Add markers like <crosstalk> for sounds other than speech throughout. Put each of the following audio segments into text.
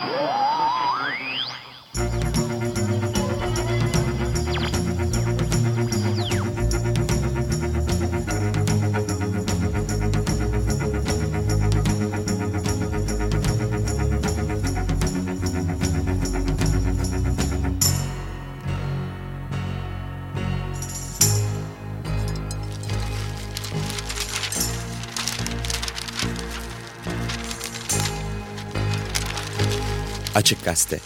Oh! Açık Gazete.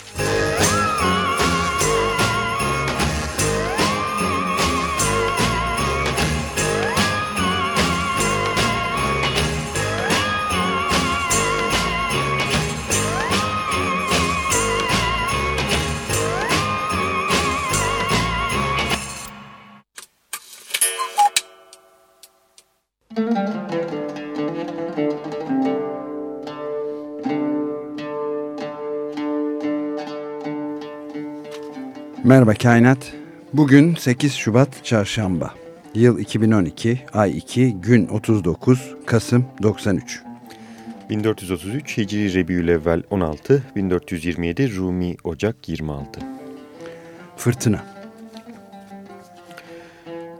Merhaba Kainat. Bugün 8 Şubat Çarşamba. Yıl 2012, ay 2, gün 39, Kasım 93. 1433 Hicri Rebiülevvel 16, 1427 Rumi Ocak 26. Fırtına.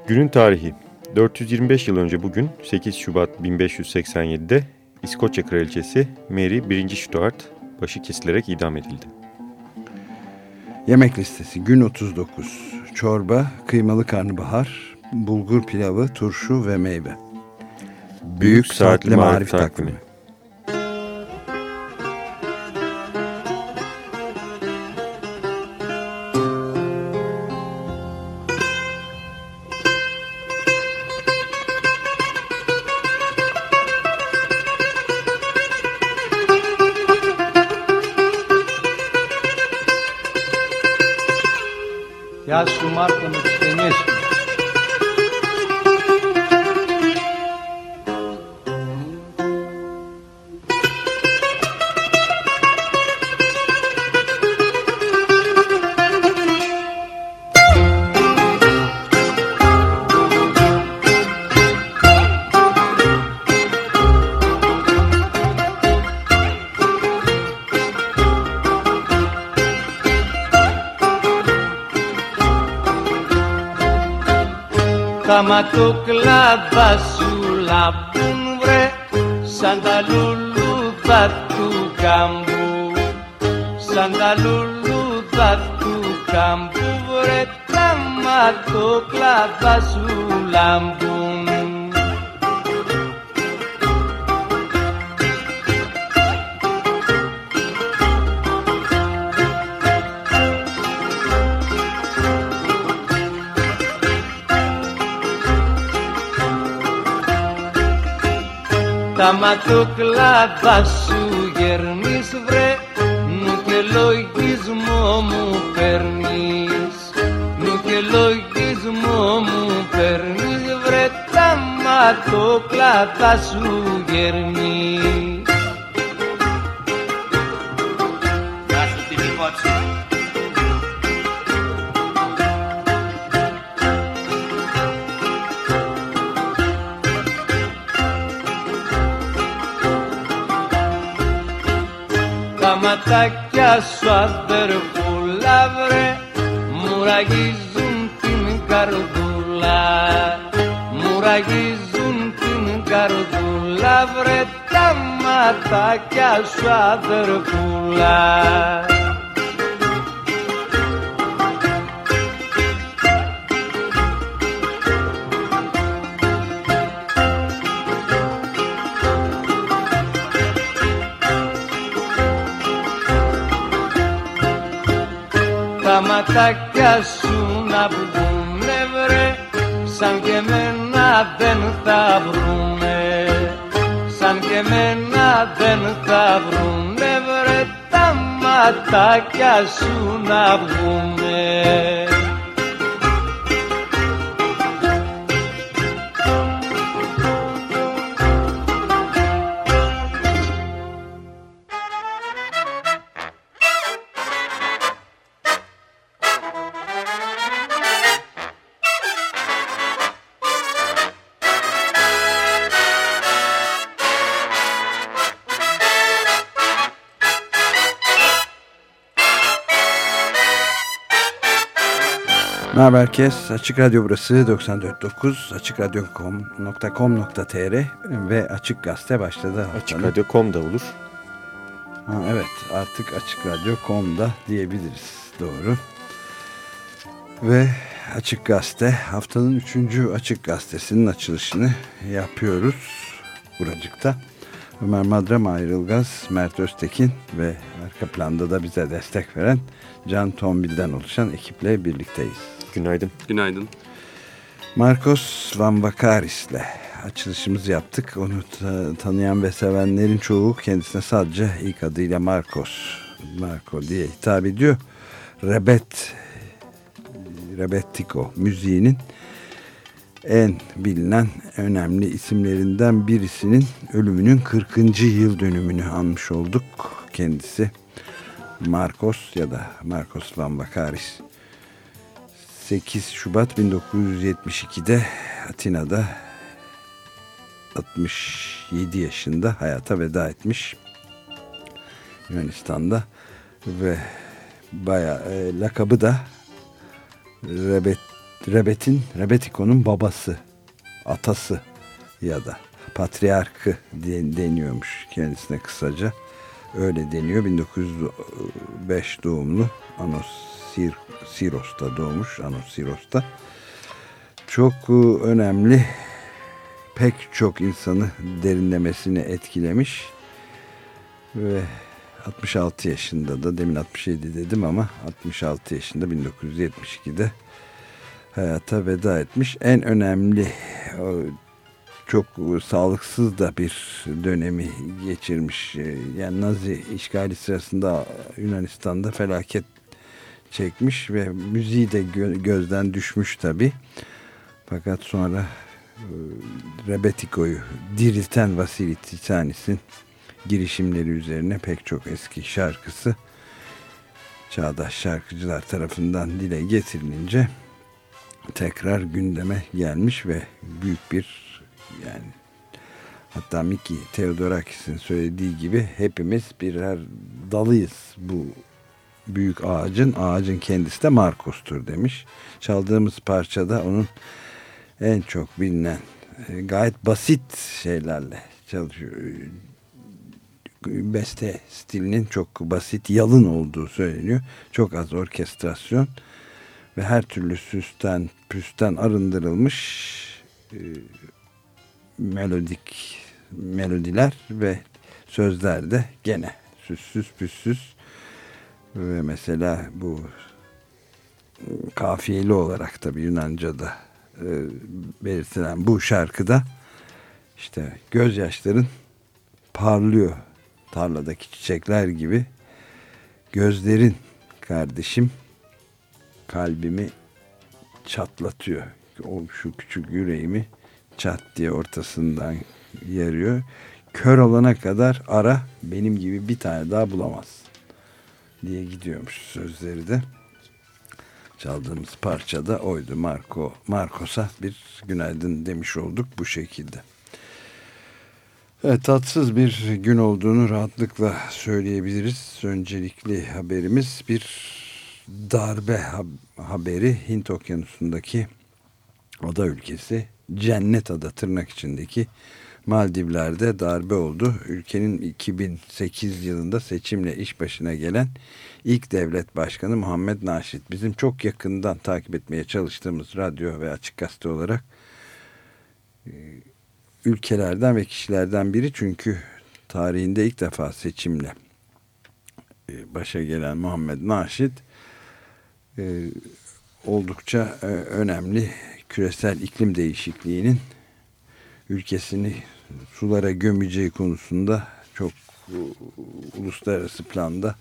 Günün tarihi 425 yıl önce bugün 8 Şubat 1587'de İskoçya Kraliçesi Mary 1. Stuart başı kesilerek idam edildi. Yemek listesi gün 39. Çorba, kıymalı karnabahar, bulgur pilavı, turşu ve meyve. Büyük, Büyük Saatli, saatli Marif takvimi. takvimi. Καρδούλα βρε τα ματάκια σου αδερφούλα. Ματάκια σου να βγουνε βρε σαν και μένα δεν θα βρουνε σαν και μένα δεν θα βρουνε βρε τα ματάκια σου να βγουνε Merhaba herkes. Açık Radyo burası 94.9 açıkradyo.com.tr ve Açık Gazete başladı. Açık Radyo.com da olur. Ha, evet artık Açık Radyo.com'da diyebiliriz. Doğru. Ve Açık Gazete haftanın 3. Açık Gazetesi'nin açılışını yapıyoruz buracıkta. Ömer Madram, Ayrılgaz, Mert Öztekin ve arka planda da bize destek veren Can Tombil'den oluşan ekiple birlikteyiz. Günaydın. Günaydın. Marcos Van Vakaris'le açılışımızı yaptık. Onu ta tanıyan ve sevenlerin çoğu kendisine sadece ilk adıyla Marcos, Marco diye hitap ediyor. Rebet, Rebetiko müziğinin en bilinen önemli isimlerinden birisinin ölümünün 40. yıl dönümünü anmış olduk. Kendisi Marcos ya da Marcos Van Vakaris 8 Şubat 1972'de Atina'da 67 yaşında hayata veda etmiş. Yunanistan'da ve baya e, lakabı da Rebet, Rebet'in Rebetiko'nun babası atası ya da patriarkı deniyormuş kendisine kısaca. Öyle deniyor. 1905 doğumlu Anos Sir, Siros'ta doğmuş Anos Siros'ta çok e, önemli pek çok insanı derinlemesine etkilemiş ve 66 yaşında da demin 67 dedim ama 66 yaşında 1972'de hayata veda etmiş. En önemli çok sağlıksız da bir dönemi geçirmiş. Yani Nazi işgali sırasında Yunanistan'da felaket çekmiş ve müziği de gözden düşmüş tabi. Fakat sonra Rebetiko'yu dirilten Vasili Titanis'in girişimleri üzerine pek çok eski şarkısı çağdaş şarkıcılar tarafından dile getirilince tekrar gündeme gelmiş ve büyük bir yani hatta Miki Theodorakis'in söylediği gibi hepimiz birer dalıyız bu büyük ağacın ağacın kendisi de Marcos'tur demiş. Çaldığımız parçada onun en çok bilinen gayet basit şeylerle çalışıyor beste stilinin çok basit, yalın olduğu söyleniyor. Çok az orkestrasyon ve her türlü süsten, püsten arındırılmış e, melodik melodiler ve sözler de gene süssüz püssüz ve mesela bu kafiyeli olarak tabi Yunanca'da e, belirtilen bu şarkıda işte gözyaşların parlıyor tarladaki çiçekler gibi gözlerin kardeşim kalbimi çatlatıyor. O şu küçük yüreğimi çat diye ortasından yarıyor. Kör olana kadar ara benim gibi bir tane daha bulamaz diye gidiyormuş sözleri de. Çaldığımız parçada oydu. Marco Marcos'a bir günaydın demiş olduk bu şekilde. Evet, tatsız bir gün olduğunu rahatlıkla söyleyebiliriz. Öncelikli haberimiz bir darbe haberi Hint okyanusundaki ada ülkesi Cennet Ada tırnak içindeki Maldivler'de darbe oldu. Ülkenin 2008 yılında seçimle iş başına gelen ilk devlet başkanı Muhammed Naşit. Bizim çok yakından takip etmeye çalıştığımız radyo ve açık gazete olarak ülkelerden ve kişilerden biri çünkü tarihinde ilk defa seçimle e, başa gelen Muhammed Naşit e, oldukça e, önemli küresel iklim değişikliğinin ülkesini sulara gömeceği konusunda çok uluslararası planda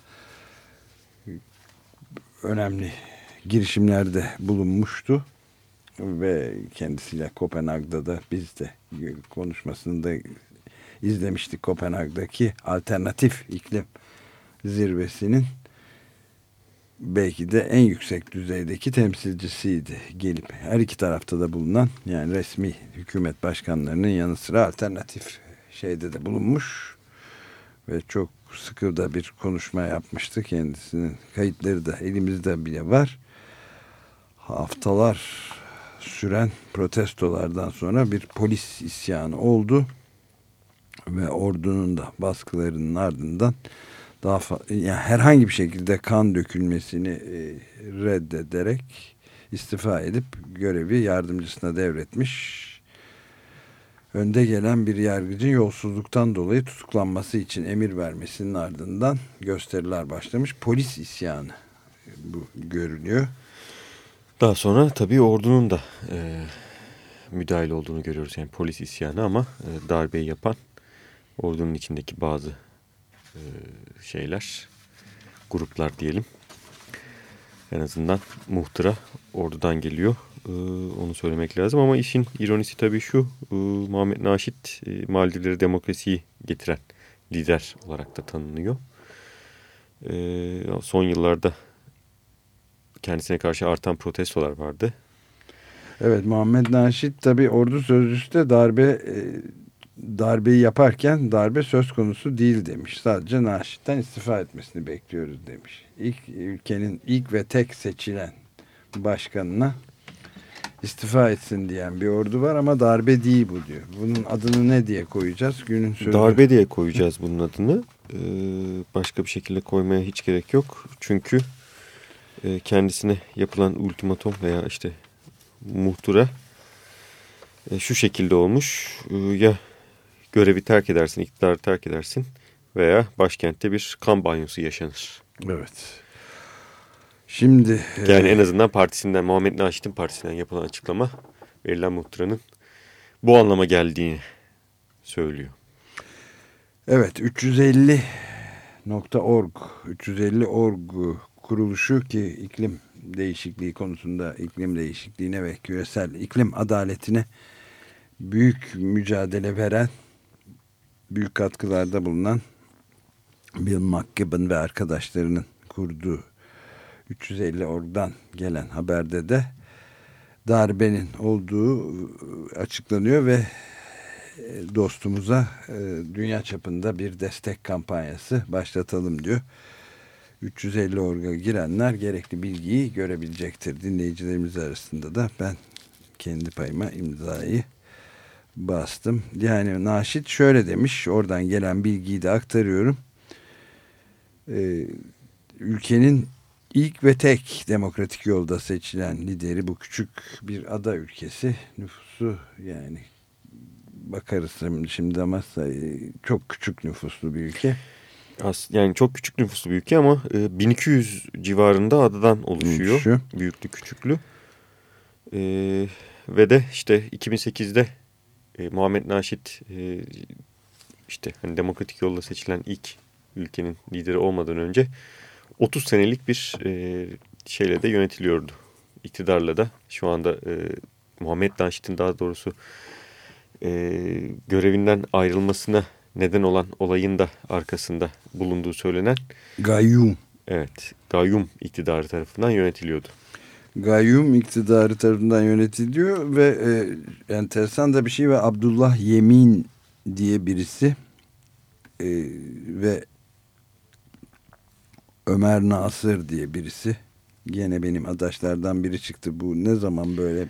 önemli girişimlerde bulunmuştu. Ve kendisiyle Kopenhag'da da biz de konuşmasını da izlemiştik. Kopenhag'daki alternatif iklim zirvesinin belki de en yüksek düzeydeki temsilcisiydi. Gelip her iki tarafta da bulunan yani resmi hükümet başkanlarının yanı sıra alternatif şeyde de bulunmuş ve çok sıkı da bir konuşma yapmıştı. Kendisinin kayıtları da elimizde bile var. Haftalar süren protestolardan sonra bir polis isyanı oldu ve ordunun da baskılarının ardından daha yani herhangi bir şekilde kan dökülmesini e, reddederek istifa edip görevi yardımcısına devretmiş. Önde gelen bir yargıcın yolsuzluktan dolayı tutuklanması için emir vermesinin ardından gösteriler başlamış. Polis isyanı bu görülüyor. Daha sonra tabii ordunun da e, müdahil olduğunu görüyoruz. Yani polis isyanı ama e, darbeyi yapan ordunun içindeki bazı e, şeyler, gruplar diyelim. En azından muhtıra ordudan geliyor. E, onu söylemek lazım ama işin ironisi tabii şu. E, Muhammed Naşit e, Maldivlere demokrasiyi getiren lider olarak da tanınıyor. E, son yıllarda kendisine karşı artan protestolar vardı. Evet Muhammed Naşit tabi ordu sözcüsü de darbe e, darbeyi yaparken darbe söz konusu değil demiş. Sadece Naşit'ten istifa etmesini bekliyoruz demiş. İlk ülkenin ilk ve tek seçilen başkanına istifa etsin diyen bir ordu var ama darbe değil bu diyor. Bunun adını ne diye koyacağız? Günün sözü. Darbe diye koyacağız bunun adını. Ee, başka bir şekilde koymaya hiç gerek yok. Çünkü e, kendisine yapılan ultimatom veya işte muhtıra e, şu şekilde olmuş. E, ya görevi terk edersin, iktidarı terk edersin veya başkentte bir kan banyosu yaşanır. Evet. Şimdi yani en azından partisinden Muhammed Naşit'in partisinden yapılan açıklama verilen muhtıranın bu anlama geldiğini söylüyor. Evet 350.org 350.org kuruluşu ki iklim değişikliği konusunda iklim değişikliğine ve küresel iklim adaletine büyük mücadele veren büyük katkılarda bulunan Bill McKibben ve arkadaşlarının kurduğu 350 orgdan gelen haberde de darbenin olduğu açıklanıyor ve dostumuza dünya çapında bir destek kampanyası başlatalım diyor. 350 orga girenler gerekli bilgiyi görebilecektir. Dinleyicilerimiz arasında da ben kendi payıma imzayı bastım. Yani Naşit şöyle demiş. Oradan gelen bilgiyi de aktarıyorum. Ee, ülkenin ilk ve tek demokratik yolda seçilen lideri bu küçük bir ada ülkesi. Nüfusu yani bakarız şimdi ama çok küçük nüfuslu bir ülke. Yani çok küçük nüfuslu bir ülke ama e, 1200 civarında adadan oluşuyor. oluşuyor. Büyüklü küçüklü. E, ve de işte 2008'de e, Muhammed Naşit e, işte hani demokratik yolla seçilen ilk ülkenin lideri olmadan önce 30 senelik bir e, şeyle de yönetiliyordu. İktidarla da şu anda e, Muhammed Naşit'in daha doğrusu e, görevinden ayrılmasına neden olan olayın da arkasında bulunduğu söylenen Gayyum. Evet, Gayyum iktidarı tarafından yönetiliyordu. Gayyum iktidarı tarafından yönetiliyor ve e, enteresan da bir şey ve Abdullah Yemin diye birisi e, ve Ömer Nasır diye birisi gene benim adaşlardan biri çıktı. Bu ne zaman böyle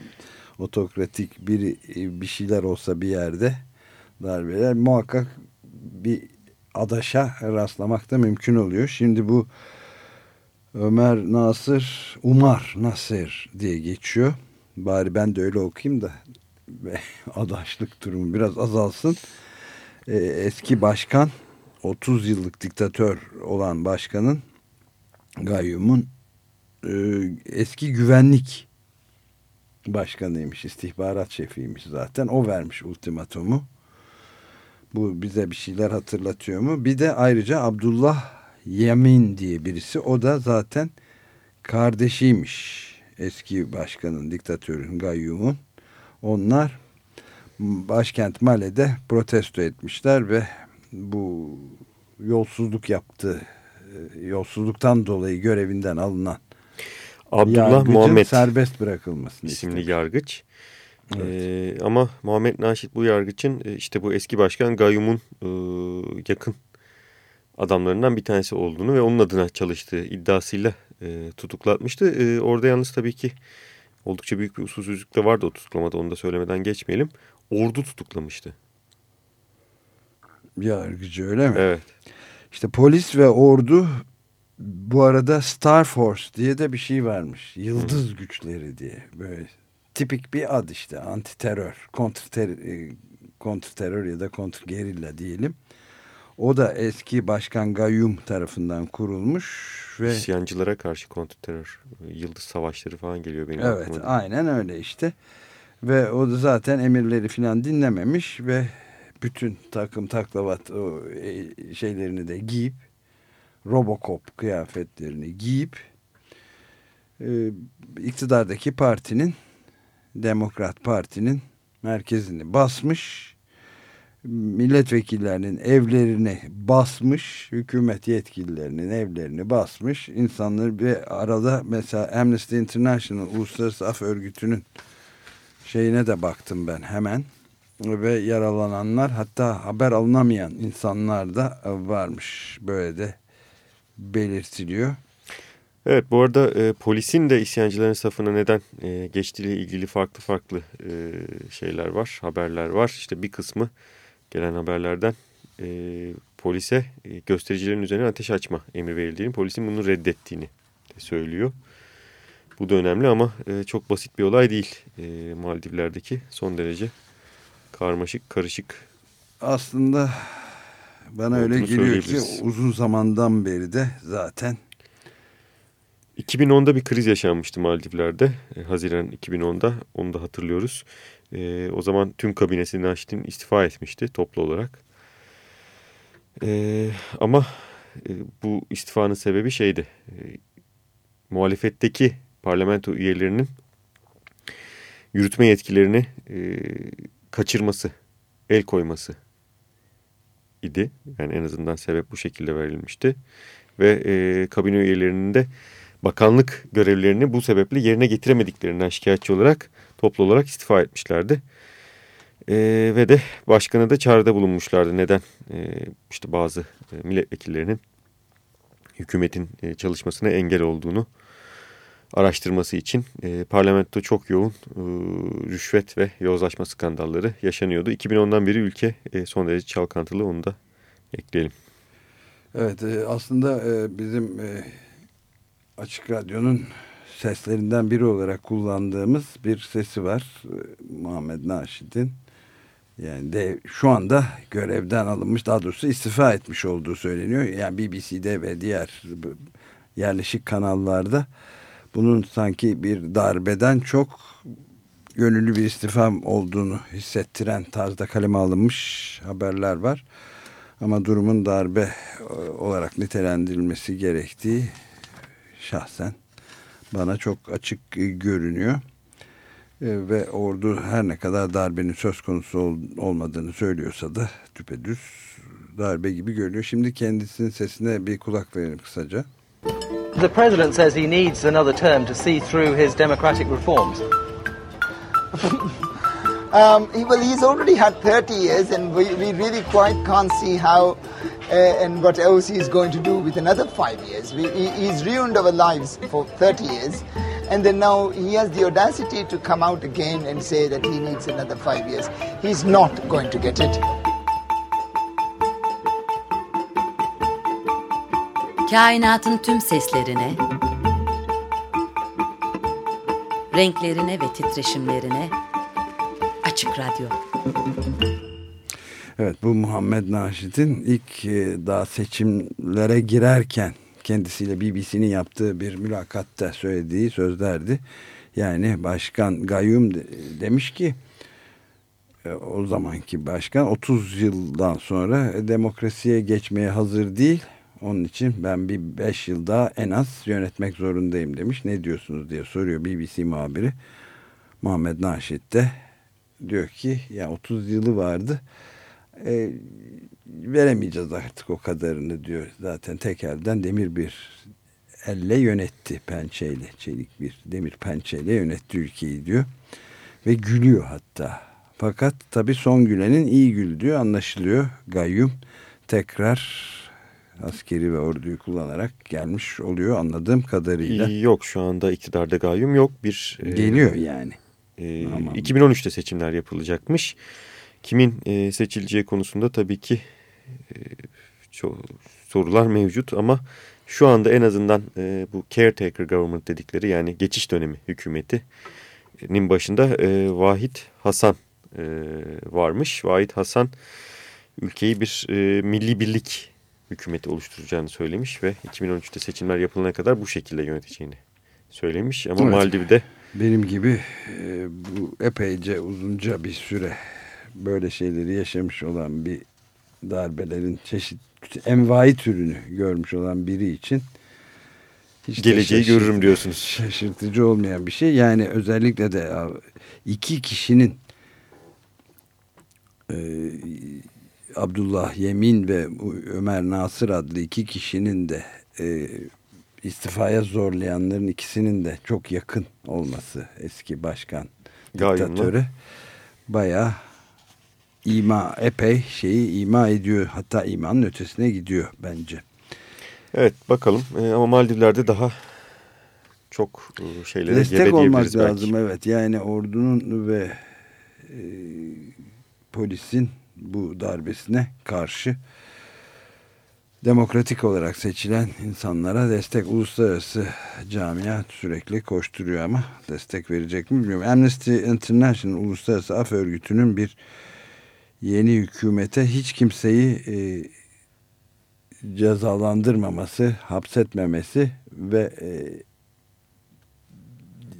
otokratik bir, bir şeyler olsa bir yerde darbeler muhakkak bir adaşa rastlamak da mümkün oluyor. Şimdi bu Ömer Nasır, Umar Nasır diye geçiyor. Bari ben de öyle okuyayım da <laughs> adaşlık durumu biraz azalsın. Ee, eski başkan 30 yıllık diktatör olan başkanın Gayyum'un e, eski güvenlik başkanıymış, istihbarat şefiymiş zaten. O vermiş ultimatomu. Bu bize bir şeyler hatırlatıyor mu? Bir de ayrıca Abdullah Yemin diye birisi. O da zaten kardeşiymiş. Eski başkanın, diktatörün, Gayyum'un. Onlar başkent Male'de protesto etmişler ve bu yolsuzluk yaptığı, e, yolsuzluktan dolayı görevinden alınan Abdullah Muhammed serbest bırakılmasını isimli istemiş. yargıç Evet. Ee, ama Muhammed Naşit bu yargıçın e, işte bu eski başkan Gayyum'un e, yakın adamlarından bir tanesi olduğunu ve onun adına çalıştığı iddiasıyla e, tutuklatmıştı. E, orada yalnız tabii ki oldukça büyük bir usulsüzlük de vardı o tutuklamada onu da söylemeden geçmeyelim. Ordu tutuklamıştı. Yargıcı öyle mi? Evet. İşte polis ve ordu bu arada Star Force diye de bir şey varmış. Yıldız hmm. güçleri diye. Böyle tipik bir ad işte. Anti terör, kontr terör, kontr terör ya da kontr gerilla diyelim. O da eski Başkan Gayyum tarafından kurulmuş ve isyancılara karşı kontrterör, yıldız savaşları falan geliyor benim Evet, aklıma. aynen öyle işte. Ve o da zaten emirleri falan dinlememiş ve bütün takım taklavat o e, şeylerini de giyip Robocop kıyafetlerini giyip e, iktidardaki partinin Demokrat Parti'nin merkezini basmış milletvekillerinin evlerini basmış, hükümet yetkililerinin evlerini basmış, insanları bir arada mesela Amnesty International Uluslararası Af Örgütü'nün şeyine de baktım ben hemen ve yaralananlar hatta haber alınamayan insanlar da varmış böyle de belirtiliyor. Evet bu arada e, polisin de isyancıların safına neden e, geçtiğiyle ilgili farklı farklı e, şeyler var, haberler var. İşte bir kısmı gelen haberlerden e, polise e, göstericilerin üzerine ateş açma emri verildiğini, polisin bunu reddettiğini söylüyor. Bu da önemli ama e, çok basit bir olay değil e, Maldivler'deki son derece karmaşık, karışık. Aslında bana öyle geliyor ki uzun zamandan beri de zaten 2010'da bir kriz yaşanmıştı Maldivler'de. Haziran 2010'da onu da hatırlıyoruz. E, o zaman tüm kabinesi Naşit'in istifa etmişti toplu olarak. E, ama e, bu istifanın sebebi şeydi. E, muhalefetteki parlamento üyelerinin yürütme yetkilerini e, kaçırması, el koyması idi. Yani en azından sebep bu şekilde verilmişti. Ve e, kabine üyelerinin de bakanlık görevlerini bu sebeple yerine getiremediklerinden şikayetçi olarak toplu olarak istifa etmişlerdi. E, ve de başkanı da çağrıda bulunmuşlardı. Neden? E, işte bazı e, milletvekillerinin hükümetin e, çalışmasına engel olduğunu araştırması için e, parlamento çok yoğun e, rüşvet ve yozlaşma skandalları yaşanıyordu. 2010'dan beri ülke e, son derece çalkantılı onu da ekleyelim. Evet e, aslında e, bizim e, Açık Radyo'nun seslerinden biri olarak kullandığımız bir sesi var. Muhammed Naşid'in. Yani de şu anda görevden alınmış daha doğrusu istifa etmiş olduğu söyleniyor. Yani BBC'de ve diğer yerleşik kanallarda bunun sanki bir darbeden çok gönüllü bir istifa olduğunu hissettiren tarzda kaleme alınmış haberler var. Ama durumun darbe olarak nitelendirilmesi gerektiği şahsen bana çok açık görünüyor. E, ve ordu her ne kadar darbenin söz konusu ol, olmadığını söylüyorsa da düpedüz darbe gibi görünüyor. Şimdi kendisinin sesine bir kulak verelim kısaca. The president says he needs another term to see through his democratic reforms. <laughs> um, well, he's already had 30 years, and we, we really quite can't see how Uh, and what else he's going to do with another five years. We, he, he's ruined our lives for 30 years, and then now he has the audacity to come out again and say that he needs another five years. He's not going to get it. Kainatın tüm seslerine, renklerine ve titreşimlerine Açık Radyo. Evet bu Muhammed Naşit'in ilk e, daha seçimlere girerken kendisiyle BBC'nin yaptığı bir mülakatta söylediği sözlerdi. Yani Başkan Gayyum demiş ki e, o zamanki başkan 30 yıldan sonra demokrasiye geçmeye hazır değil. Onun için ben bir 5 yıl daha en az yönetmek zorundayım demiş. Ne diyorsunuz diye soruyor BBC muhabiri. Muhammed Naşit de diyor ki ya 30 yılı vardı e, veremeyeceğiz artık o kadarını diyor. Zaten tek elden demir bir elle yönetti pençeyle. Çelik bir demir pençeyle yönetti ülkeyi diyor. Ve gülüyor hatta. Fakat tabi son gülenin iyi güldüğü anlaşılıyor. Gayyum tekrar askeri ve orduyu kullanarak gelmiş oluyor anladığım kadarıyla. Yok şu anda iktidarda gayyum yok. Bir e, Geliyor yani. E, 2013'te seçimler yapılacakmış. Kimin e, seçileceği konusunda tabii ki e, çok sorular mevcut ama şu anda en azından e, bu caretaker government dedikleri yani geçiş dönemi hükümetinin başında e, Vahit Hasan e, varmış. Vahit Hasan ülkeyi bir e, milli birlik hükümeti oluşturacağını söylemiş ve 2013'te seçimler yapılana kadar bu şekilde yöneteceğini söylemiş. Ama evet. Maldiv'de benim gibi e, bu epeyce uzunca bir süre böyle şeyleri yaşamış olan bir darbelerin çeşit envai türünü görmüş olan biri için hiç geleceği görürüm diyorsunuz. Şaşırtıcı olmayan bir şey. Yani özellikle de iki kişinin e, Abdullah Yemin ve Ömer Nasır adlı iki kişinin de e, istifaya zorlayanların ikisinin de çok yakın olması eski başkan diktatörü bayağı ima epey şeyi ima ediyor hatta imanın ötesine gidiyor bence. Evet bakalım ee, ama Maldivler'de daha çok e, şeylere Destek olmak lazım belki. evet yani ordunun ve e, polisin bu darbesine karşı demokratik olarak seçilen insanlara destek uluslararası camia sürekli koşturuyor ama destek verecek mi bilmiyorum. Amnesty International Uluslararası Af Örgütü'nün bir yeni hükümete hiç kimseyi e, cezalandırmaması, hapsetmemesi ve e,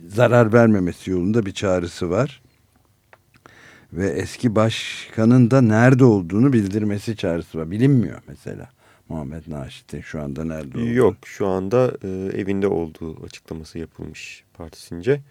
zarar vermemesi yolunda bir çağrısı var ve eski başkanın da nerede olduğunu bildirmesi çağrısı var. Bilinmiyor mesela. Muhammed Naşit'in şu anda nerede olduğu. Yok şu anda e, evinde olduğu açıklaması yapılmış partisince.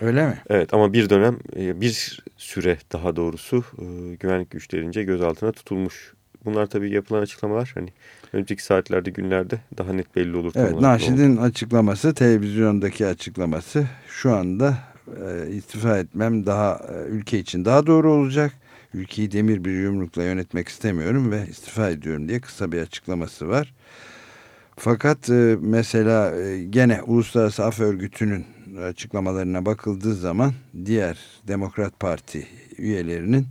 Öyle mi? Evet ama bir dönem e, bir süre daha doğrusu e, güvenlik güçlerince gözaltına tutulmuş. Bunlar tabii yapılan açıklamalar hani önümüzdeki saatlerde günlerde daha net belli olur. Evet Naşit'in açıklaması televizyondaki açıklaması şu anda e, istifa etmem daha e, ülke için daha doğru olacak. Ülkeyi demir bir yumrukla yönetmek istemiyorum ve istifa ediyorum diye kısa bir açıklaması var. Fakat e, mesela e, gene Uluslararası Af Örgütü'nün açıklamalarına bakıldığı zaman diğer Demokrat Parti üyelerinin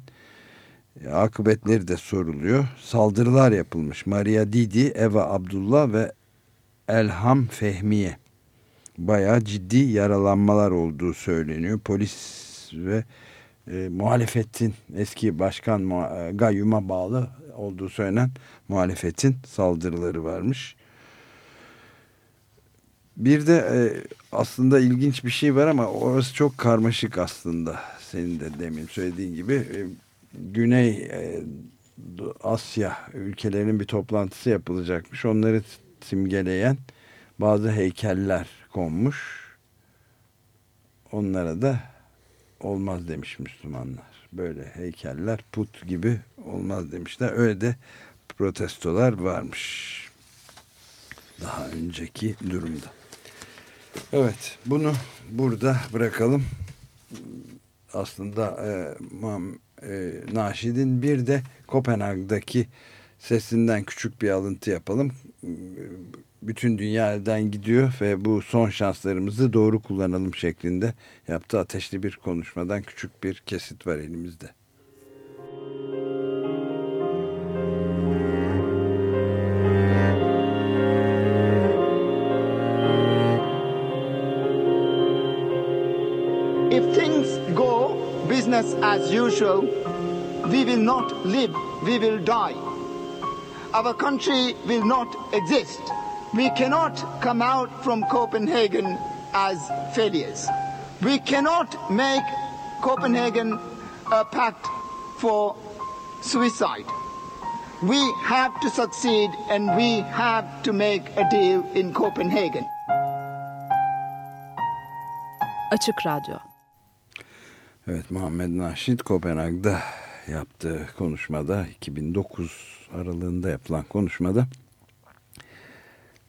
e, akıbetleri de soruluyor. Saldırılar yapılmış. Maria Didi, Eva Abdullah ve Elham Fehmiye bayağı ciddi yaralanmalar olduğu söyleniyor. Polis ve e, muhalefetin eski başkan e, Gayyum'a bağlı olduğu söylenen muhalefetin saldırıları varmış. Bir de e, aslında ilginç bir şey var ama orası çok karmaşık aslında. Senin de demin söylediğin gibi e, Güney e, Asya ülkelerinin bir toplantısı yapılacakmış. Onları simgeleyen bazı heykeller konmuş. Onlara da olmaz demiş Müslümanlar. Böyle heykeller put gibi olmaz demişler. Öyle de protestolar varmış. Daha önceki durumda. Evet bunu burada bırakalım. Aslında e, e, Naşid'in bir de Kopenhag'daki sesinden küçük bir alıntı yapalım bütün dünya elden gidiyor ve bu son şanslarımızı doğru kullanalım şeklinde yaptığı ateşli bir konuşmadan küçük bir kesit var elimizde. Business as usual, we will not live, we will die. Our country will not exist. We cannot come out from Copenhagen as failures. We cannot make Copenhagen a pact for suicide. We have to succeed and we have to make a deal in Copenhagen. Açık Radyo Evet Muhammed Naşit Kopenhag'da yaptığı konuşmada 2009 aralığında yapılan konuşmada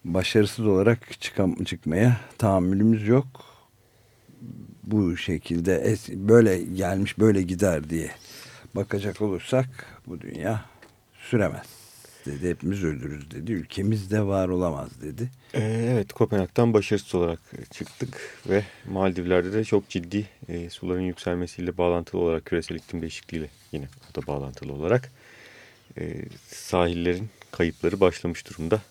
başarısız olarak çıkam çıkmaya tahammülümüz yok. Bu şekilde es böyle gelmiş böyle gider diye bakacak olursak bu dünya süremez. Dedi. Hepimiz ölürüz dedi. Ülkemizde var olamaz dedi. Ee, evet Kopenhag'dan başarısız olarak çıktık ve Maldivler'de de çok ciddi e, suların yükselmesiyle bağlantılı olarak küresel iklim değişikliğiyle yine o da bağlantılı olarak e, sahillerin kayıpları başlamış durumda.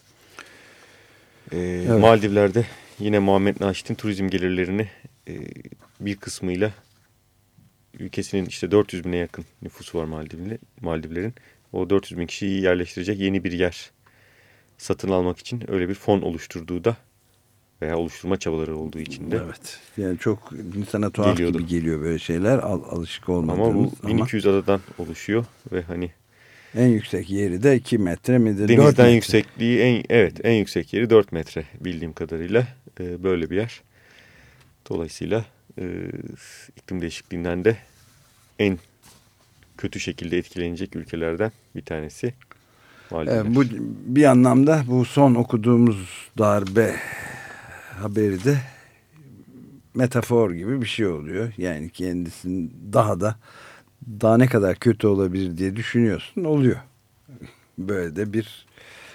E, evet. Maldivler'de yine Muhammed Naşit'in turizm gelirlerini e, bir kısmıyla ülkesinin işte 400 bine yakın nüfusu var Maldivlerin. O 400 bin kişiyi yerleştirecek yeni bir yer satın almak için öyle bir fon oluşturduğu da veya oluşturma çabaları olduğu için de. Evet. Yani çok insana tuhaf geliyordu. gibi geliyor böyle şeyler. Al, alışık olmadığımız. Ama bu 1200 ama... adadan oluşuyor ve hani en yüksek yeri de 2 metre midir? Denizden metre. yüksekliği en evet en yüksek yeri 4 metre bildiğim kadarıyla e, böyle bir yer. Dolayısıyla e, iklim değişikliğinden de en kötü şekilde etkilenecek ülkelerden bir tanesi. Evet, bu bir anlamda bu son okuduğumuz darbe haberi de metafor gibi bir şey oluyor. Yani kendisinin daha da daha ne kadar kötü olabilir diye düşünüyorsun oluyor. Böyle de bir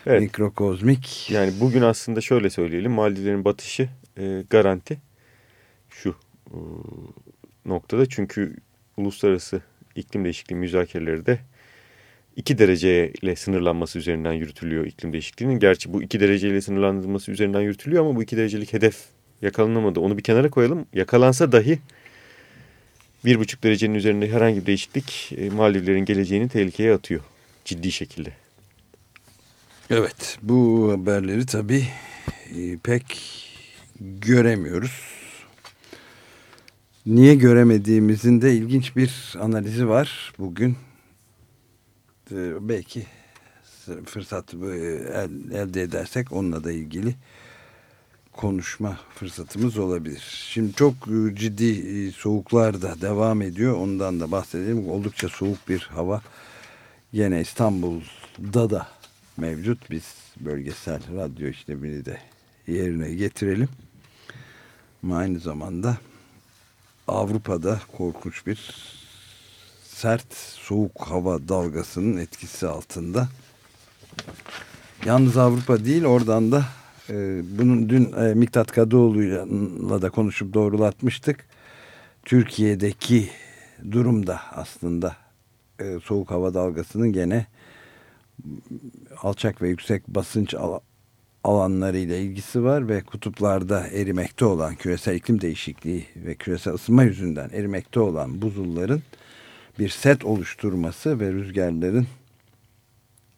evet. mikrokozmik. Yani bugün aslında şöyle söyleyelim Maldivlerin batışı e, garanti şu e, noktada çünkü uluslararası iklim değişikliği müzakereleri de 2 dereceyle sınırlanması üzerinden yürütülüyor iklim değişikliğinin. Gerçi bu 2 dereceyle sınırlandırılması üzerinden yürütülüyor ama bu 2 derecelik hedef yakalanamadı. Onu bir kenara koyalım. Yakalansa dahi 1,5 derecenin üzerinde herhangi bir değişiklik e, Maldivlerin geleceğini tehlikeye atıyor. Ciddi şekilde. Evet bu haberleri tabii e, pek göremiyoruz. Niye göremediğimizin de ilginç bir analizi var bugün e, belki fırsat e, elde edersek onunla da ilgili konuşma fırsatımız olabilir. Şimdi çok e, ciddi soğuklar da devam ediyor. Ondan da bahsedelim. Oldukça soğuk bir hava yine İstanbul'da da mevcut. Biz bölgesel radyo işlemini de yerine getirelim. Ama aynı zamanda Avrupa'da korkunç bir sert soğuk hava dalgasının etkisi altında. Yalnız Avrupa değil oradan da e, bunun dün e, Miktat Kadıoğlu'yla da konuşup doğrulatmıştık. Türkiye'deki durumda aslında e, soğuk hava dalgasının gene alçak ve yüksek basınç alanlarıyla ilgisi var ve kutuplarda erimekte olan küresel iklim değişikliği ve küresel ısınma yüzünden erimekte olan buzulların bir set oluşturması ve rüzgarların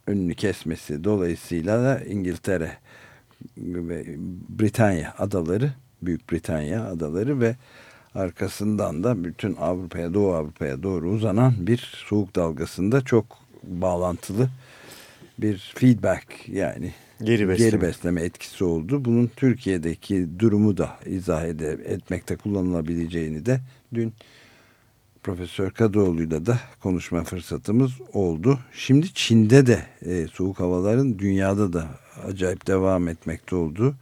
önünü kesmesi. Dolayısıyla da İngiltere ve Britanya adaları Büyük Britanya adaları ve arkasından da bütün Avrupa'ya Doğu Avrupa'ya doğru uzanan bir soğuk dalgasında çok bağlantılı bir feedback yani geri besleme, geri besleme etkisi oldu. Bunun Türkiye'deki durumu da izah ede, etmekte kullanılabileceğini de dün Profesör Kadıoğlu'yla da konuşma fırsatımız oldu. Şimdi Çin'de de e, soğuk havaların dünyada da acayip devam etmekte oldu.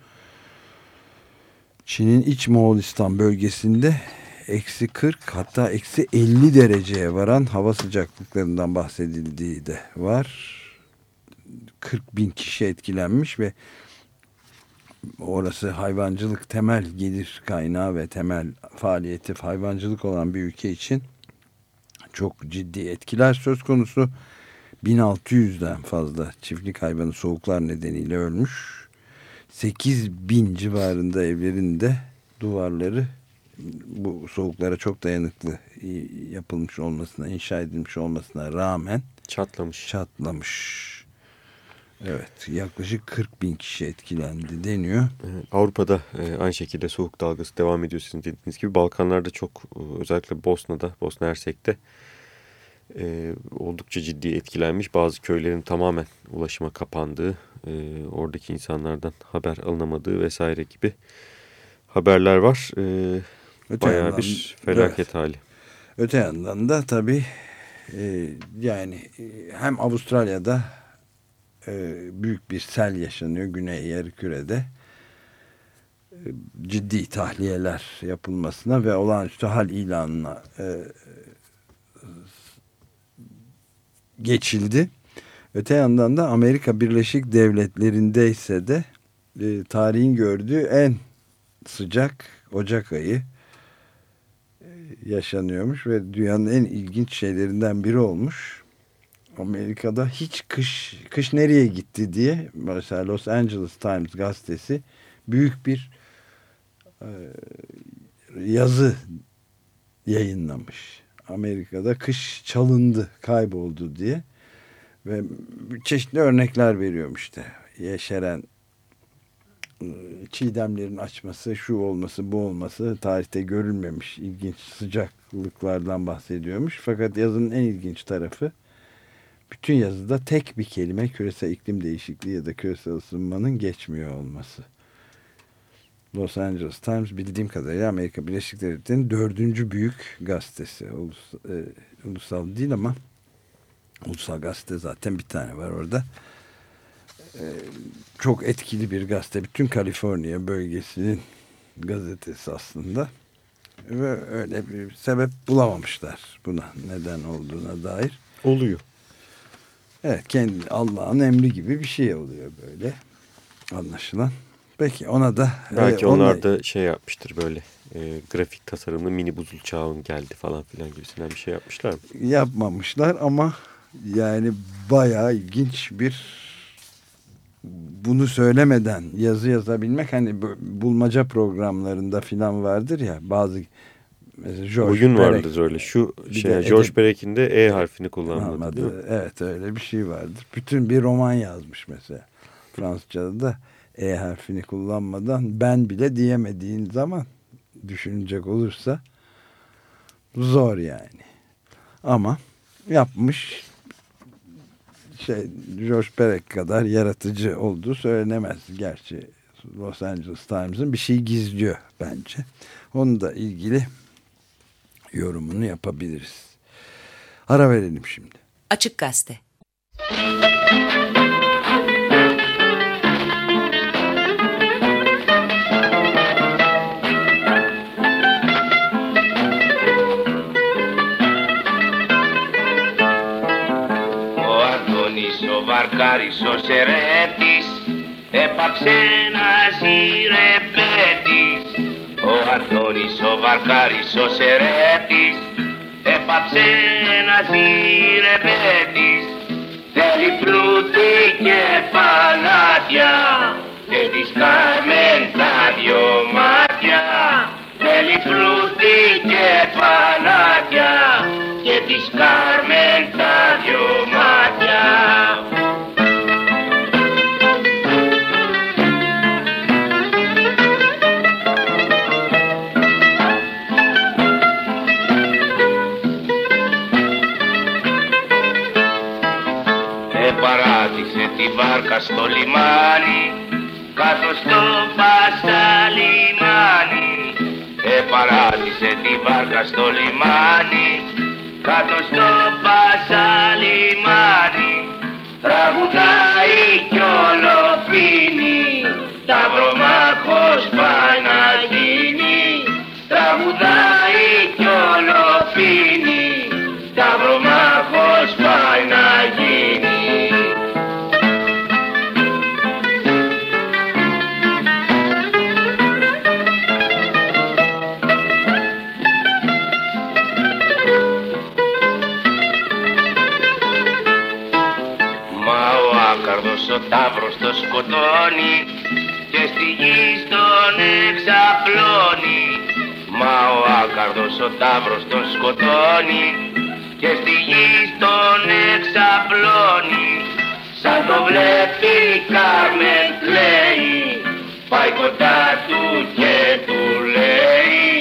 Çin'in iç Moğolistan bölgesinde eksi 40 hatta eksi 50 dereceye varan hava sıcaklıklarından bahsedildiği de var. 40 bin kişi etkilenmiş ve orası hayvancılık temel gelir kaynağı ve temel faaliyeti hayvancılık olan bir ülke için çok ciddi etkiler söz konusu. 1600'den fazla çiftlik hayvanı soğuklar nedeniyle ölmüş. 8000 civarında evlerin de duvarları bu soğuklara çok dayanıklı yapılmış olmasına, inşa edilmiş olmasına rağmen çatlamış. Çatlamış. Evet yaklaşık 40 bin kişi etkilendi deniyor. Avrupa'da e, aynı şekilde soğuk dalgası devam ediyor sizin dediğiniz gibi. Balkanlarda çok e, özellikle Bosna'da, Bosna Hersek'te e, oldukça ciddi etkilenmiş. Bazı köylerin tamamen ulaşıma kapandığı, e, oradaki insanlardan haber alınamadığı vesaire gibi haberler var. E, Öte bayağı yandan, bir felaket evet. hali. Öte yandan da tabii e, yani e, hem Avustralya'da e, büyük bir sel yaşanıyor Güney Yarıküre'de. E, ciddi tahliyeler yapılmasına ve olağanüstü hal ilanına e, geçildi. Öte yandan da Amerika Birleşik Devletleri'nde ise de e, tarihin gördüğü en sıcak Ocak ayı e, yaşanıyormuş ve dünyanın en ilginç şeylerinden biri olmuş. Amerika'da hiç kış kış nereye gitti diye mesela Los Angeles Times gazetesi büyük bir e, yazı yayınlamış. Amerika'da kış çalındı, kayboldu diye ve çeşitli örnekler veriyorum işte. Yeşeren e, çiğdemlerin açması, şu olması, bu olması tarihte görülmemiş ilginç sıcaklıklardan bahsediyormuş. Fakat yazının en ilginç tarafı bütün yazıda tek bir kelime küresel iklim değişikliği ya da küresel ısınmanın geçmiyor olması. Los Angeles Times bildiğim kadarıyla Amerika Birleşik Devletleri'nin dördüncü büyük gazetesi. Ulus, e, ulusal değil ama ulusal gazete zaten bir tane var orada. E, çok etkili bir gazete. Bütün Kaliforniya bölgesinin gazetesi aslında. Ve öyle bir sebep bulamamışlar buna neden olduğuna dair. Oluyor. Evet kendi Allah'ın emri gibi bir şey oluyor böyle anlaşılan. Peki ona da belki e, onlar da şey yapmıştır böyle e, grafik tasarımlı mini buzul çağın geldi falan filan gibisinden bir şey yapmışlar mı? yapmamışlar ama yani bayağı ilginç bir bunu söylemeden yazı yazabilmek hani bu bulmaca programlarında filan vardır ya bazı mesela George Oyun Perec- vardır öyle. Şu Bir şey de George edeb- Perek'in de E harfini kullanmadı? Evet öyle bir şey vardır. Bütün bir roman yazmış mesela. Fransızca'da da E harfini kullanmadan ben bile diyemediğin zaman düşünecek olursa zor yani. Ama yapmış şey George Perec kadar yaratıcı olduğu söylenemez. Gerçi Los Angeles Times'ın bir şey gizliyor bence. Onu da ilgili yorumunu yapabiliriz. Ara verelim şimdi. Açık Gazete. Ο Αντώνης ο Βαρκάρης ο Σερέτης έπαψε να ζει ρεμπέτης. Ο Αντώνης ο Βαρκάρης ο Σερέτης έπαψε να ζει ρεμπέτης. Θέλει πλούτη και παλάτια και της Κάρμεν τα δυο μάτια. Θέλει πλούτη και παλάτια και της Κάρμεν τα δυο μάτια. Τη βάρκα στο λιμάνι κάτω στο πασταλιμάνι Επαράτησε τη βάρκα στο λιμάνι κάτω στο πασταλιμάνι Τραγουδάει άκαρδος ο τάβρος το σκοτώνει και στη γη στον εξαπλώνει. Μα ο άκαρδος ο τάβρος τον σκοτώνει και στη γη στον εξαπλώνει. Σαν το βλέπει η Κάρμεν λέει πάει κοντά του και του λέει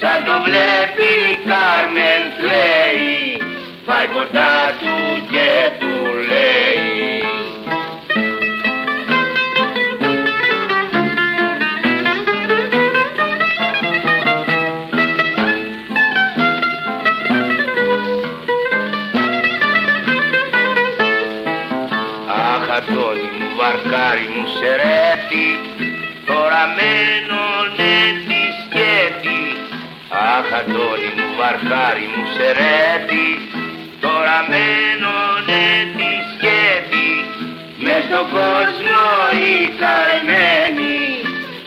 Σαν το βλέπει η Κάρμεν λέει πάει κοντά του και του Αχ Αντώνη μου βαρκάρι μου σερέτη τώρα μένουνε τη σκέφη μες στον κόσμο οι καημένοι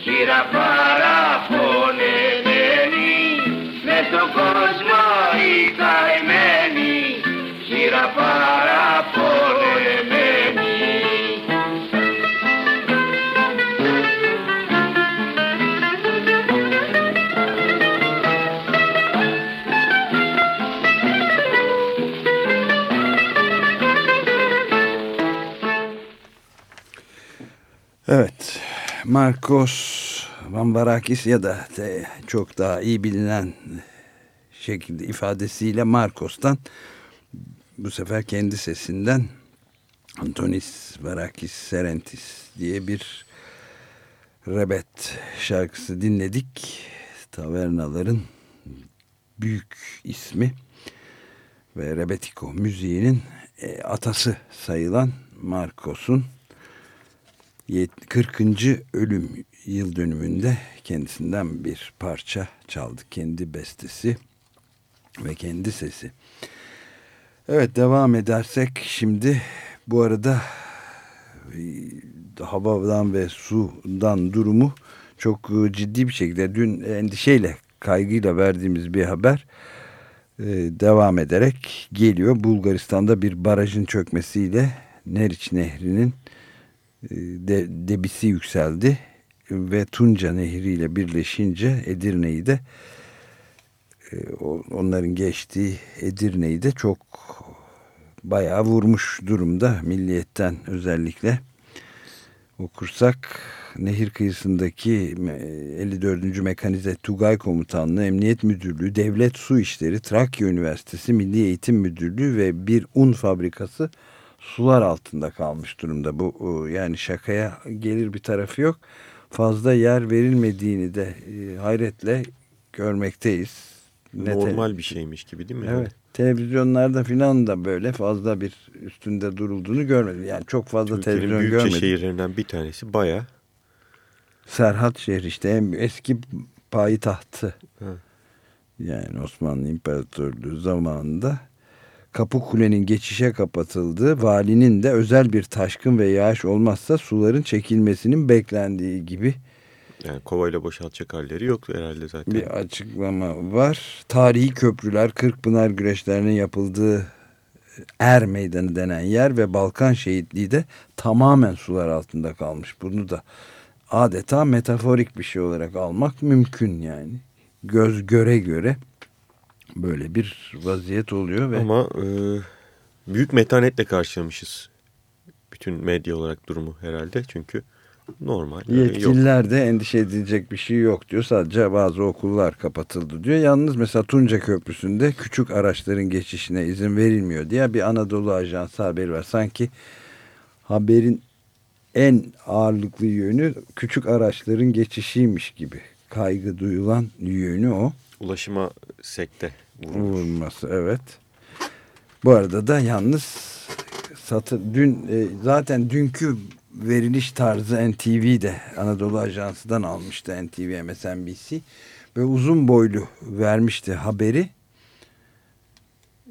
κύρα παραπονεμένοι μες στον κόσμο οι καημένοι κύρα παραπονεμένοι Marcos Vamvarakis ya da de çok daha iyi bilinen şekilde ifadesiyle Marcos'tan bu sefer kendi sesinden Antonis Varakis Serentis diye bir rebet şarkısı dinledik. Tavernaların büyük ismi ve rebetiko müziğinin e, atası sayılan Marcos'un 40. ölüm yıl dönümünde kendisinden bir parça çaldık. Kendi bestesi ve kendi sesi. Evet devam edersek şimdi bu arada e, havadan ve sudan durumu çok e, ciddi bir şekilde dün endişeyle kaygıyla verdiğimiz bir haber e, devam ederek geliyor. Bulgaristan'da bir barajın çökmesiyle Neriç Nehri'nin de, debisi yükseldi ve Tunca Nehri ile birleşince Edirne'yi de onların geçtiği Edirne'yi de çok bayağı vurmuş durumda milliyetten özellikle okursak nehir kıyısındaki 54. Mekanize Tugay Komutanlığı, Emniyet Müdürlüğü, Devlet Su İşleri, Trakya Üniversitesi, Milli Eğitim Müdürlüğü ve bir un fabrikası sular altında kalmış durumda. Bu yani şakaya gelir bir tarafı yok. Fazla yer verilmediğini de e, hayretle görmekteyiz. Normal bir şeymiş gibi değil mi? Evet. Televizyonlarda filan da böyle fazla bir üstünde durulduğunu görmedim. Yani çok fazla Türkiye'nin televizyon görmedim. şehirlerinden bir tanesi baya. Serhat şehri işte en eski payitahtı. Hı. Yani Osmanlı İmparatorluğu zamanında Kapıkule'nin geçişe kapatıldığı, valinin de özel bir taşkın ve yağış olmazsa suların çekilmesinin beklendiği gibi Yani kovayla boşaltacak halleri yok herhalde zaten. bir açıklama var. Tarihi köprüler, Kırkpınar güreşlerinin yapıldığı Er Meydanı denen yer ve Balkan şehitliği de tamamen sular altında kalmış. Bunu da adeta metaforik bir şey olarak almak mümkün yani. Göz göre göre böyle bir vaziyet oluyor ve Ama e, büyük metanetle karşılamışız. Bütün medya olarak durumu herhalde. Çünkü normal. yok. yetkililer de endişe edilecek bir şey yok diyor. Sadece bazı okullar kapatıldı diyor. Yalnız mesela Tunca Köprüsü'nde küçük araçların geçişine izin verilmiyor diye bir Anadolu Ajansı haberi var. Sanki haberin en ağırlıklı yönü küçük araçların geçişiymiş gibi. Kaygı duyulan yönü o. Ulaşıma sekte vurulmuş. Vurulması evet. Bu arada da yalnız satı dün e, zaten dünkü veriliş tarzı NTV'de Anadolu Ajansı'dan almıştı NTV MSNBC ve uzun boylu vermişti haberi.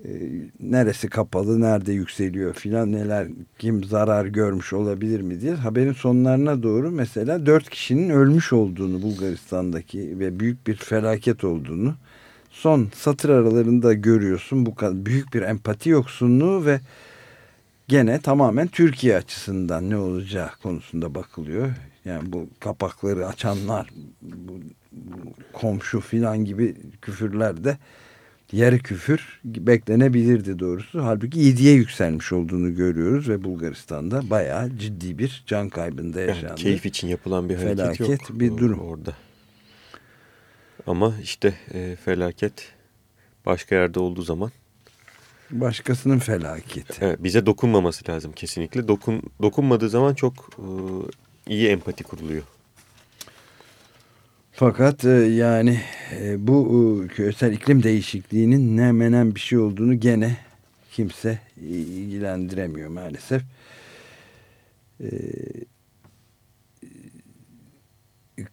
E, neresi kapalı, nerede yükseliyor filan neler kim zarar görmüş olabilir mi diye haberin sonlarına doğru mesela dört kişinin ölmüş olduğunu Bulgaristan'daki ve büyük bir felaket olduğunu son satır aralarında görüyorsun bu kadar büyük bir empati yoksunluğu ve gene tamamen Türkiye açısından ne olacağı konusunda bakılıyor. Yani bu kapakları açanlar bu, bu komşu filan gibi küfürler de yarı küfür beklenebilirdi doğrusu. Halbuki 7'ye yükselmiş olduğunu görüyoruz ve Bulgaristan'da bayağı ciddi bir can kaybında yaşandı. Yani keyif için yapılan bir hareket Felaket yok. bir durum. Orada. Ama işte e, felaket başka yerde olduğu zaman Başkasının felaketi. evet, bize dokunmaması lazım kesinlikle. Dokun, dokunmadığı zaman çok e, iyi empati kuruluyor. Fakat e, yani e, bu e, küresel iklim değişikliğinin ne menen bir şey olduğunu gene kimse ilgilendiremiyor maalesef.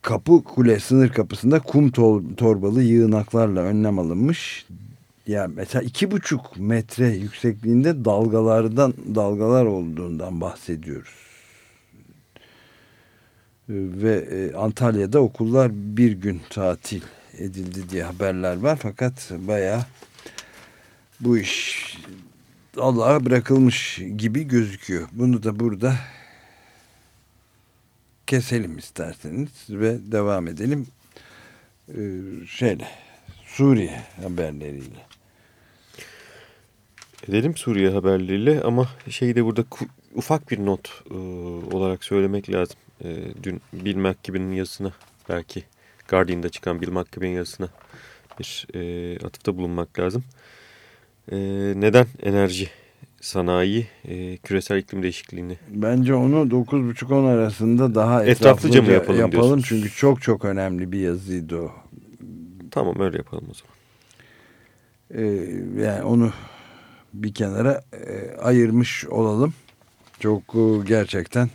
Kapı Kule sınır kapısında kum tor- torbalı yığınaklarla önlem alınmış. ya mesela iki buçuk metre yüksekliğinde dalgalardan dalgalar olduğundan bahsediyoruz. Ve e, Antalya'da okullar bir gün tatil edildi diye haberler var. Fakat bayağı bu iş Allah'a bırakılmış gibi gözüküyor. Bunu da burada keselim isterseniz ve devam edelim. Ee, şeyle Suriye haberleriyle. Edelim Suriye haberleriyle ama şeyi de burada ufak bir not e, olarak söylemek lazım. E, dün Bill McKibben'in yazısına belki Guardian'da çıkan Bill McKibben'in yazısına bir e, atıfta bulunmak lazım. E, neden enerji sanayi e, küresel iklim değişikliğini? Bence onu 9.30-10 arasında daha etraflıca, etraflıca mı yapalım, yapalım çünkü çok çok önemli bir yazıydı o. Tamam öyle yapalım o zaman. Ee, yani onu bir kenara e, ayırmış olalım. Çok e, gerçekten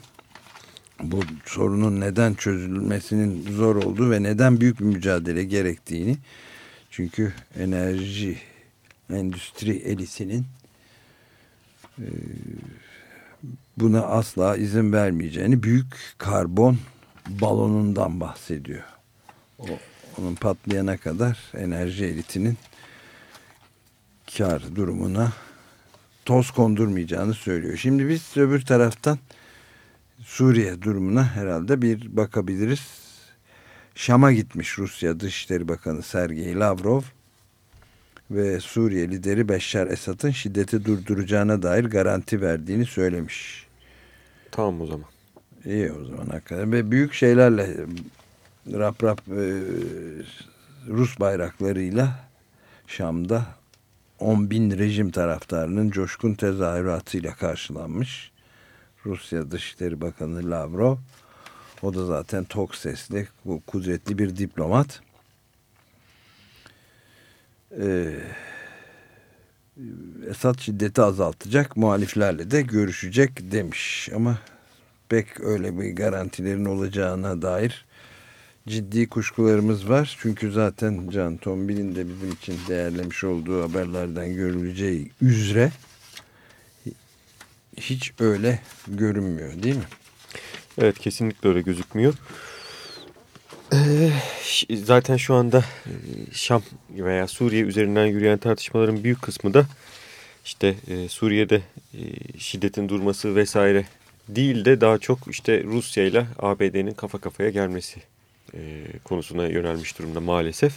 bu sorunun neden çözülmesinin zor olduğu ve neden büyük bir mücadele gerektiğini çünkü enerji endüstri elisinin e, buna asla izin vermeyeceğini büyük karbon balonundan bahsediyor. O, onun patlayana kadar enerji elitinin kar durumuna toz kondurmayacağını söylüyor. Şimdi biz öbür taraftan Suriye durumuna herhalde bir bakabiliriz. Şam'a gitmiş Rusya Dışişleri Bakanı Sergey Lavrov ve Suriye lideri Beşşar Esad'ın şiddeti durduracağına dair garanti verdiğini söylemiş. Tamam o zaman. İyi o zaman hakikaten. Ve büyük şeylerle rap rap e, Rus bayraklarıyla Şam'da 10 bin rejim taraftarının coşkun tezahüratıyla karşılanmış. Rusya Dışişleri Bakanı Lavrov o da zaten tok sesli kudretli bir diplomat. Ee, Esad şiddeti azaltacak muhaliflerle de görüşecek demiş ama pek öyle bir garantilerin olacağına dair ciddi kuşkularımız var. Çünkü zaten Can Tombil'in de bizim için değerlemiş olduğu haberlerden görüleceği üzere hiç öyle görünmüyor değil mi? Evet kesinlikle öyle gözükmüyor. Ee, zaten şu anda e, Şam veya Suriye üzerinden yürüyen tartışmaların büyük kısmı da işte e, Suriye'de e, şiddetin durması vesaire değil de daha çok işte Rusya ile ABD'nin kafa kafaya gelmesi konusuna yönelmiş durumda maalesef.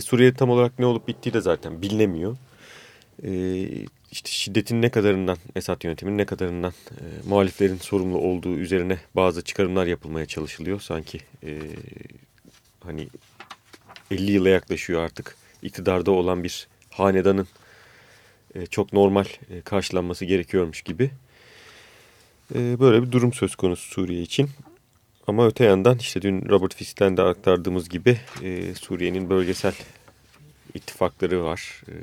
Suriye'de tam olarak ne olup bittiği de zaten bilinemiyor işte şiddetin ne kadarından Esad yönetiminin ne kadarından e, muhaliflerin sorumlu olduğu üzerine bazı çıkarımlar yapılmaya çalışılıyor. Sanki e, hani 50 yıla yaklaşıyor artık iktidarda olan bir hanedanın e, çok normal e, karşılanması gerekiyormuş gibi. E, böyle bir durum söz konusu Suriye için. Ama öte yandan işte dün Robert Fisk'ten de aktardığımız gibi e, Suriye'nin bölgesel ittifakları var. E,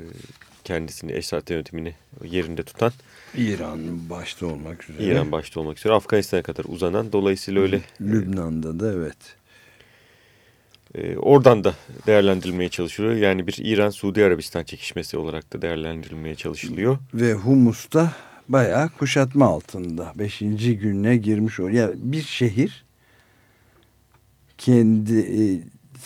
kendisini Esad yönetimini yerinde tutan. İran başta olmak üzere. İran başta olmak üzere Afganistan'a kadar uzanan dolayısıyla öyle. Lübnan'da da evet. E, oradan da değerlendirilmeye çalışılıyor. Yani bir İran-Suudi Arabistan çekişmesi olarak da değerlendirilmeye çalışılıyor. Ve Humus'ta bayağı kuşatma altında. Beşinci gününe girmiş oluyor. Yani bir şehir kendi e,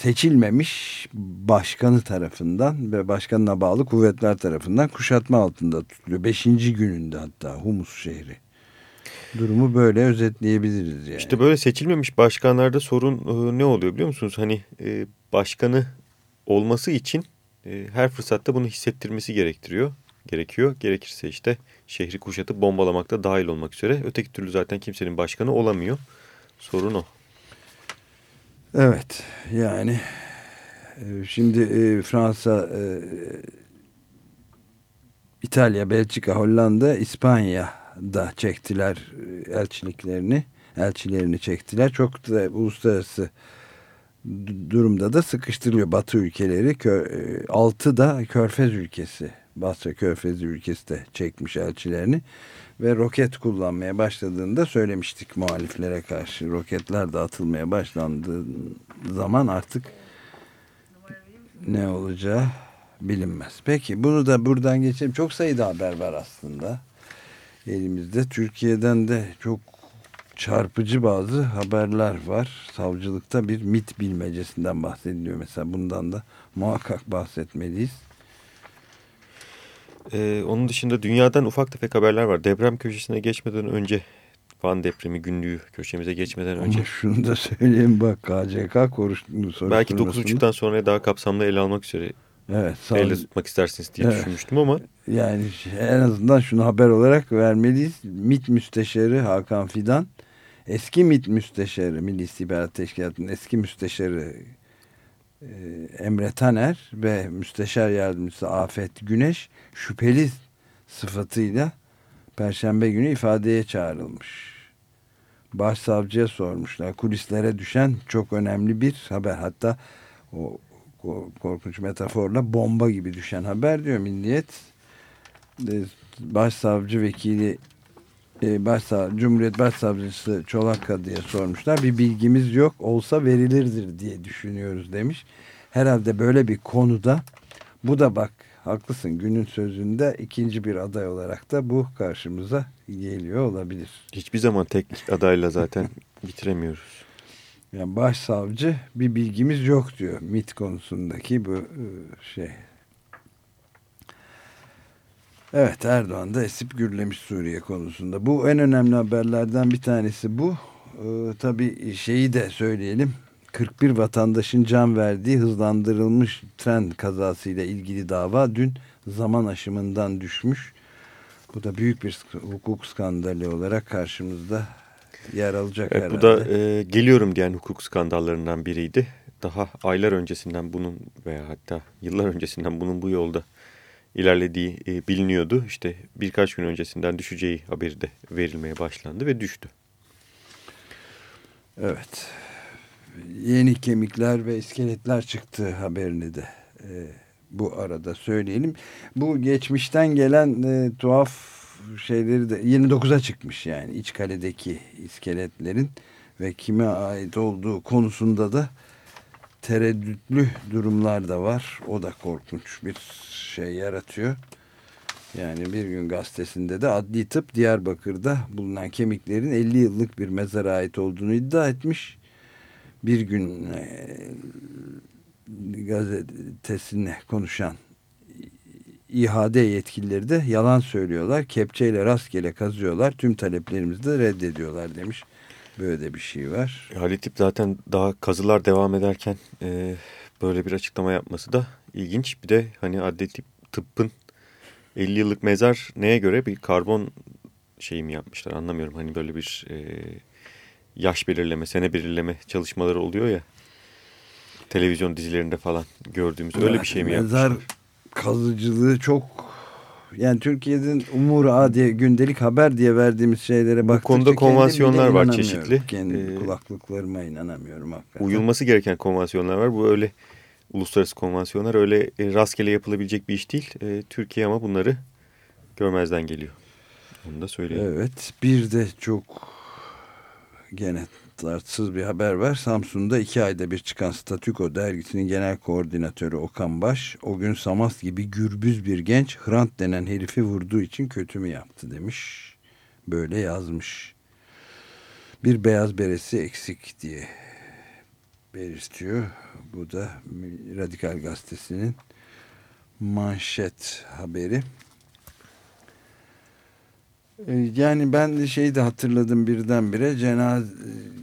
seçilmemiş başkanı tarafından ve başkanına bağlı kuvvetler tarafından kuşatma altında tutuluyor. Beşinci gününde hatta Humus şehri. Durumu böyle özetleyebiliriz yani. İşte böyle seçilmemiş başkanlarda sorun e, ne oluyor biliyor musunuz? Hani e, başkanı olması için e, her fırsatta bunu hissettirmesi gerektiriyor. Gerekiyor. Gerekirse işte şehri kuşatıp bombalamakta dahil olmak üzere. Öteki türlü zaten kimsenin başkanı olamıyor. Sorun o. Evet yani e, şimdi e, Fransa, e, İtalya, Belçika, Hollanda, İspanya'da çektiler elçiliklerini, elçilerini çektiler. Çok da uluslararası durumda da sıkıştırılıyor Batı ülkeleri. Altı da Körfez ülkesi, Basra Körfez ülkesi de çekmiş elçilerini ve roket kullanmaya başladığında söylemiştik muhaliflere karşı. Roketler de atılmaya başlandığı zaman artık ne olacağı bilinmez. Peki bunu da buradan geçelim. Çok sayıda haber var aslında elimizde. Türkiye'den de çok çarpıcı bazı haberler var. Savcılıkta bir mit bilmecesinden bahsediliyor. Mesela bundan da muhakkak bahsetmeliyiz. Ee, onun dışında dünyadan ufak tefek haberler var. Deprem köşesine geçmeden önce Van depremi günlüğü köşemize geçmeden önce. Ama şunu da söyleyeyim bak KCK konuştuğunu Belki 9.30'dan sonra daha kapsamlı ele almak üzere evet, sağ elle tutmak istersiniz diye Evet. düşünmüştüm ama Yani en azından şunu haber olarak vermeliyiz. MİT Müsteşarı Hakan Fidan, eski MİT Müsteşarı, Milli İstihbarat Teşkilatı'nın eski müsteşarı Emre Taner ve Müsteşar Yardımcısı Afet Güneş şüpheli sıfatıyla Perşembe günü ifadeye çağrılmış. Başsavcıya sormuşlar. Kulislere düşen çok önemli bir haber. Hatta o ko- korkunç metaforla bomba gibi düşen haber diyor Milliyet. E, Başsavcı vekili e, Başsav Cumhuriyet Başsavcısı Çolak Kadı'ya sormuşlar. Bir bilgimiz yok olsa verilirdir diye düşünüyoruz demiş. Herhalde böyle bir konuda bu da bak haklısın günün sözünde ikinci bir aday olarak da bu karşımıza geliyor olabilir. hiçbir zaman tek adayla zaten <laughs> bitiremiyoruz. Yani başsavcı bir bilgimiz yok diyor MIT konusundaki bu e, şey. Evet Erdoğan da esip gürlemiş Suriye konusunda. Bu en önemli haberlerden bir tanesi bu. Ee, tabii şeyi de söyleyelim. 41 vatandaşın can verdiği hızlandırılmış tren kazasıyla ilgili dava dün zaman aşımından düşmüş. Bu da büyük bir hukuk skandalı olarak karşımızda yer alacak Evet, herhalde. bu da e, geliyorum diyen hukuk skandallarından biriydi. Daha aylar öncesinden bunun veya hatta yıllar öncesinden bunun bu yolda ilerlediği e, biliniyordu. İşte birkaç gün öncesinden düşeceği haberi de verilmeye başlandı ve düştü. Evet. Yeni kemikler ve iskeletler çıktı haberini de e, bu arada söyleyelim. Bu geçmişten gelen e, tuhaf şeyleri de 29'a çıkmış yani İçkale'deki iskeletlerin ve kime ait olduğu konusunda da tereddütlü durumlar da var. O da korkunç bir şey yaratıyor. Yani bir gün gazetesinde de Adli Tıp Diyarbakır'da bulunan kemiklerin 50 yıllık bir mezara ait olduğunu iddia etmiş. Bir gün e, gazetesine konuşan İHAD yetkilileri de yalan söylüyorlar. Kepçeyle rastgele kazıyorlar. Tüm taleplerimizi de reddediyorlar demiş. Böyle de bir şey var. Halit Tip zaten daha kazılar devam ederken e, böyle bir açıklama yapması da ilginç. Bir de hani adli tıp, tıbbın 50 yıllık mezar neye göre bir karbon şeyi mi yapmışlar anlamıyorum. Hani böyle bir e, yaş belirleme, sene belirleme çalışmaları oluyor ya. Televizyon dizilerinde falan gördüğümüz öyle bir şey mi Mezar yapmışlar? kazıcılığı çok yani Türkiye'nin umur A diye gündelik haber diye verdiğimiz şeylere baktıkça konuda kendim bile konvansiyonlar var çeşitli. Kendi Ee, kulaklıklarıma inanamıyorum hakikaten. Uyulması gereken konvansiyonlar var. Bu öyle uluslararası konvansiyonlar öyle e, rastgele yapılabilecek bir iş değil. E, Türkiye ama bunları görmezden geliyor. Onu da söyleyeyim. Evet bir de çok gene tartısız bir haber var. Samsun'da iki ayda bir çıkan Statüko dergisinin genel koordinatörü Okan Baş o gün Samas gibi gürbüz bir genç Hrant denen herifi vurduğu için kötü mü yaptı demiş. Böyle yazmış. Bir beyaz beresi eksik diye belirtiyor. Bu da Radikal Gazetesi'nin manşet haberi. Ee, Yani ben de şeyi de hatırladım birdenbire cenaz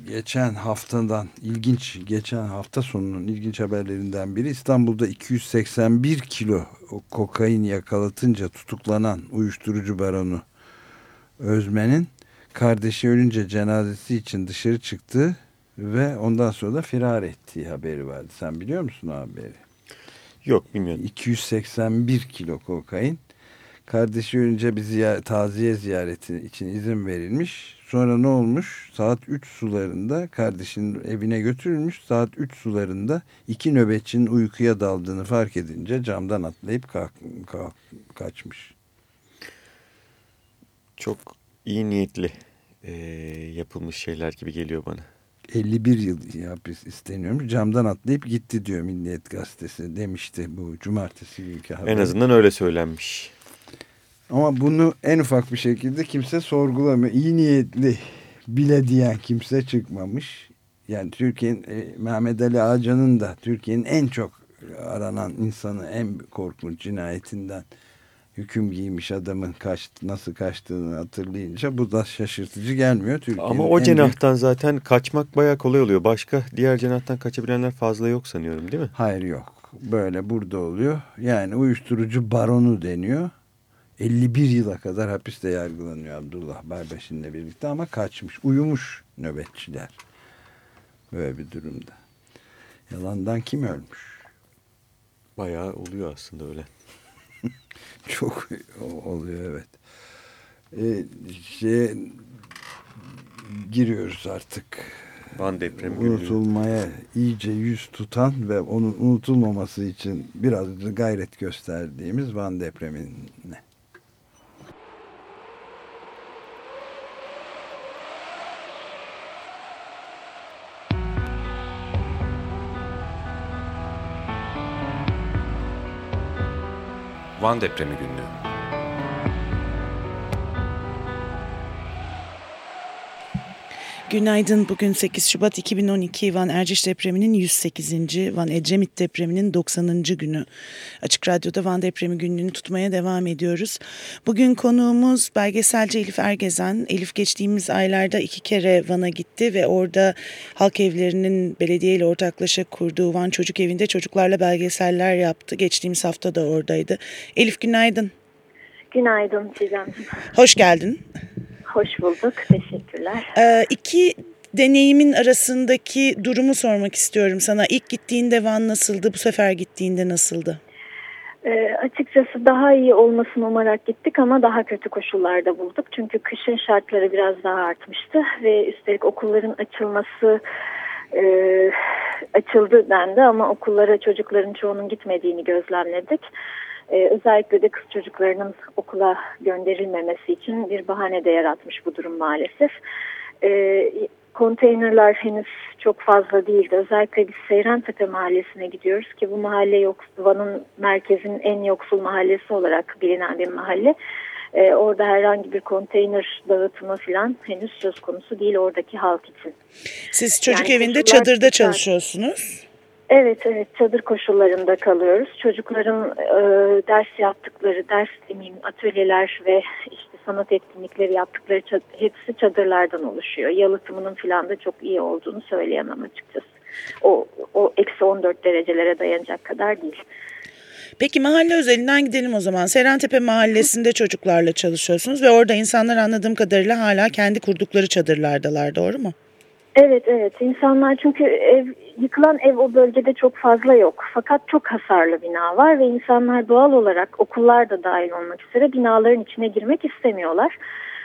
geçen haftadan ilginç geçen hafta sonunun ilginç haberlerinden biri İstanbul'da 281 kilo kokain yakalatınca tutuklanan uyuşturucu baronu Özmen'in kardeşi ölünce cenazesi için dışarı çıktı ve ondan sonra da firar ettiği haberi vardı. Sen biliyor musun o haberi? Yok bilmiyorum. 281 kilo kokain. Kardeşi ölünce bir ziyaret, taziye ziyareti için izin verilmiş. Sonra ne olmuş? Saat 3 sularında kardeşinin evine götürülmüş. Saat 3 sularında iki nöbetçinin uykuya daldığını fark edince camdan atlayıp kalk, kalk, kaçmış. Çok iyi niyetli e, yapılmış şeyler gibi geliyor bana. 51 yıl hapis isteniyormuş. Camdan atlayıp gitti diyor Milliyet Gazetesi demişti bu cumartesi günkü haber. En azından öyle söylenmiş. Ama bunu en ufak bir şekilde kimse sorgulamıyor. İyi niyetli bile diyen kimse çıkmamış. Yani Türkiye'nin e, Mehmet Ali Ağcan'ın da Türkiye'nin en çok aranan insanı en korkunç cinayetinden hüküm giymiş adamın kaç, nasıl kaçtığını hatırlayınca bu da şaşırtıcı gelmiyor. Türkiye'nin Ama o en cenahtan zaten kaçmak bayağı kolay oluyor. Başka diğer cenahtan kaçabilenler fazla yok sanıyorum değil mi? Hayır yok. Böyle burada oluyor. Yani uyuşturucu baronu deniyor. 51 yıla kadar hapiste yargılanıyor Abdullah Barbeşin'le birlikte ama kaçmış. Uyumuş nöbetçiler. Böyle bir durumda. Yalandan kim ölmüş? Bayağı oluyor aslında öyle. <laughs> Çok oluyor evet. Ee, şey, giriyoruz artık. Van depremi günlüğü. Unutulmaya iyice yüz tutan ve onun unutulmaması için biraz gayret gösterdiğimiz Van depremine. Van depremi günlüğü. Günaydın. Bugün 8 Şubat 2012 Van Erciş depreminin 108. Van Ecemit depreminin 90. günü. Açık Radyo'da Van depremi günlüğünü tutmaya devam ediyoruz. Bugün konuğumuz belgeselci Elif Ergezen. Elif geçtiğimiz aylarda iki kere Van'a gitti ve orada halk evlerinin belediye ile ortaklaşa kurduğu Van Çocuk Evi'nde çocuklarla belgeseller yaptı. Geçtiğimiz hafta da oradaydı. Elif günaydın. Günaydın Çiğdemciğim. Hoş geldin. Hoş bulduk. Teşekkürler. Ee, iki deneyimin arasındaki durumu sormak istiyorum sana. İlk gittiğinde Van nasıldı, bu sefer gittiğinde nasıldı? Ee, açıkçası daha iyi olmasını umarak gittik ama daha kötü koşullarda bulduk. Çünkü kışın şartları biraz daha artmıştı ve üstelik okulların açılması e, açıldı dendi ama okullara çocukların çoğunun gitmediğini gözlemledik. Ee, özellikle de kız çocuklarının okula gönderilmemesi için bir bahane de yaratmış bu durum maalesef. Ee, konteynerler henüz çok fazla değildi. Özellikle biz Seyrantepe mahallesine gidiyoruz ki bu mahalle yok, Van'ın merkezin en yoksul mahallesi olarak bilinen bir mahalle. Ee, orada herhangi bir konteyner dağıtımı falan henüz söz konusu değil oradaki halk için. Siz çocuk Yani evinde çadırda çalışıyorsunuz. Evet evet çadır koşullarında kalıyoruz. Çocukların e, ders yaptıkları, ders demeyeyim atölyeler ve işte sanat etkinlikleri yaptıkları çad- hepsi çadırlardan oluşuyor. Yalıtımının falan da çok iyi olduğunu söyleyemem açıkçası. O, o eksi 14 derecelere dayanacak kadar değil. Peki mahalle özelinden gidelim o zaman. Serentepe mahallesinde çocuklarla çalışıyorsunuz ve orada insanlar anladığım kadarıyla hala kendi kurdukları çadırlardalar doğru mu? Evet evet insanlar çünkü ev yıkılan ev o bölgede çok fazla yok. Fakat çok hasarlı bina var ve insanlar doğal olarak okullar da dahil olmak üzere binaların içine girmek istemiyorlar.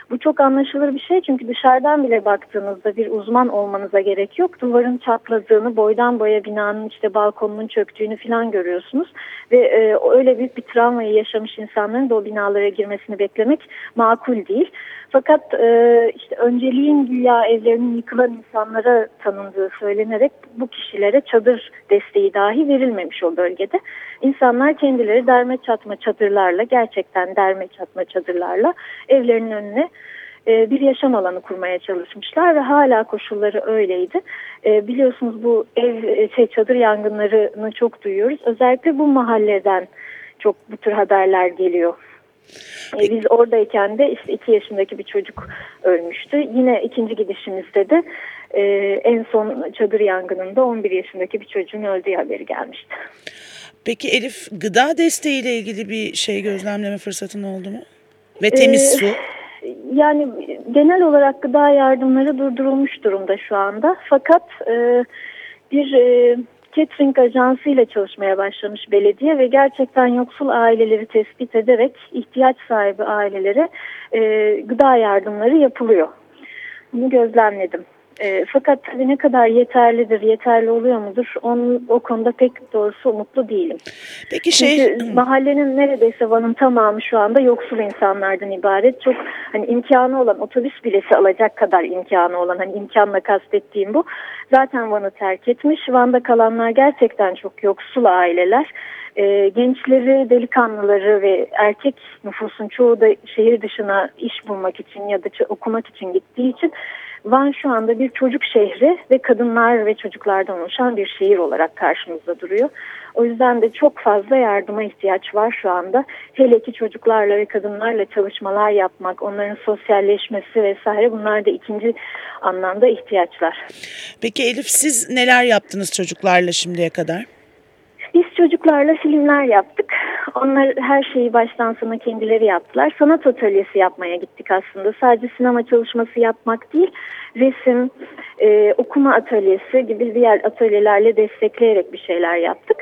Bu çok anlaşılır bir şey çünkü dışarıdan bile baktığınızda bir uzman olmanıza gerek yok. Duvarın çatladığını, boydan boya binanın işte balkonunun çöktüğünü falan görüyorsunuz. Ve e, öyle büyük bir travmayı yaşamış insanların da o binalara girmesini beklemek makul değil. Fakat e, işte önceliğin güya evlerinin yıkılan insanlara tanındığı söylenerek bu kişilere çadır desteği dahi verilmemiş o bölgede. İnsanlar kendileri derme çatma çadırlarla gerçekten derme çatma çadırlarla evlerinin önüne e, bir yaşam alanı kurmaya çalışmışlar ve hala koşulları öyleydi. E, biliyorsunuz bu ev e, şey çadır yangınlarını çok duyuyoruz. Özellikle bu mahalleden çok bu tür haberler geliyor. E, Biz oradayken de işte iki yaşındaki bir çocuk ölmüştü. Yine ikinci gidişimizde de e, en son çadır yangınında 11 yaşındaki bir çocuğun öldüğü haberi gelmişti. Peki Elif gıda desteğiyle ilgili bir şey gözlemleme fırsatın oldu mu? Ve temiz Ee, su. Yani genel olarak gıda yardımları durdurulmuş durumda şu anda. Fakat e, bir e, catering ajansı ile çalışmaya başlamış belediye ve gerçekten yoksul aileleri tespit ederek ihtiyaç sahibi ailelere e, gıda yardımları yapılıyor. Bunu gözlemledim. E, fakat tabii ne kadar yeterlidir, yeterli oluyor mudur? Onun, o konuda pek doğrusu umutlu değilim. Peki şey... Çünkü mahallenin neredeyse Van'ın tamamı şu anda yoksul insanlardan ibaret. Çok hani imkanı olan, otobüs bileti alacak kadar imkanı olan, hani imkanla kastettiğim bu. Zaten Van'ı terk etmiş. Van'da kalanlar gerçekten çok yoksul aileler e, gençleri, delikanlıları ve erkek nüfusun çoğu da şehir dışına iş bulmak için ya da okumak için gittiği için Van şu anda bir çocuk şehri ve kadınlar ve çocuklardan oluşan bir şehir olarak karşımızda duruyor. O yüzden de çok fazla yardıma ihtiyaç var şu anda. Hele ki çocuklarla ve kadınlarla çalışmalar yapmak, onların sosyalleşmesi vesaire bunlar da ikinci anlamda ihtiyaçlar. Peki Elif siz neler yaptınız çocuklarla şimdiye kadar? Biz çocuklarla filmler yaptık. Onlar her şeyi baştan sona kendileri yaptılar. Sanat atölyesi yapmaya gittik aslında. Sadece sinema çalışması yapmak değil, resim, e, okuma atölyesi gibi diğer atölyelerle destekleyerek bir şeyler yaptık.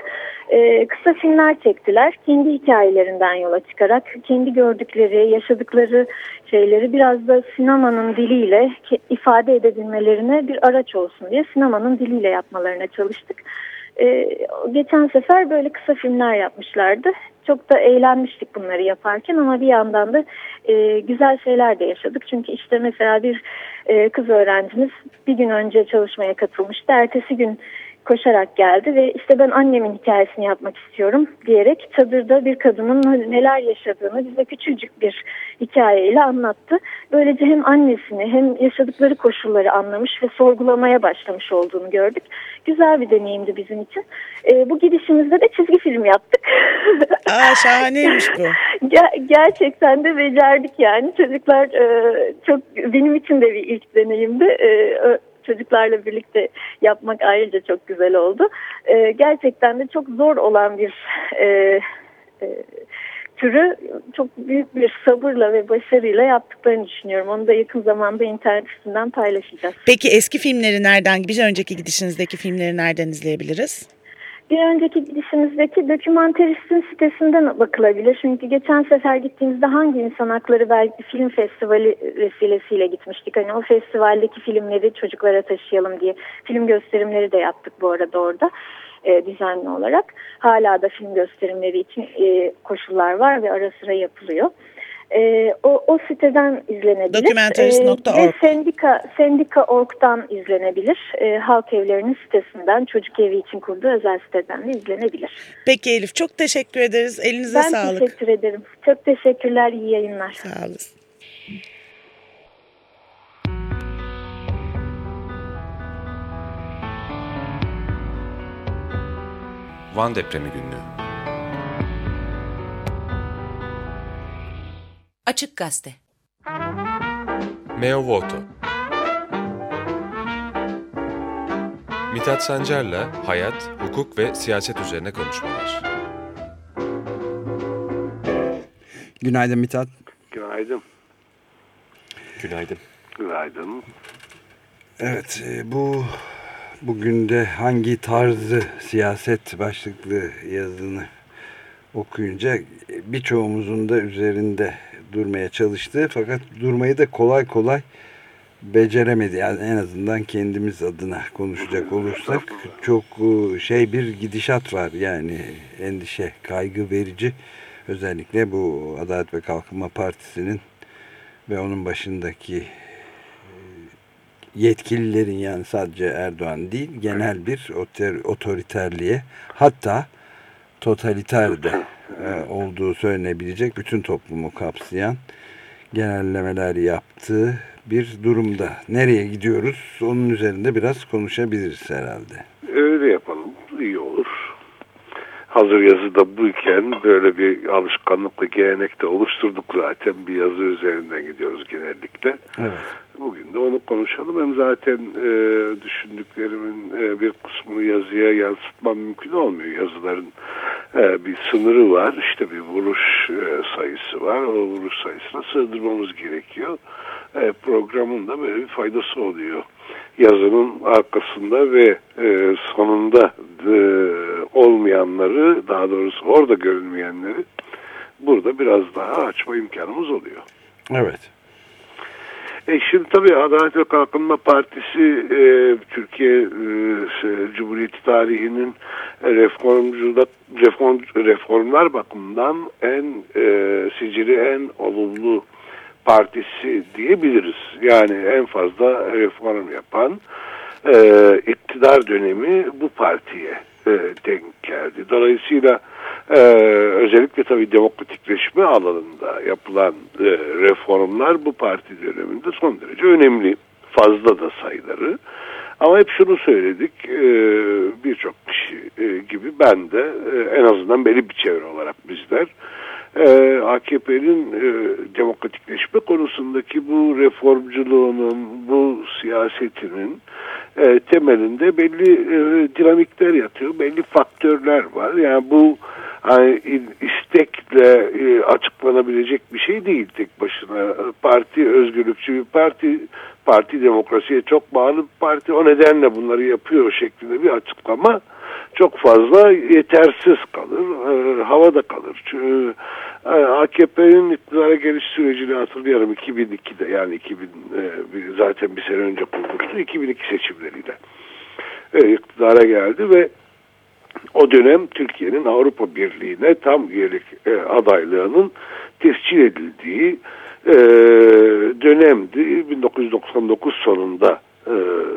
E, kısa filmler çektiler. Kendi hikayelerinden yola çıkarak, kendi gördükleri, yaşadıkları şeyleri biraz da sinemanın diliyle ifade edebilmelerine bir araç olsun diye sinemanın diliyle yapmalarına çalıştık. Ee, geçen sefer böyle kısa filmler yapmışlardı. Çok da eğlenmiştik bunları yaparken ama bir yandan da e, güzel şeyler de yaşadık. Çünkü işte mesela bir e, kız öğrencimiz bir gün önce çalışmaya katılmıştı. Ertesi gün koşarak geldi ve işte ben annemin hikayesini yapmak istiyorum diyerek çadırda bir kadının neler yaşadığını bize küçücük bir hikayeyle anlattı. Böylece hem annesini hem yaşadıkları koşulları anlamış ve sorgulamaya başlamış olduğunu gördük. Güzel bir deneyimdi bizim için. E, bu gidişimizde de çizgi film yaptık. Aa şahaneymiş bu. <laughs> Ger gerçekten de becerdik yani. Çocuklar e, çok benim için de bir ilk deneyimdi. E, çocuklarla birlikte yapmak ayrıca çok güzel oldu. E, gerçekten de çok zor olan bir e, e, türü çok büyük bir sabırla ve başarıyla yaptıklarını düşünüyorum. Onu da yakın zamanda internet üstünden paylaşacağız. Peki eski filmleri nereden, bir önceki gidişinizdeki filmleri nereden izleyebiliriz? Bir önceki gidişimizdeki dokümenteristin sitesinden bakılabilir. Çünkü geçen sefer gittiğimizde hangi insan hakları belki film festivali vesilesiyle gitmiştik. Hani o festivaldeki filmleri çocuklara taşıyalım diye film gösterimleri de yaptık bu arada orada e, düzenli olarak. Hala da film gösterimleri için e, koşullar var ve ara sıra yapılıyor. E, o, o siteden izlenebilir. Documentaries.org. E, sendika, sendika.org'dan izlenebilir. E, Halk Evlerinin sitesinden, çocuk evi için kurduğu özel siteden de izlenebilir. Peki Elif çok teşekkür ederiz. Elinize ben sağlık. Ben teşekkür ederim. Çok teşekkürler. İyi yayınlar. Sağ olasın. Van Depremi Günlüğü Açık Gazete Meo Voto Mithat Sancar'la hayat, hukuk ve siyaset üzerine konuşmalar. Günaydın Mithat. Günaydın. Günaydın. Günaydın. Evet e, bu bugün de hangi tarzı siyaset başlıklı yazını okuyunca birçoğumuzun da üzerinde durmaya çalıştı. Fakat durmayı da kolay kolay beceremedi. Yani en azından kendimiz adına konuşacak olursak çok e, şey bir gidişat var. Yani endişe, kaygı verici. Özellikle bu Adalet ve Kalkınma Partisi'nin ve onun başındaki e, yetkililerin yani sadece Erdoğan değil genel bir otoriterliğe hatta totaliter de olduğu söylenebilecek bütün toplumu kapsayan genellemeler yaptığı bir durumda. Nereye gidiyoruz? Onun üzerinde biraz konuşabiliriz herhalde. Öyle yapalım. iyi olur. Hazır yazıda buyken böyle bir alışkanlıkla gelenekte oluşturduk zaten. Bir yazı üzerinden gidiyoruz genellikle. Evet. Bugün de onu konuşalım. Hem zaten e, düşündüklerimin e, bir kısmını yazıya yansıtmam mümkün olmuyor. Yazıların e, bir sınırı var. İşte bir vuruş e, sayısı var. O vuruş sayısına sığdırmamız gerekiyor. E, programın da böyle bir faydası oluyor. Yazının arkasında ve e, sonunda e, olmayanları, daha doğrusu orada görünmeyenleri burada biraz daha açma imkanımız oluyor. Evet. E şimdi tabii Adalet ve Kalkınma Partisi e, Türkiye e, Cumhuriyeti tarihinin reformculuk reform, reformlar bakımından en e, sicili en olumlu partisi diyebiliriz. Yani en fazla reform yapan e, iktidar dönemi bu partiye e, denk geldi. Dolayısıyla e, özellikle tabii demokratikleşme alanında yapılan e, reformlar bu parti döneminde son derece önemli. Fazla da sayıları. Ama hep şunu söyledik, e, birçok kişi e, gibi ben de e, en azından belli bir çevre olarak bizler e, AKP'nin e, demokratikleşme konusundaki bu reformculuğunun, bu siyasetinin e, temelinde belli e, dinamikler yatıyor, belli faktörler var. Yani bu hani, istekle e, açıklanabilecek bir şey değil tek başına. Parti özgürlükçü bir parti, parti demokrasiye çok bağlı bir parti. O nedenle bunları yapıyor şeklinde bir açıklama çok fazla yetersiz kalır, e, havada kalır. Çünkü e, AKP'nin iktidara geliş sürecini hatırlıyorum 2002'de yani 2000 e, zaten bir sene önce kurmuştu 2002 seçimleriyle e, iktidara geldi ve o dönem Türkiye'nin Avrupa Birliği'ne tam üyelik e, adaylığının tescil edildiği e, dönemdi. 1999 sonunda e,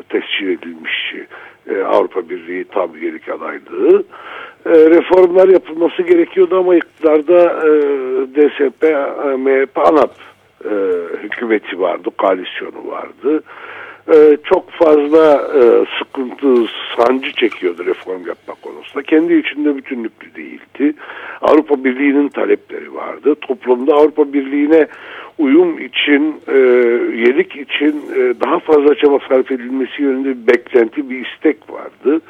tescil edilmiş e, Avrupa Birliği tam üyelik adaylığı. E, reformlar yapılması gerekiyordu ama iktidarda e, DSP, e, MHP, ANAP e, hükümeti vardı, koalisyonu vardı. E, çok fazla e, sıkıntı, sancı çekiyordu reform yapma konusunda. Kendi içinde bütünlüklü değildi. Avrupa Birliği'nin talepleri vardı. Toplumda Avrupa Birliği'ne uyum için, e, için e, daha fazla çaba sarf edilmesi yönünde bir beklenti, bir istek vardı.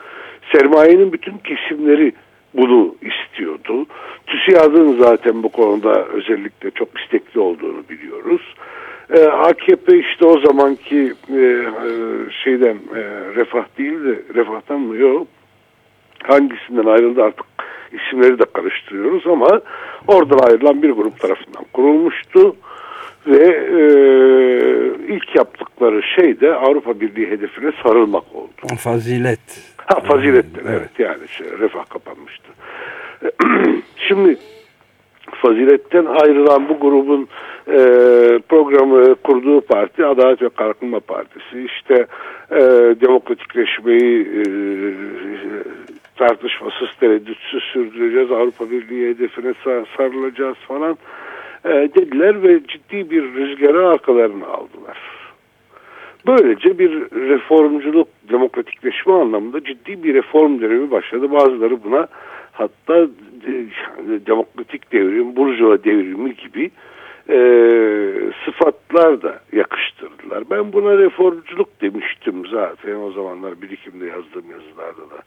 Sermayenin bütün kesimleri bunu istiyordu. TÜSİAD'ın zaten bu konuda özellikle çok istekli olduğunu biliyoruz. E, AKP işte o zamanki e, e, şeyden e, refah değil de refahtan mı yok hangisinden ayrıldı artık isimleri de karıştırıyoruz ama oradan ayrılan bir grup tarafından kurulmuştu ve e, ilk yaptıkları şey de Avrupa Birliği hedefine sarılmak oldu. Fazilet. Ha fazilettir evet, evet yani şey, refah kapanmıştı. <clears throat> Şimdi faziletten ayrılan bu grubun e, programı kurduğu parti Adalet ve Kalkınma Partisi işte e, demokratikleşmeyi e, tartışmasız tereddütsüz sürdüreceğiz Avrupa Birliği hedefine sarılacağız falan e, dediler ve ciddi bir rüzgarı arkalarına aldılar. Böylece bir reformculuk, demokratikleşme anlamında ciddi bir reform dönemi başladı. Bazıları buna hatta e, demokratik devrim, burjuva devrimi gibi e, sıfatlar da yakıştırdılar. Ben buna reformculuk demiştim zaten o zamanlar birikimde yazdığım yazılarda da.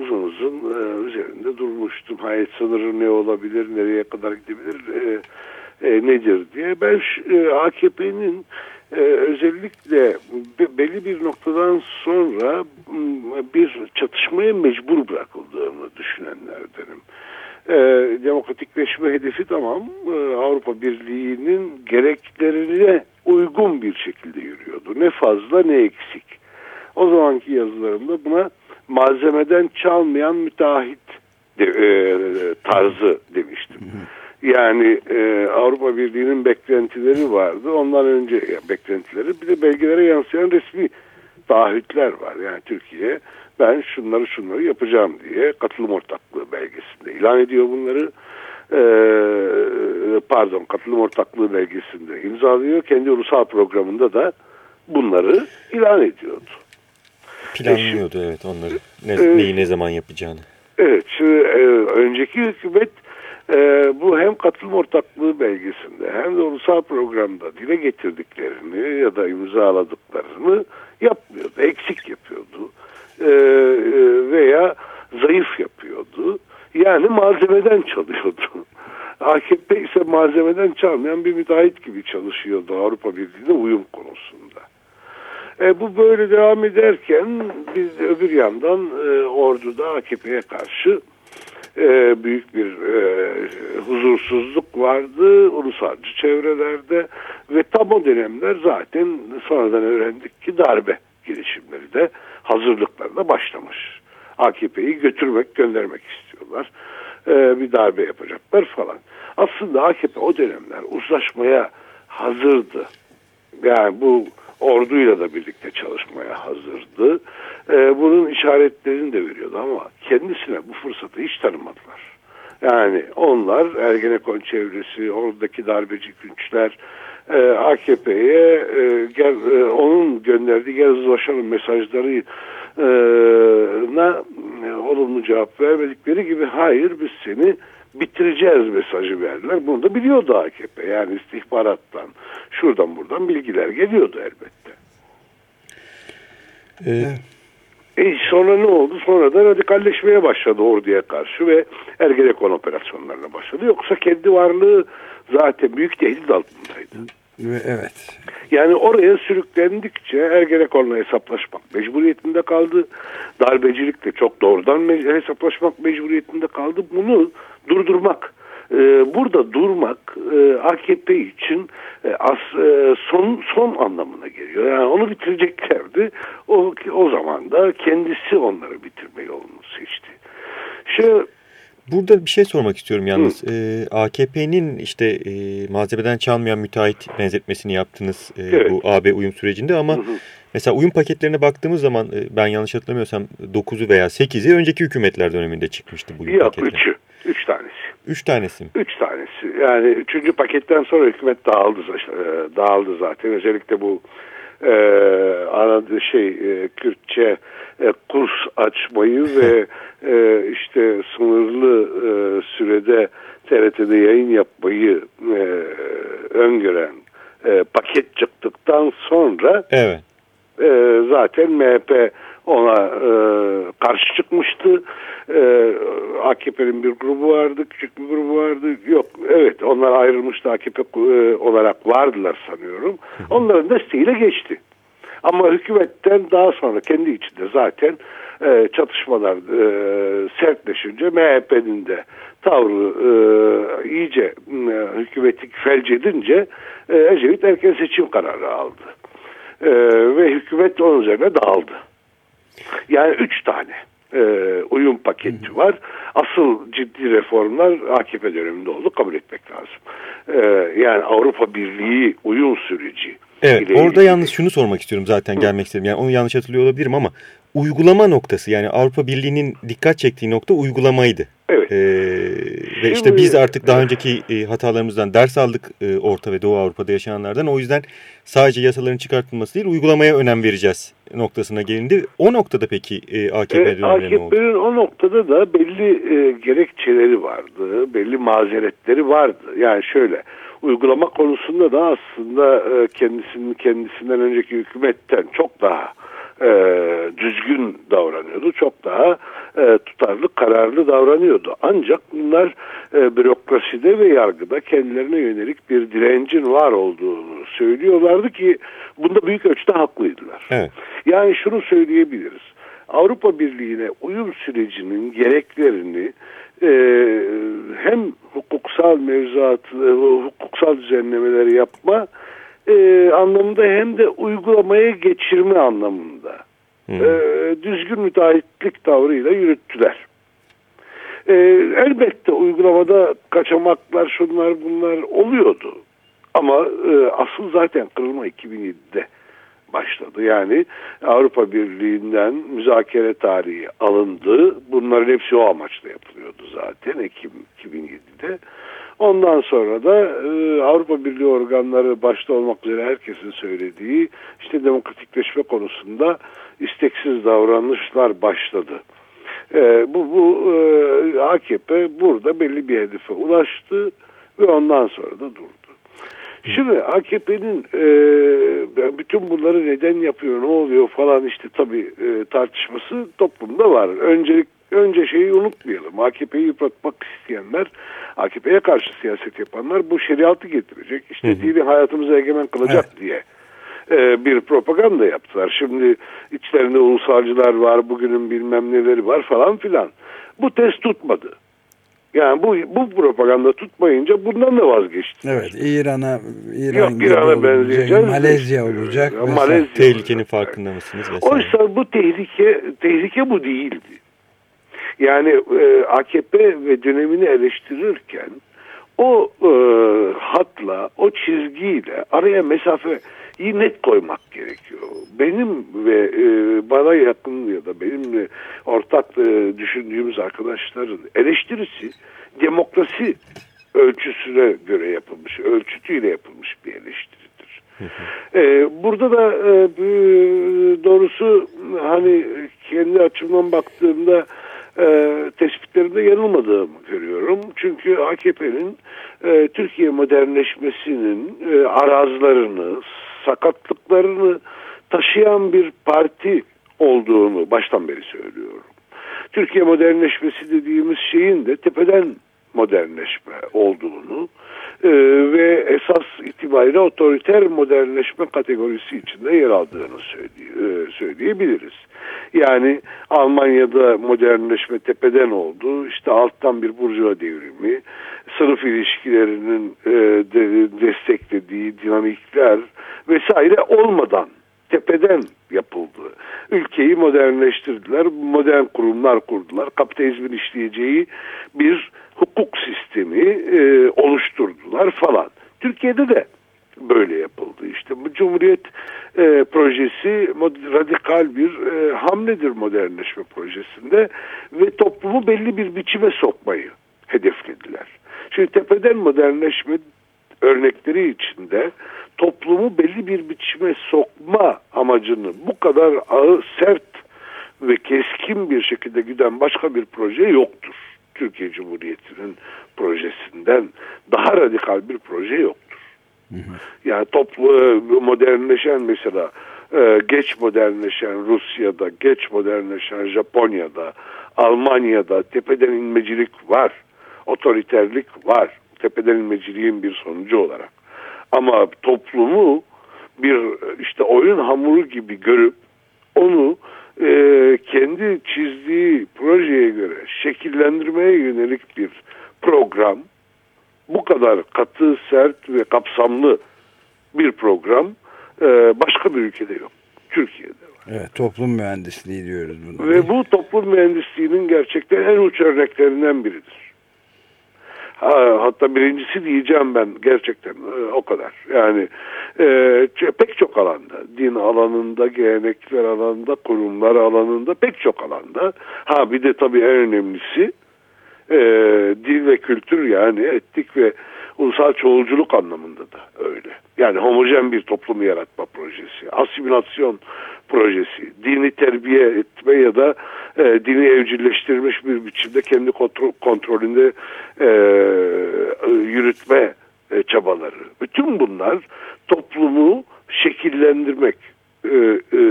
uzun uzun e, üzerinde durmuştum. Hayat sınırı ne olabilir, nereye kadar gidebilir, e, e, nedir diye. Ben e, AKP'nin e, özellikle belli bir noktadan sonra bir çatışmaya mecbur bırakıldığını düşünenlerdenim. E, demokratikleşme hedefi tamam e, Avrupa Birliği'nin gereklerine uygun bir şekilde yürüyordu. Ne fazla ne eksik. O zamanki yazılarımda buna malzemeden çalmayan müteahhit e, tarzı demiştim. Yani e, Avrupa Birliği'nin beklentileri vardı. Ondan önce beklentileri bir de belgelere yansıyan resmi taahhütler var. Yani Türkiye ben şunları şunları yapacağım diye katılım ortaklığı belgesinde ilan ediyor bunları. E, pardon katılım ortaklığı belgesinde imzalıyor. Kendi ulusal programında da bunları ilan ediyordu. Planlıyordu e, evet onları. Ne, e, neyi ne zaman yapacağını. Evet. Şimdi, e, önceki hükümet e, bu hem katılım ortaklığı belgesinde hem de ulusal programda dile getirdiklerini ya da imzaladıklarını yapmıyordu. Eksik yapıyordu. E, e, veya zayıf yapıyordu. Yani malzemeden çalıyordu. <laughs> AKP ise malzemeden çalmayan bir müteahhit gibi çalışıyordu Avrupa Birliği'ne uyum konusunda. E, bu böyle devam ederken biz öbür yandan e, orduda AKP'ye karşı e, büyük bir e, huzursuzluk vardı ulusalcı çevrelerde ve tam o dönemler zaten sonradan öğrendik ki darbe girişimleri de hazırlıklarına başlamış. AKP'yi götürmek, göndermek istiyorlar. E, bir darbe yapacaklar falan. Aslında AKP o dönemler uzlaşmaya hazırdı. Yani bu orduyla da birlikte çalışmaya hazırdı. Ee, bunun işaretlerini de veriyordu ama kendisine bu fırsatı hiç tanımadılar. Yani onlar Ergenekon çevresi, oradaki darbeci güçler e, AKP'ye e, gel, e, onun gönderdiği gel uzlaşalım mesajları e, na e, olumlu cevap vermedikleri gibi hayır biz seni bitireceğiz mesajı verdiler. Bunu da biliyordu AKP. Yani istihbarattan şuradan buradan bilgiler geliyordu elbette. Evet. E sonra ne oldu? Sonradan radikalleşmeye başladı orduya karşı ve Ergenekon operasyonlarına başladı. Yoksa kendi varlığı zaten büyük tehdit altındaydı. Evet. Yani oraya sürüklendikçe Ergenekon'la hesaplaşmak mecburiyetinde kaldı. Darbecilikle çok doğrudan hesaplaşmak mecburiyetinde kaldı. Bunu durdurmak e, burada durmak e, AKP için e, son son anlamına geliyor. Yani onu bitireceklerdi. O o zaman da kendisi onları bitirme yolunu seçti. Şu Burada bir şey sormak istiyorum yalnız. Ee, AKP'nin işte e, malzemeden çalmayan müteahhit benzetmesini yaptınız e, Evet. bu AB uyum sürecinde ama Hı hı. mesela uyum paketlerine baktığımız zaman e, ben yanlış hatırlamıyorsam 9'u veya 8'i önceki hükümetler döneminde çıkmıştı bu uyum yok paketleri. üçü. Üç tanesi. Üç tanesi mi? Üç tanesi. Yani üçüncü paketten sonra hükümet dağıldı, e, dağıldı zaten. Özellikle bu e, aradığı şey e, Kürtçe e, kurs açmayı <laughs> ve e, işte sınırlı e, sürede TRT'de yayın yapmayı e, öngören e, paket çıktıktan sonra Evet. e, zaten MHP ona e, karşı çıkmıştı. E, AKP'nin bir grubu vardı, küçük bir grubu vardı. Yok, evet onlar ayrılmıştı AKP e, olarak vardılar sanıyorum. Onların desteğiyle geçti. Ama hükümetten daha sonra kendi içinde zaten e, çatışmalar e, sertleşince MHP'nin de tavrı e, iyice e, hükümeti felç edince e, Ecevit erken seçim kararı aldı. E, ve hükümet onun üzerine dağıldı. Yani üç tane e, uyum paketi var. Asıl ciddi reformlar AKP döneminde oldu kabul etmek lazım. E, yani Avrupa Birliği uyum süreci. Evet orada yalnız şunu sormak istiyorum zaten gelmek istedim. Yani onu yanlış hatırlıyor olabilirim ama uygulama noktası yani Avrupa Birliği'nin dikkat çektiği nokta uygulamaydı. Evet. Ee, ve işte biz artık daha önceki e, hatalarımızdan ders aldık e, Orta ve Doğu Avrupa'da yaşananlardan. O yüzden sadece yasaların çıkartılması değil uygulamaya önem vereceğiz noktasına gelindi. O noktada peki e, AKP E? AKP'nin o noktada da belli e, gerekçeleri vardı, belli mazeretleri vardı. Yani şöyle, uygulama konusunda da aslında e, kendisinin kendisinden önceki hükümetten çok daha e, düzgün davranıyordu. Çok daha e, tutarlı, kararlı davranıyordu. Ancak bunlar e, bürokraside ve yargıda kendilerine yönelik bir direncin var olduğunu söylüyorlardı ki bunda büyük ölçüde haklıydılar. Evet. Yani şunu söyleyebiliriz. Avrupa Birliği'ne uyum sürecinin gereklerini e, hem hukuksal mevzuat, e, hukuksal düzenlemeleri yapma e, anlamında hem de uygulamaya geçirme anlamında e, düzgün müteahhitlik tavrıyla yürüttüler. E, elbette uygulamada kaçamaklar şunlar bunlar oluyordu. Ama e, asıl zaten kırılma 2007'de başladı. Yani Avrupa Birliği'nden müzakere tarihi alındı. Bunların hepsi o amaçla yapılıyordu zaten Ekim 2007'de. Ondan sonra da e, Avrupa Birliği organları başta olmak üzere herkesin söylediği işte demokratikleşme konusunda isteksiz davranışlar başladı. E, bu bu e, AKP burada belli bir hedefe ulaştı ve ondan sonra da durdu. Şimdi AKP'nin e, bütün bunları neden yapıyor, ne oluyor falan işte tabii e, tartışması toplumda var. Öncelik önce şeyi unutmayalım. AKP'yi yıpratmak isteyenler, AKP'ye karşı siyaset yapanlar bu şeriatı getirecek. İşte dini hayatımızı egemen kılacak diye e, bir propaganda yaptılar. Şimdi içlerinde ulusalcılar var, bugünün bilmem neleri var falan filan. Bu test tutmadı. Yani bu bu propaganda tutmayınca bundan da vazgeçti. Evet İran'a İran Yok İran'a benzeyeceğiz. Malezya olacak. Ya, Malezya Tehlikenin farkında mısınız? Vesaire. Oysa bu tehlike tehlike bu değildi. Yani e, AKP ve dönemini eleştirirken o e, hatla, o çizgiyle araya mesafe iyi net koymak gerekiyor. Benim ve e, bana yakın ya da benimle ortak e, düşündüğümüz arkadaşların eleştirisi demokrasi ölçüsüne göre yapılmış, ölçütüyle yapılmış bir eleştiridir. Ee, burada da e, doğrusu hani kendi açımdan baktığımda e, tespitlerimde yanılmadığımı görüyorum. Çünkü AKP'nin e, Türkiye modernleşmesinin e, arazlarını, sakatlıklarını taşıyan bir parti olduğunu baştan beri söylüyorum. Türkiye modernleşmesi dediğimiz şeyin de tepeden modernleşme olduğunu e, ve esas itibariyle otoriter modernleşme kategorisi içinde yer aldığını söyleye, söyleyebiliriz. Yani Almanya'da modernleşme tepeden oldu. İşte alttan bir burjuva devrimi, sınıf ilişkilerinin e, de, desteklediği dinamikler vesaire olmadan tepeden yapıldı. Ülkeyi modernleştirdiler, modern kurumlar kurdular, kapitalizmin işleyeceği bir hukuk sistemi e, oluşturdular falan. Türkiye'de de böyle yapıldı. İşte bu Cumhuriyet e, projesi radikal bir e, hamledir modernleşme projesinde ve toplumu belli bir biçime sokmayı hedeflediler. Şimdi tepeden modernleşme örnekleri içinde toplumu belli bir biçime sokma amacını bu kadar ağır, sert ve keskin bir şekilde giden başka bir proje yoktur. Türkiye Cumhuriyeti'nin projesinden daha radikal bir proje yoktur. Hı hı. Yani toplu modernleşen mesela e, geç modernleşen Rusya'da, geç modernleşen Japonya'da, Almanya'da tepeden inmecilik var, otoriterlik var, tepeden inmeciliğin bir sonucu olarak. Ama toplumu bir işte oyun hamuru gibi görüp onu e, kendi çizdiği projeye göre şekillendirmeye yönelik bir program bu kadar katı, sert ve kapsamlı bir program e, başka bir ülkede yok. Türkiye'de var. Evet, toplum mühendisliği diyoruz bunu. Ve bu toplum mühendisliğinin gerçekten en uç örneklerinden biridir. Ha, hatta birincisi diyeceğim ben gerçekten e, o kadar. Yani e, pek çok alanda, din alanında, gelenekler alanında, kurumlar alanında, pek çok alanda. Ha bir de tabii en önemlisi e, dil ve kültür yani etnik ve ulusal çoğulculuk anlamında da öyle. Yani homojen bir toplumu yaratma projesi, asimilasyon projesi, dini terbiye etme ya da e, dini evcilleştirmiş bir biçimde kendi kontrol, kontrolünde e, yürütme e, çabaları. Bütün bunlar toplumu şekillendirmek e, e,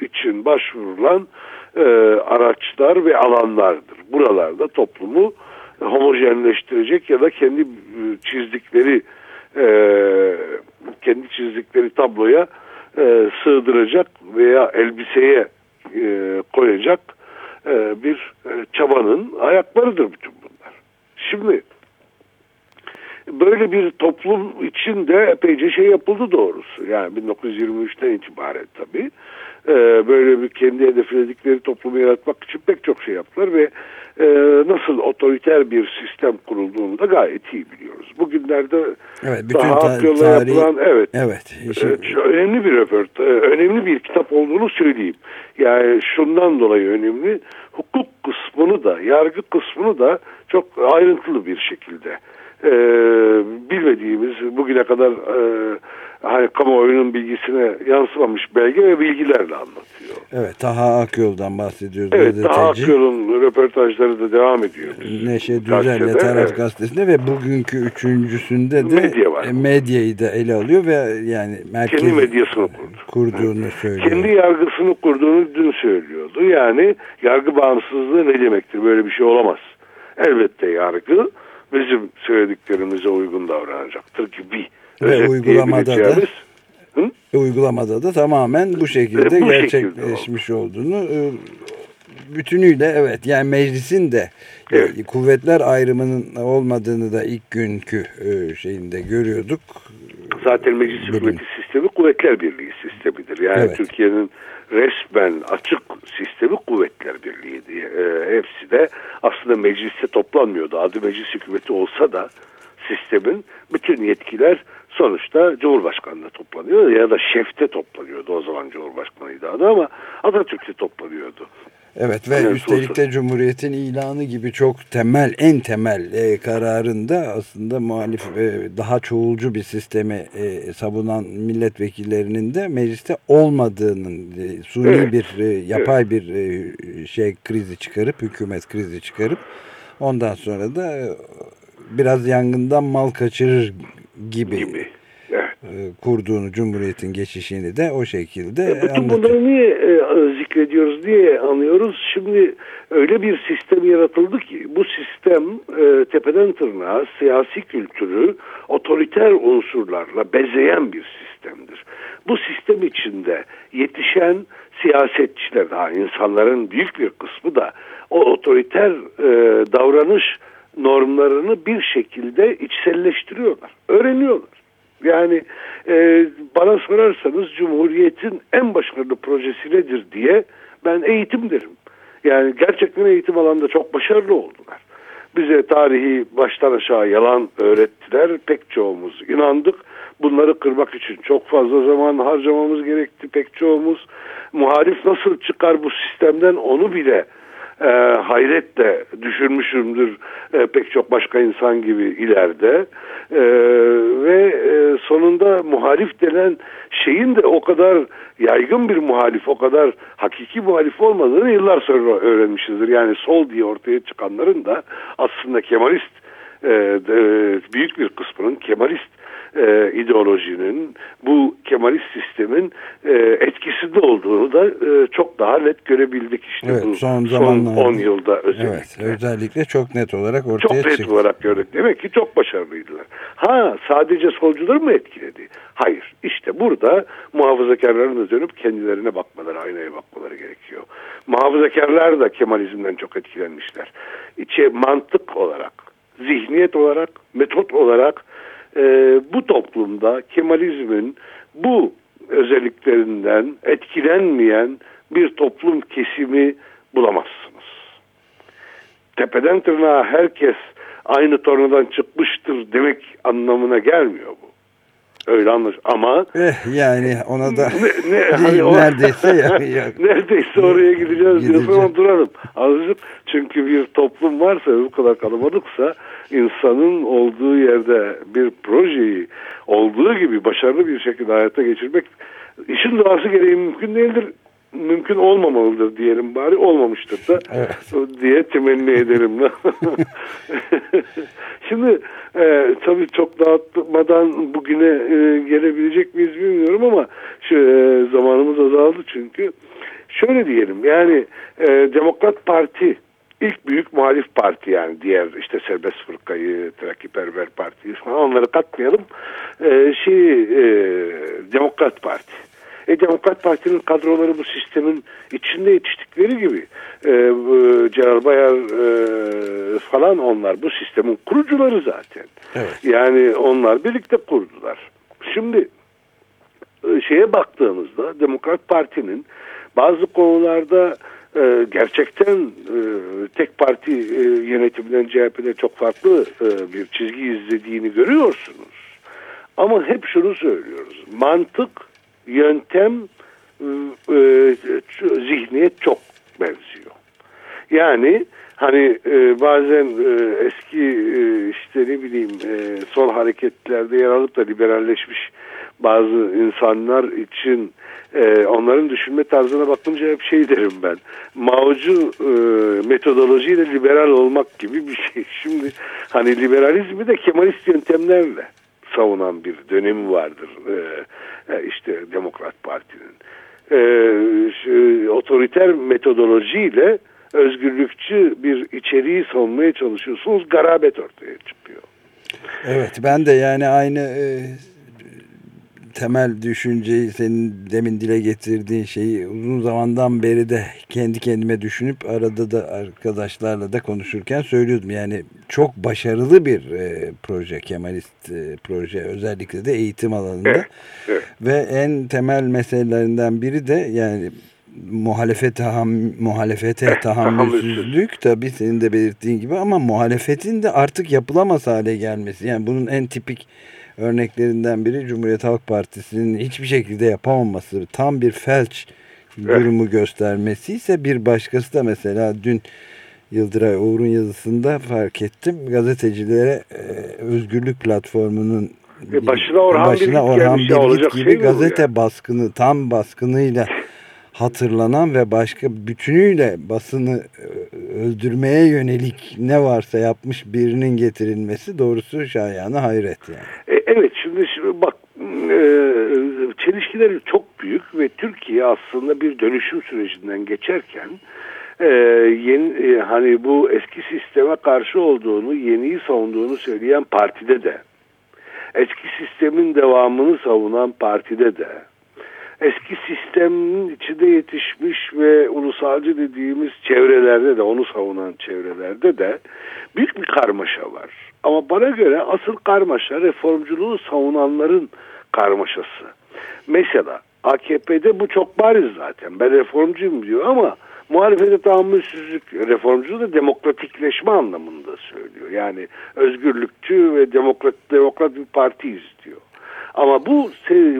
için başvurulan e, araçlar ve alanlardır. Buralarda toplumu homojenleştirecek ya da kendi e, çizdikleri e, kendi çizdikleri tabloya e, sığdıracak veya elbiseye e, koyacak e, bir e, çabanın ayaklarıdır bütün bunlar. Şimdi böyle bir toplum için de epeyce şey yapıldı doğrusu. Yani 1923'ten itibaren tabii. Ee, böyle bir kendi hedefledikleri toplumu yaratmak için pek çok şey yaptılar ve e, nasıl otoriter bir sistem kurulduğunu da gayet iyi biliyoruz. Bugünlerde evet, daha ta yola tarih... yapılan evet, evet e, önemli bir röport, önemli bir kitap olduğunu söyleyeyim. Yani şundan dolayı önemli. Hukuk kısmını da, yargı kısmını da çok ayrıntılı bir şekilde e, bilmediğimiz bugüne kadar e, hani kamuoyunun bilgisine yansımamış belge ve bilgilerle anlatıyor. Evet Taha Akyol'dan bahsediyoruz. Evet gazeteci. Taha Akyol'un röportajları da devam ediyor. Neşe Düzel'le Taraf evet. Gazetesi'nde ve bugünkü üçüncüsünde de Medya var. medyayı da ele alıyor ve yani merkez kendi medyasını kurdu. kurduğunu söylüyor. Kendi yargısını kurduğunu dün söylüyordu. Yani yargı bağımsızlığı ne demektir? Böyle bir şey olamaz. Elbette yargı bizim söylediklerimize uygun davranacaktır gibi. Ve uygulamada da Hı? uygulamada da tamamen bu şekilde bu gerçekleşmiş şekilde olduğunu e, bütünüyle evet yani meclisin de Evet. kuvvetler ayrımının olmadığını da ilk günkü e, şeyinde görüyorduk. Zaten meclis hükümeti sistemi kuvvetler birliği sistemidir. Yani Evet. Türkiye'nin resmen açık sistemi kuvvetler birliği diye. E, hepsi de aslında mecliste toplanmıyordu. Adı meclis hükümeti olsa da sistemin bütün yetkiler sonuçta Cumhurbaşkanı'na toplanıyor ya da şefte toplanıyordu. O zaman Cumhurbaşkanı'ydı adı ama Atatürk'te toplanıyordu. Evet ve Evet, üstelik de Cumhuriyet'in ilanı gibi çok temel en temel e, kararında aslında muhalif e, daha çoğulcu bir sistemi e, savunan milletvekillerinin de mecliste olmadığının e, suni Evet. bir e, yapay bir e, şey krizi çıkarıp hükümet krizi çıkarıp ondan sonra da e, biraz yangından mal kaçırır gibi, Gibi. Evet. e, kurduğunu Cumhuriyet'in geçişini de o şekilde E, Bütün anlatıyor. bunları niye e, zikrediyoruz, diye anlıyoruz? Şimdi öyle bir sistem yaratıldı ki bu sistem e, tepeden tırnağa siyasi kültürü otoriter unsurlarla bezeyen bir sistemdir. Bu sistem içinde yetişen siyasetçiler daha insanların büyük bir kısmı da o otoriter e, davranış normlarını bir şekilde içselleştiriyorlar, öğreniyorlar. Yani e, bana sorarsanız Cumhuriyet'in en başarılı projesi nedir diye ben eğitim derim. Yani gerçekten eğitim alanda çok başarılı oldular. Bize tarihi baştan aşağı yalan öğrettiler. Pek çoğumuz inandık. Bunları kırmak için çok fazla zaman harcamamız gerekti pek çoğumuz. Muhalif nasıl çıkar bu sistemden onu bile e, hayretle düşünmüşümdür e, pek çok başka insan gibi ileride E, ve e, sonunda muhalif denen şeyin de o kadar yaygın bir muhalif o kadar hakiki muhalif olmadığını yıllar sonra öğrenmişizdir. Yani sol diye ortaya çıkanların da aslında Kemalist e, de, büyük bir kısmının Kemalist e, ideolojinin bu Kemalist sistemin e, etkisinde olduğunu da e, çok daha net görebildik işte Evet, bu son son zamanlarda. 10 yılda özellikle. Evet, özellikle çok net olarak ortaya Çok net çıktı. olarak gördük. Demek ki çok başarılıydılar. Ha sadece solcuları mı etkiledi? Hayır. İşte burada muhafazakarların da dönüp kendilerine bakmaları, aynaya bakmaları gerekiyor. Muhafazakarlar da Kemalizmden çok etkilenmişler. İçe mantık olarak, zihniyet olarak, metot olarak e, bu toplumda Kemalizmin bu özelliklerinden etkilenmeyen bir toplum kesimi bulamazsınız tepeden tırnağa herkes aynı tornadan çıkmıştır demek anlamına gelmiyor bu. Öyle anlaş ama Eh, yani ona da ne, ne, <laughs> hani o- neredeyse yani. <laughs> neredeyse oraya gideceğiz diyorsun ama duralım. Azıcık çünkü bir toplum varsa bu kadar kalabalıksa insanın olduğu yerde bir projeyi olduğu gibi başarılı bir şekilde hayata geçirmek işin doğası gereği mümkün değildir. Mümkün olmamalıdır diyelim bari olmamıştır da diye temenni ederim. <laughs> Şimdi e, tabii çok dağıtmadan bugüne e, gelebilecek miyiz bilmiyorum ama şu, e, zamanımız azaldı çünkü. Şöyle diyelim yani e, Demokrat Parti ilk büyük muhalif parti yani diğer işte serbest fırkayı, Terakkiperver Parti'yi falan onları katmayalım. E, şey e, Demokrat Parti. E, Demokrat Parti'nin kadroları bu sistemin içinde yetiştikleri gibi e, bu Celal Bayar e, falan onlar bu sistemin kurucuları zaten. Yani onlar birlikte kurdular. Şimdi e, şeye baktığımızda Demokrat Parti'nin bazı konularda e, gerçekten e, tek parti e, yönetiminden CHP'de çok farklı e, bir çizgi izlediğini görüyorsunuz. Ama hep şunu söylüyoruz. Mantık, yöntem, e, e, zihniyet çok benziyor. Yani hani e, bazen e, eski e, işte ne bileyim e, sol hareketlerde yer alıp da liberalleşmiş bazı insanlar için e, onların düşünme tarzına bakınca hep şey derim ben. Mao'cu e, metodolojiyle liberal olmak gibi bir şey. <laughs> Şimdi hani liberalizmi de Kemalist yöntemlerle savunan bir dönemi vardır e, e, işte Demokrat Parti'nin. E, otoriter metodolojiyle özgürlükçü bir içeriği savunmaya çalışıyorsunuz. Garabet ortaya çıkıyor. Evet ben de yani aynı e, temel düşünceyi senin demin dile getirdiğin şeyi uzun zamandan beri de kendi kendime düşünüp arada da arkadaşlarla da konuşurken söylüyordum. Yani çok başarılı bir e, proje Kemalist e, proje özellikle de eğitim alanında Evet, evet. ve en temel meselelerinden biri de yani muhalefet taham, muhalefete tahammülsüzlük tabii senin de belirttiğin gibi ama muhalefetin de artık yapılamaz hale gelmesi. Yani bunun en tipik örneklerinden biri Cumhuriyet Halk Partisi'nin hiçbir şekilde yapamaması, tam bir felç durumu göstermesi ise bir başkası da mesela dün Yıldıray Uğur'un yazısında fark ettim. Gazetecilere e, Özgürlük Platformu'nun E, başına Orhan Birgit gelmiş ya, olacak gibi şey mi bu gazete baskını tam baskınıyla <laughs> hatırlanan ve başka bütünüyle basını e, öldürmeye yönelik ne varsa yapmış birinin getirilmesi doğrusu şayanı hayret yani. E, evet şimdi, şimdi bak e, çelişkileri çok büyük ve Türkiye aslında bir dönüşüm sürecinden geçerken e, yeni e, hani bu eski sisteme karşı olduğunu, yeniyi savunduğunu söyleyen partide de, eski sistemin devamını savunan partide de, eski sistemin içinde yetişmiş ve ulusalcı dediğimiz çevrelerde de onu savunan çevrelerde de büyük bir karmaşa var. Ama bana göre asıl karmaşa reformculuğu savunanların karmaşası. Mesela AKP'de bu çok bariz zaten. Ben reformcuyum diyor ama muhalefete tahammülsüzlük reformcu da demokratikleşme anlamında söylüyor. Yani özgürlükçü ve demokrat, demokrat bir partiyiz diyor. Ama bu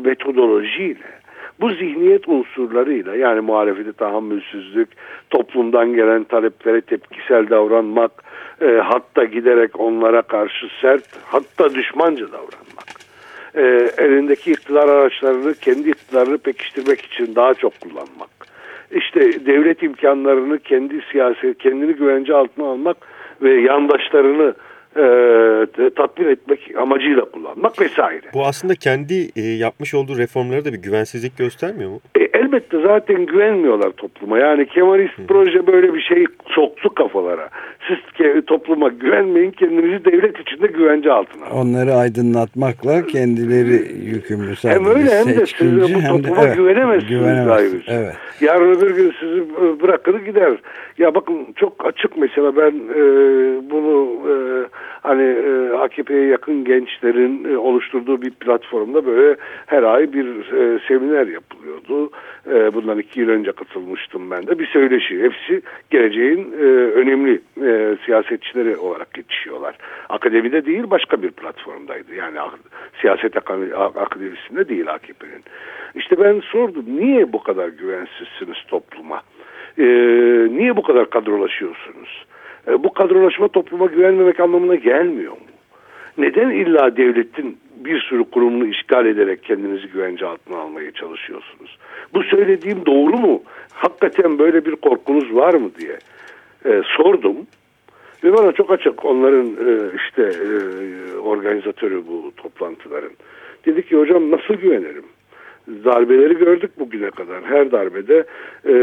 metodolojiyle bu zihniyet unsurlarıyla yani muhalefete tahammülsüzlük, toplumdan gelen taleplere tepkisel davranmak, e, hatta giderek onlara karşı sert, hatta düşmanca davranmak. E, elindeki iktidar araçlarını kendi iktidarını pekiştirmek için daha çok kullanmak. İşte devlet imkanlarını kendi siyaset, kendini güvence altına almak ve yandaşlarını e, tatmin etmek amacıyla kullanmak vesaire. Bu aslında kendi e, yapmış olduğu reformları da bir güvensizlik göstermiyor mu? E, elbette zaten güvenmiyorlar topluma. Yani Kemalist Hı. proje böyle bir şey soktu kafalara. Siz ke, topluma güvenmeyin kendinizi devlet içinde güvence altına alın. Onları aydınlatmakla kendileri yükümlü sadece Hem öyle hem de siz bu topluma evet, güvenemezsiniz. güvenemezsiniz. Evet. Yarın öbür gün sizi bırakır gider. Ya bakın çok açık mesela ben e, bunu e, hani e, AKP'ye yakın gençlerin e, oluşturduğu bir platformda böyle her ay bir e, seminer yapılıyordu. E, bundan iki yıl önce katılmıştım ben de. Bir söyleşi. Hepsi geleceğin e, önemli e, siyasetçileri olarak yetişiyorlar. Akademide değil başka bir platformdaydı. Yani siyaset akademisinde değil AKP'nin. İşte ben sordum niye bu kadar güvensizsiniz topluma? E, niye bu kadar kadrolaşıyorsunuz? E, bu kadrolaşma topluma güvenmemek anlamına gelmiyor mu? Neden illa devletin bir sürü kurumunu işgal ederek kendinizi güvence altına almaya çalışıyorsunuz? Bu söylediğim doğru mu? Hakikaten böyle bir korkunuz var mı diye e, sordum. Ve bana çok açık onların e, işte e, organizatörü bu toplantıların. Dedi ki hocam nasıl güvenerim? Darbeleri gördük bugüne kadar. Her darbede e,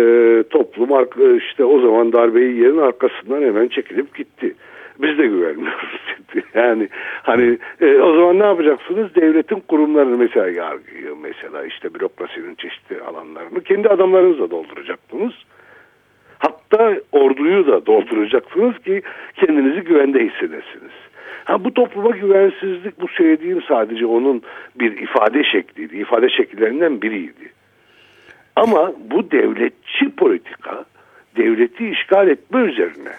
toplum işte o zaman darbeyi yerin arkasından hemen çekilip gitti. Biz de güvenmiyoruz. <laughs> yani hani e, o zaman ne yapacaksınız? Devletin kurumlarını mesela yargıyı mesela işte bürokrasinin çeşitli alanlarını kendi adamlarınızla dolduracaksınız. Hatta orduyu da dolduracaksınız ki kendinizi güvende hissedesiniz. Ha bu topluma güvensizlik bu söylediğim sadece onun bir ifade şekliydi. ifade şekillerinden biriydi. Ama bu devletçi politika, devleti işgal etme üzerine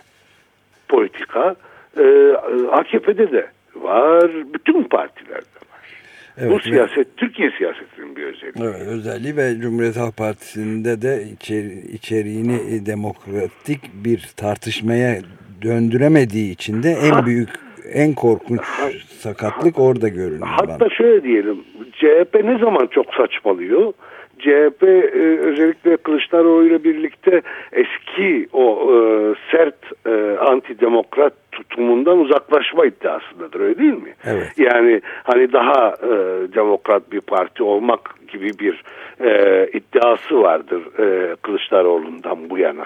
politika e, AKP'de de var, bütün partilerde var. Evet, bu siyaset, ve, Türkiye siyasetinin bir özelliği. Evet, özelliği ve Cumhuriyet Halk Partisi'nde de içeri, içeriğini demokratik bir tartışmaya döndüremediği için de en büyük en korkunç sakatlık orada görünüyor. Hatta bana. şöyle diyelim. CHP ne zaman çok saçmalıyor? CHP e, özellikle Kılıçdaroğlu ile birlikte eski o e, sert e, antidemokrat tutumundan uzaklaşma iddiasındadır öyle değil mi? Evet. Yani hani daha e, demokrat bir parti olmak gibi bir e, iddiası vardır e, Kılıçdaroğlu'ndan bu yana.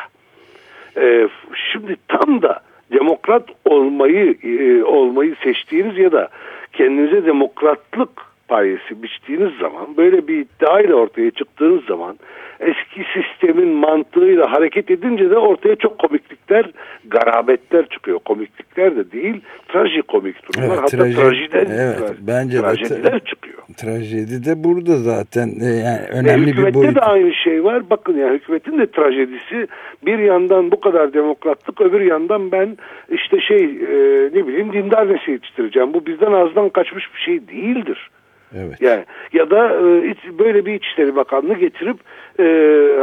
E, şimdi tam da demokrat olmayı e, olmayı seçtiğiniz ya da kendinize demokratlık payesi biçtiğiniz zaman böyle bir iddiayla ortaya çıktığınız zaman eski sistemin mantığıyla hareket edince de ortaya çok komiklikler, garabetler çıkıyor. Komiklikler de değil, trajikomik durumlar. Evet, Hatta traji, trajiden, evet, tra bence trajediler de, çıkıyor. Trajedi de burada zaten e, yani önemli hükümette bir boyut. de aynı şey var. Bakın yani hükümetin de trajedisi bir yandan bu kadar demokratlık öbür yandan ben işte şey e, ne bileyim dindar nesil yetiştireceğim. Bu bizden ağızdan kaçmış bir şey değildir. Evet. Yani ya da e, böyle bir İçişleri Bakanlığı getirip e,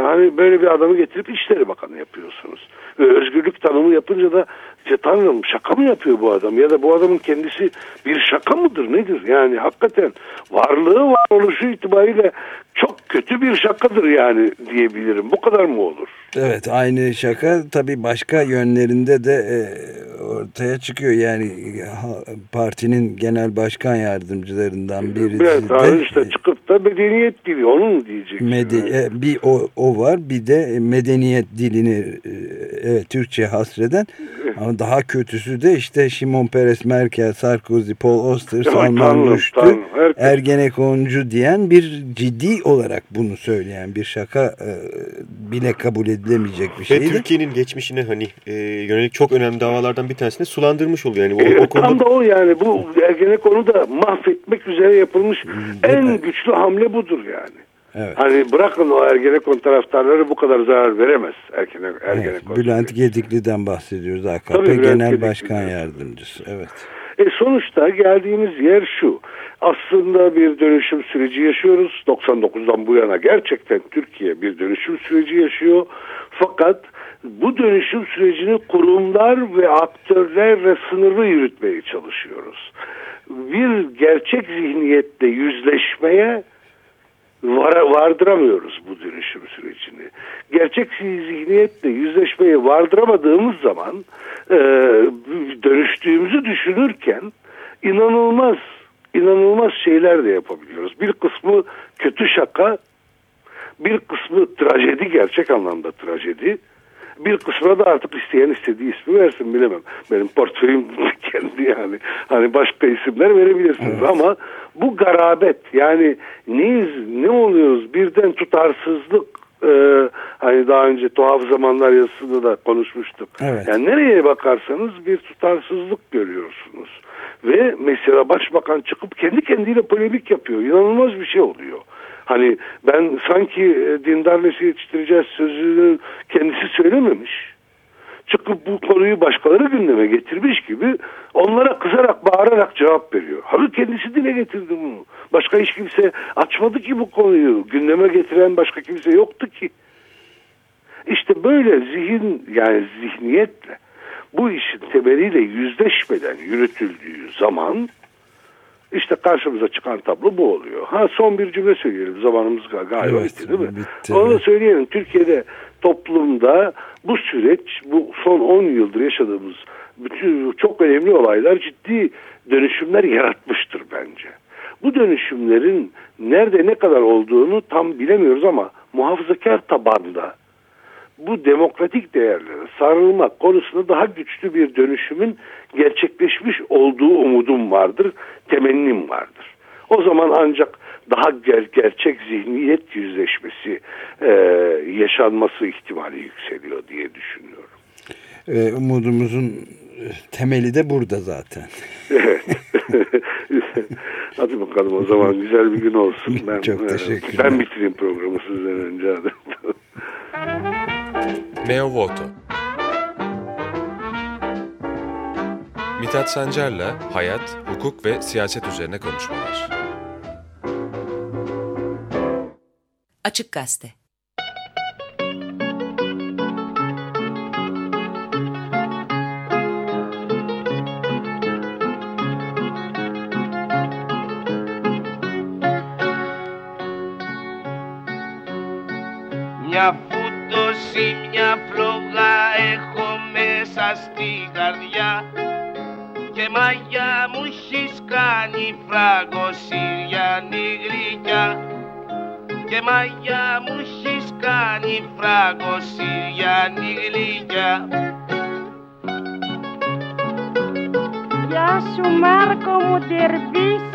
hani böyle bir adamı getirip İçişleri Bakanı yapıyorsunuz. Özgürlük tanımı yapınca da işte tanrım şaka mı yapıyor bu adam ya da bu adamın kendisi bir şaka mıdır nedir? Yani hakikaten varlığı varoluşu itibariyle çok kötü bir şakadır yani diyebilirim. Bu kadar mı olur? Evet aynı şaka tabii başka yönlerinde de e, ortaya çıkıyor. Yani partinin genel başkan yardımcılarından birisi Evet, de işte çıkıp da medeniyet dili onu diyecek? Mede e, bir o, o var bir de medeniyet dilini e, evet Türkçe hasreden ama daha kötüsü de işte Şimon Peres, Merkel, Sarkozy, Paul Oster, Salman Rushdie, Ergenekoncu diyen bir ciddi olarak bunu söyleyen bir şaka e, bile kabul edilemeyecek bir Ve şeydi. Türkiye'nin geçmişine hani e, yönelik çok önemli davalardan bir tanesini sulandırmış oluyor. Yani o, Evet, o konuda Tam da o yani bu Ergenekon'u da mahvetmek üzere yapılmış en güçlü hamle budur yani. Evet. Hani bırakın o Ergenekon taraftarları bu kadar zarar veremez Ergene, Ergenekon. Bülent Gedikli'den bahsediyoruz AKP Tabii Bülent Genel Gedikli. Başkan Yardımcısı. Evet. E sonuçta geldiğimiz yer şu. Aslında bir dönüşüm süreci yaşıyoruz. 99'dan bu yana gerçekten Türkiye bir dönüşüm süreci yaşıyor. Fakat bu dönüşüm sürecini kurumlar ve aktörlerle sınırlı yürütmeye çalışıyoruz. Bir gerçek zihniyetle yüzleşmeye vardıramıyoruz bu dönüşüm sürecini. Gerçek zihniyetle yüzleşmeye vardıramadığımız zaman e, dönüştüğümüzü düşünürken inanılmaz inanılmaz şeyler de yapabiliyoruz. Bir kısmı kötü şaka, bir kısmı trajedi, gerçek anlamda trajedi. Bir kısmına da artık isteyen istediği ismi versin bilemem. Benim portföyüm <laughs> kendi yani. Hani başka isimler verebilirsiniz ama bu garabet yani neyiz, ne oluyoruz birden tutarsızlık e, hani daha önce tuhaf zamanlar yazısında da konuşmuştuk. Evet. Yani nereye bakarsanız bir tutarsızlık görüyorsunuz. Ve mesela başbakan çıkıp kendi kendiyle polemik yapıyor. İnanılmaz bir şey oluyor. Hani ben sanki e, dindar nesil yetiştireceğiz sözünü kendisi söylememiş. Çıkıp bu konuyu başkaları gündeme getirmiş gibi onlara kızarak bağırarak cevap veriyor. Halbuki kendisi dile getirdi bunu. Başka hiç kimse açmadı ki bu konuyu. Gündeme getiren başka kimse yoktu ki. İşte böyle zihin yani zihniyetle bu işin temeliyle yüzleşmeden yürütüldüğü zaman işte karşımıza çıkan tablo bu oluyor. Ha son bir cümle söyleyelim. Zamanımız gal- galiba Evet, bitti değil mi? bitti, Onu da söyleyelim. Türkiye'de toplumda bu süreç bu son 10 yıldır yaşadığımız bütün çok önemli olaylar ciddi dönüşümler yaratmıştır bence. Bu dönüşümlerin nerede ne kadar olduğunu tam bilemiyoruz ama muhafazakar tabanda bu demokratik değerlere sarılmak konusunda daha güçlü bir dönüşümün gerçekleşmiş olduğu umudum vardır, temennim vardır. O zaman ancak daha ger- gerçek zihniyet yüzleşmesi e, yaşanması ihtimali yükseliyor diye düşünüyorum. E, umudumuzun e, temeli de burada zaten. Evet. <laughs> Hadi bakalım o zaman güzel bir gün olsun. <laughs> Ben, Çok e, teşekkürler. Ben bitireyim programı sizden önce. <laughs> Neo Voto Mithat Sancar'la hayat, hukuk ve siyaset üzerine konuşmalar. Açık Gazete στην καρδιά και μαγιά μου έχεις κάνει φράγκο Συριανή γλυκιά και μαγιά μου έχεις κάνει φράγκο Συριανή γλυκιά Γεια σου Μάρκο μου Ντερβίση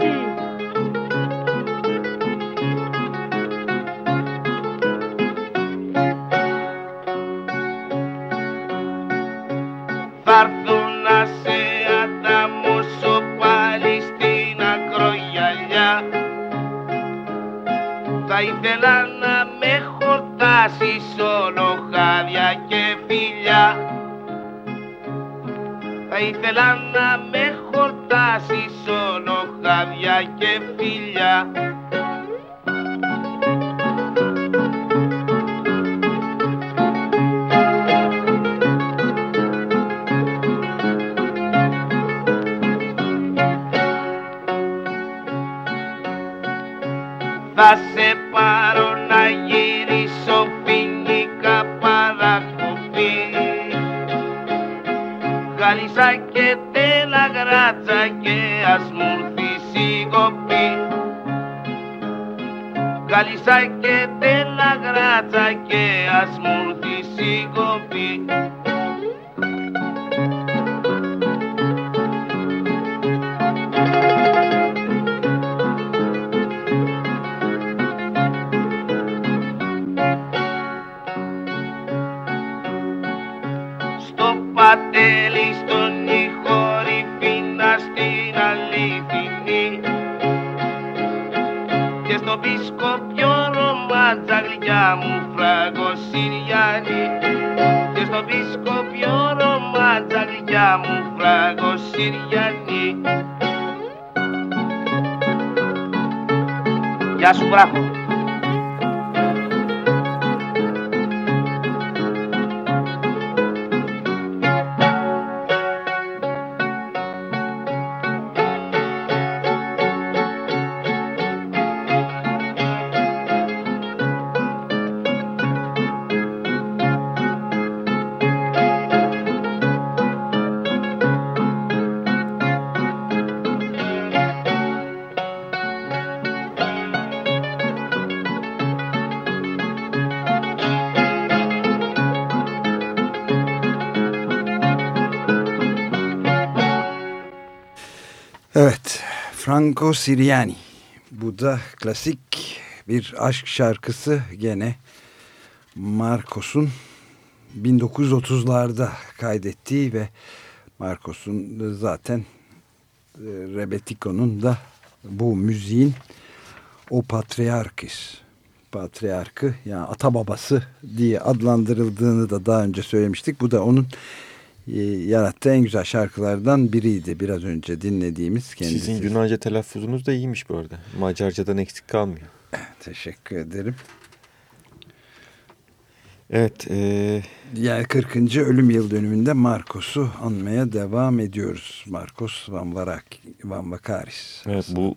παρακοπή Γάλισσα και τέλα γράτσα και ας μου έρθει σιγοπή. Γάλισσα και τέλα γράτσα και ας μου έρθει σιγοπή επισκοπιό ρομάτσα γλυκιά μου φραγκοσυριανή και στο επισκοπιό ρομάτσα γλυκιά μου φραγκοσυριανή Γεια σου βράχο. Franco Siriani. Bu da klasik bir aşk şarkısı gene Marcos'un 1930'larda kaydettiği ve Marcos'un zaten e, Rebetiko'nun da bu müziğin o patriarkis patriarkı yani ata babası diye adlandırıldığını da daha önce söylemiştik. Bu da onun yarattığı en güzel şarkılardan biriydi. Biraz önce dinlediğimiz kendisi. Sizin Yunanca telaffuzunuz da iyiymiş bu arada. Macarcadan eksik kalmıyor. Teşekkür ederim. Evet. E... Yani 40. ölüm yıl dönümünde Marcos'u anmaya devam ediyoruz. Marcos Van, Varak, Van Vakaris. Evet bu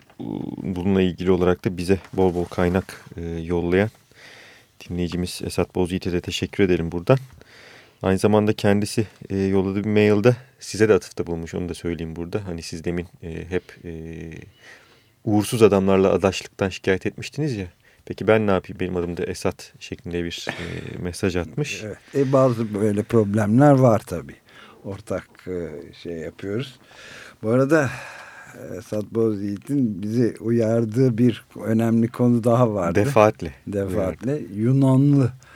bununla ilgili olarak da bize bol bol kaynak e, yollayan dinleyicimiz Esat Bozyiğit'e de teşekkür edelim buradan. Aynı zamanda kendisi e, yolladığı bir mailde size de atıfta bulmuş onu da söyleyeyim burada. Hani siz demin e, hep e, uğursuz adamlarla adaşlıktan şikayet etmiştiniz ya. Peki ben ne yapayım benim adım da Esat şeklinde bir e, mesaj atmış. Evet, e, bazı böyle problemler var tabii. Ortak e, şey yapıyoruz. Bu arada Esat Bozyiğit'in bizi uyardığı bir önemli konu daha vardı. Defaatle. Defaatle. Yunanlı e,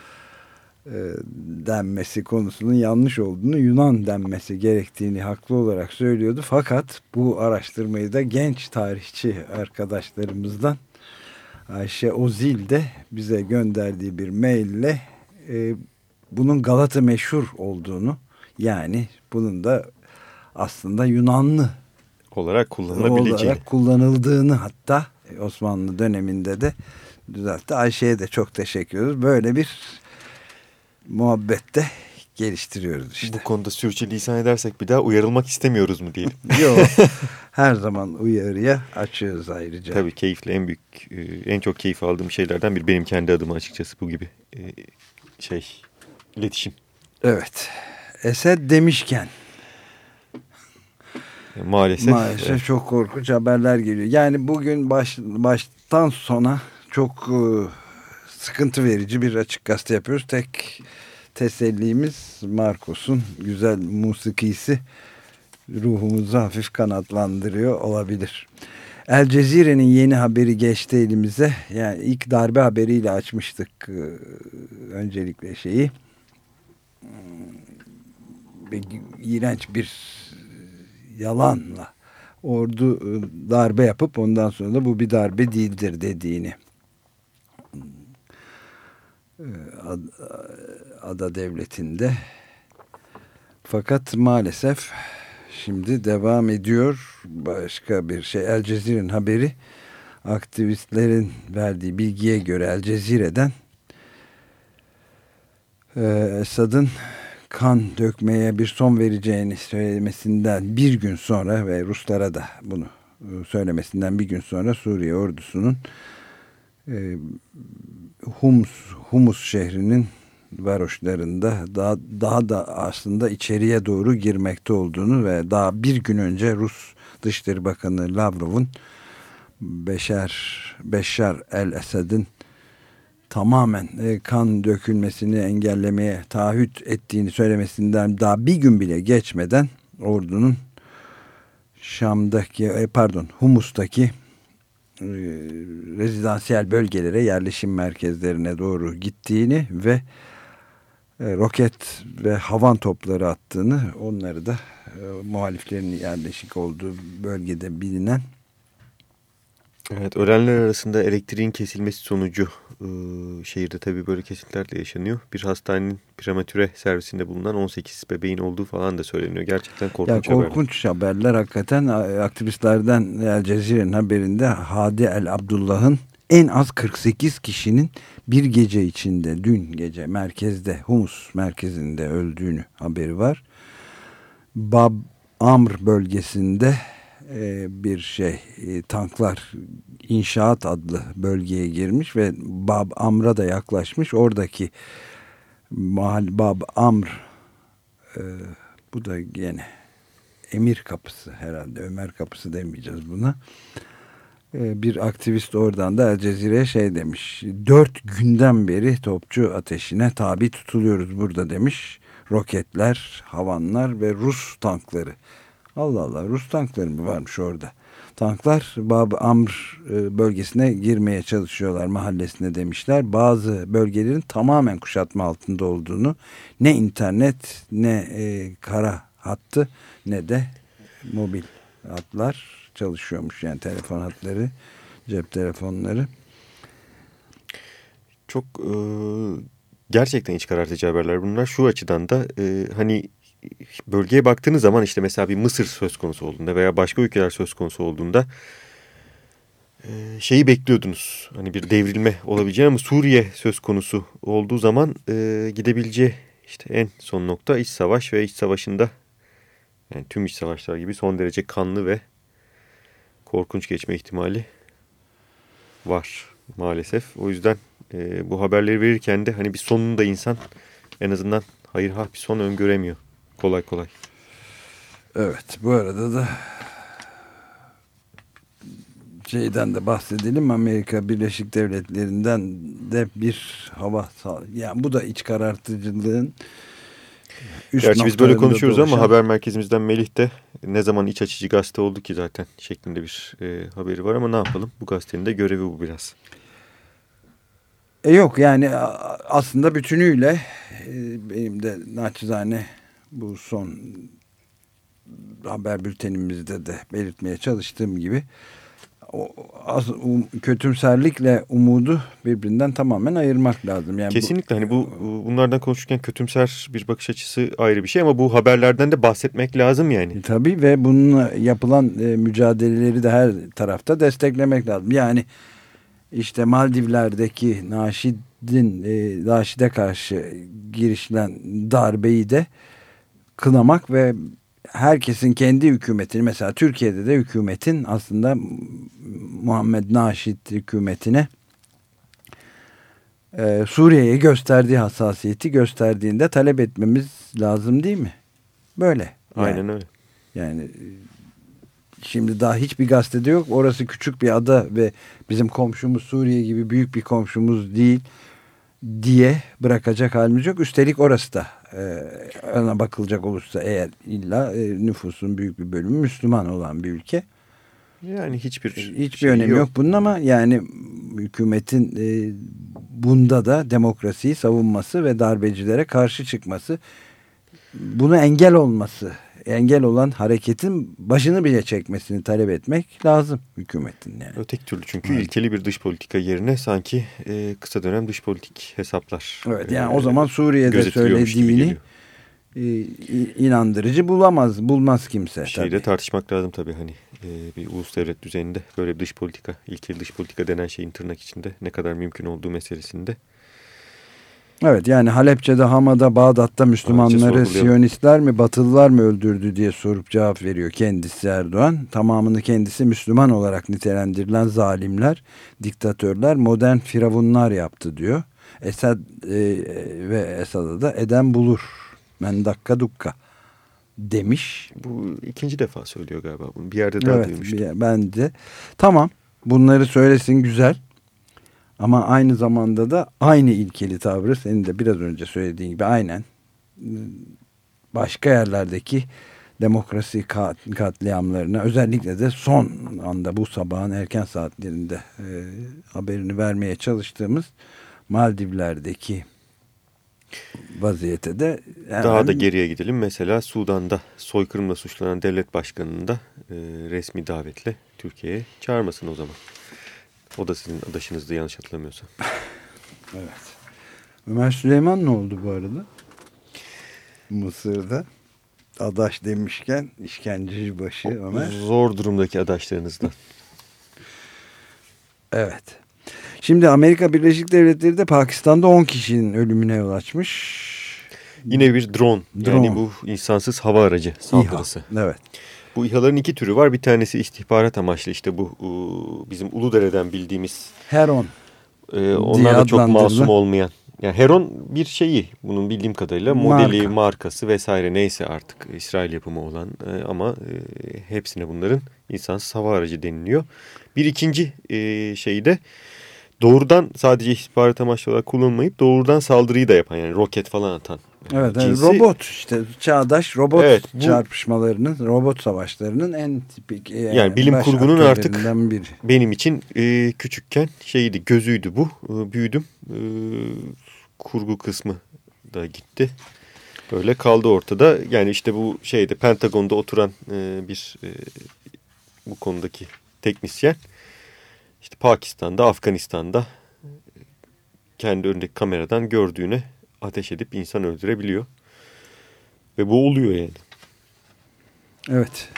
denmesi konusunun yanlış olduğunu Yunan denmesi gerektiğini haklı olarak söylüyordu. Fakat bu araştırmayı da genç tarihçi arkadaşlarımızdan Ayşe Ozil de bize gönderdiği bir maille e, bunun Galata meşhur olduğunu yani bunun da aslında Yunanlı olarak kullanılabileceğini olarak kullanıldığını hatta Osmanlı döneminde de düzeltti. Ayşe'ye de çok teşekkür ediyoruz. Böyle bir muhabbette geliştiriyoruz işte. Bu konuda sürçülisan edersek bir daha uyarılmak istemiyoruz mu diyelim. <laughs> Yok. <laughs> Her zaman uyarıya açığız ayrıca. Tabii keyifli en büyük en çok keyif aldığım şeylerden bir benim kendi adıma açıkçası bu gibi şey iletişim. Evet. Esed demişken maalesef maalesef evet. çok korkunç haberler geliyor. Yani bugün baş, baştan sona çok sıkıntı verici bir açık gazete yapıyoruz. Tek tesellimiz Marcos'un güzel musikisi ruhumuzu hafif kanatlandırıyor olabilir. El Cezire'nin yeni haberi geçti elimize. Yani ilk darbe haberiyle açmıştık öncelikle şeyi. İğrenç bir yalanla ordu darbe yapıp ondan sonra da bu bir darbe değildir dediğini ada devletinde fakat maalesef şimdi devam ediyor. Başka bir şey El Cezire'nin haberi aktivistlerin verdiği bilgiye göre El Cezire'den e, Esad'ın kan dökmeye bir son vereceğini söylemesinden bir gün sonra ve Ruslara da bunu e, söylemesinden bir gün sonra Suriye ordusunun e, Humus, Humus şehrinin varoşlarında daha, daha da aslında içeriye doğru girmekte olduğunu ve daha bir gün önce Rus Dışişleri Bakanı Lavrov'un Beşer, Beşar el-Esad'ın tamamen e, kan dökülmesini engellemeye taahhüt ettiğini söylemesinden daha bir gün bile geçmeden ordunun Şam'daki e, pardon Humus'taki rezidansiyel bölgelere yerleşim merkezlerine doğru gittiğini ve roket ve havan topları attığını onları da muhaliflerin yerleşik olduğu bölgede bilinen Evet ölenler arasında elektriğin kesilmesi sonucu e, şehirde tabii böyle kesintiler de yaşanıyor. Bir hastanenin prematüre servisinde bulunan 18 bebeğin olduğu falan da söyleniyor. Gerçekten korkunç ya, Korkunç haberler. haberler hakikaten aktivistlerden El Cezire'nin haberinde Hadi El Abdullah'ın en az 48 kişinin bir gece içinde dün gece merkezde Humus merkezinde öldüğünü haberi var. Bab Amr bölgesinde e, bir şey e, tanklar inşaat adlı bölgeye girmiş ve Bab Amr'a da yaklaşmış. Oradaki mahal Bab Amr e, bu da gene emir kapısı herhalde Ömer kapısı demeyeceğiz buna. Bir aktivist oradan da El Cezire'ye şey demiş dört günden beri topçu ateşine tabi tutuluyoruz burada demiş. Roketler havanlar ve Rus tankları. Allah Allah Rus tankları mı varmış orada? Tanklar Bab Amr e, bölgesine girmeye çalışıyorlar mahallesine demişler. Bazı bölgelerin tamamen kuşatma altında olduğunu ne internet ne e, kara hattı ne de mobil hatlar çalışıyormuş. Yani telefon hatları cep telefonları. Çok e, gerçekten iç karartıcı haberler bunlar. Şu açıdan da e, hani bölgeye baktığınız zaman işte mesela bir Mısır söz konusu olduğunda veya başka ülkeler söz konusu olduğunda e, şeyi bekliyordunuz. Hani bir devrilme olabileceği ama Suriye söz konusu olduğu zaman e, gidebileceği işte en son nokta iç savaş ve iç savaşında yani tüm iç savaşlar gibi son derece kanlı ve korkunç geçme ihtimali var maalesef. O yüzden e, bu haberleri verirken de hani bir sonunda insan en azından hayır ha bir son öngöremiyor kolay kolay. Evet bu arada da şeyden de bahsedelim Amerika Birleşik Devletleri'nden de bir hava yani bu da iç karartıcılığın üst Gerçi biz böyle konuşuyoruz dolaşan... ama haber merkezimizden Melih de ne zaman iç açıcı gazete oldu ki zaten şeklinde bir e, haberi var ama ne yapalım bu gazetenin de görevi bu biraz. E yok yani aslında bütünüyle e, benim de naçizane bu son haber bültenimizde de belirtmeye çalıştığım gibi o az, um, kötümserlikle umudu birbirinden tamamen ayırmak lazım. Yani Kesinlikle bu, hani bu bunlardan konuşurken kötümser bir bakış açısı ayrı bir şey ama bu haberlerden de bahsetmek lazım yani. Tabii ve bununla yapılan e, mücadeleleri de her tarafta desteklemek lazım. Yani işte Maldivler'deki Naşid'in e, Naşid'e karşı girişilen darbeyi de kınamak ve herkesin kendi hükümetini mesela Türkiye'de de hükümetin aslında Muhammed Naşit hükümetine e, Suriye'ye gösterdiği hassasiyeti gösterdiğinde talep etmemiz lazım değil mi? Böyle. Yani, Aynen öyle. Yani şimdi daha hiçbir gazetede yok. Orası küçük bir ada ve bizim komşumuz Suriye gibi büyük bir komşumuz değil diye bırakacak halimiz yok. Üstelik orası da e, ona bakılacak olursa eğer illa e, nüfusun büyük bir bölümü Müslüman olan bir ülke. Yani hiçbir hiçbir şey önemi yok. yok bunun ama yani hükümetin e, bunda da demokrasiyi savunması ve darbecilere karşı çıkması bunu engel olması engel olan hareketin başını bile çekmesini talep etmek lazım hükümetin. Yani. Öteki türlü çünkü evet. ilkeli bir dış politika yerine sanki e, kısa dönem dış politik hesaplar. Evet yani e, o zaman Suriye'de söylediğini e, inandırıcı bulamaz, bulmaz kimse. Şeyde tabii. tartışmak lazım tabii hani e, bir ulus devlet düzeyinde böyle bir dış politika, ilkel dış politika denen şeyin tırnak içinde ne kadar mümkün olduğu meselesinde. Evet yani Halepçe'de, Hama'da, Bağdat'ta Müslümanları Siyonistler mi, Batılılar mı öldürdü diye sorup cevap veriyor kendisi Erdoğan. Tamamını kendisi Müslüman olarak nitelendirilen zalimler, diktatörler, modern firavunlar yaptı diyor. Esad e, ve Esad'a da eden bulur. Men dakika dukka demiş. Bu ikinci defa söylüyor galiba bunu. Bir yerde daha evet, duymuştum. Ben de. Tamam bunları söylesin güzel. Ama aynı zamanda da aynı ilkeli tavrı senin de biraz önce söylediğin gibi aynen başka yerlerdeki demokrasi kat, katliamlarına özellikle de son anda bu sabahın erken saatlerinde e, haberini vermeye çalıştığımız Maldivler'deki vaziyete de hemen... daha da geriye gidelim. Mesela Sudan'da soykırımla suçlanan devlet başkanının da e, resmi davetle Türkiye'ye çağırmasın o zaman. O da sizin adaşınızdı yanlış hatırlamıyorsam. <laughs> evet. Ömer Süleyman ne oldu bu arada? Mısır'da adaş demişken işkenceci başı Ömer. Zor durumdaki adaşlarınızdan. <laughs> evet. Şimdi Amerika Birleşik Devletleri de Pakistan'da 10 kişinin ölümüne yol açmış. Yine bir drone. drone. Yani bu insansız hava aracı saldırısı. İHA. Evet. Bu İHA'ların iki türü var. Bir tanesi istihbarat amaçlı işte bu bizim Uludere'den bildiğimiz. Heron. E, onlar da çok masum olmayan. Yani Heron bir şeyi bunun bildiğim kadarıyla modeli, Marka. markası vesaire neyse artık İsrail yapımı olan e, ama e, hepsine bunların insansız hava aracı deniliyor. Bir ikinci e, şeyi de doğrudan sadece istihbarat amaçlı olarak kullanılmayıp doğrudan saldırıyı da yapan yani roket falan atan. Evet yani robot işte çağdaş robot evet, bu, çarpışmalarının robot savaşlarının en tipik e, yani bilim kurgunun artık biri. benim için e, küçükken şeydi gözüydü bu e, büyüdüm e, kurgu kısmı da gitti böyle kaldı ortada yani işte bu şeyde Pentagon'da oturan e, bir e, bu konudaki teknisyen işte Pakistan'da, Afganistan'da kendi önündeki kameradan gördüğüne ateş edip insan öldürebiliyor. Ve bu oluyor yani. Evet.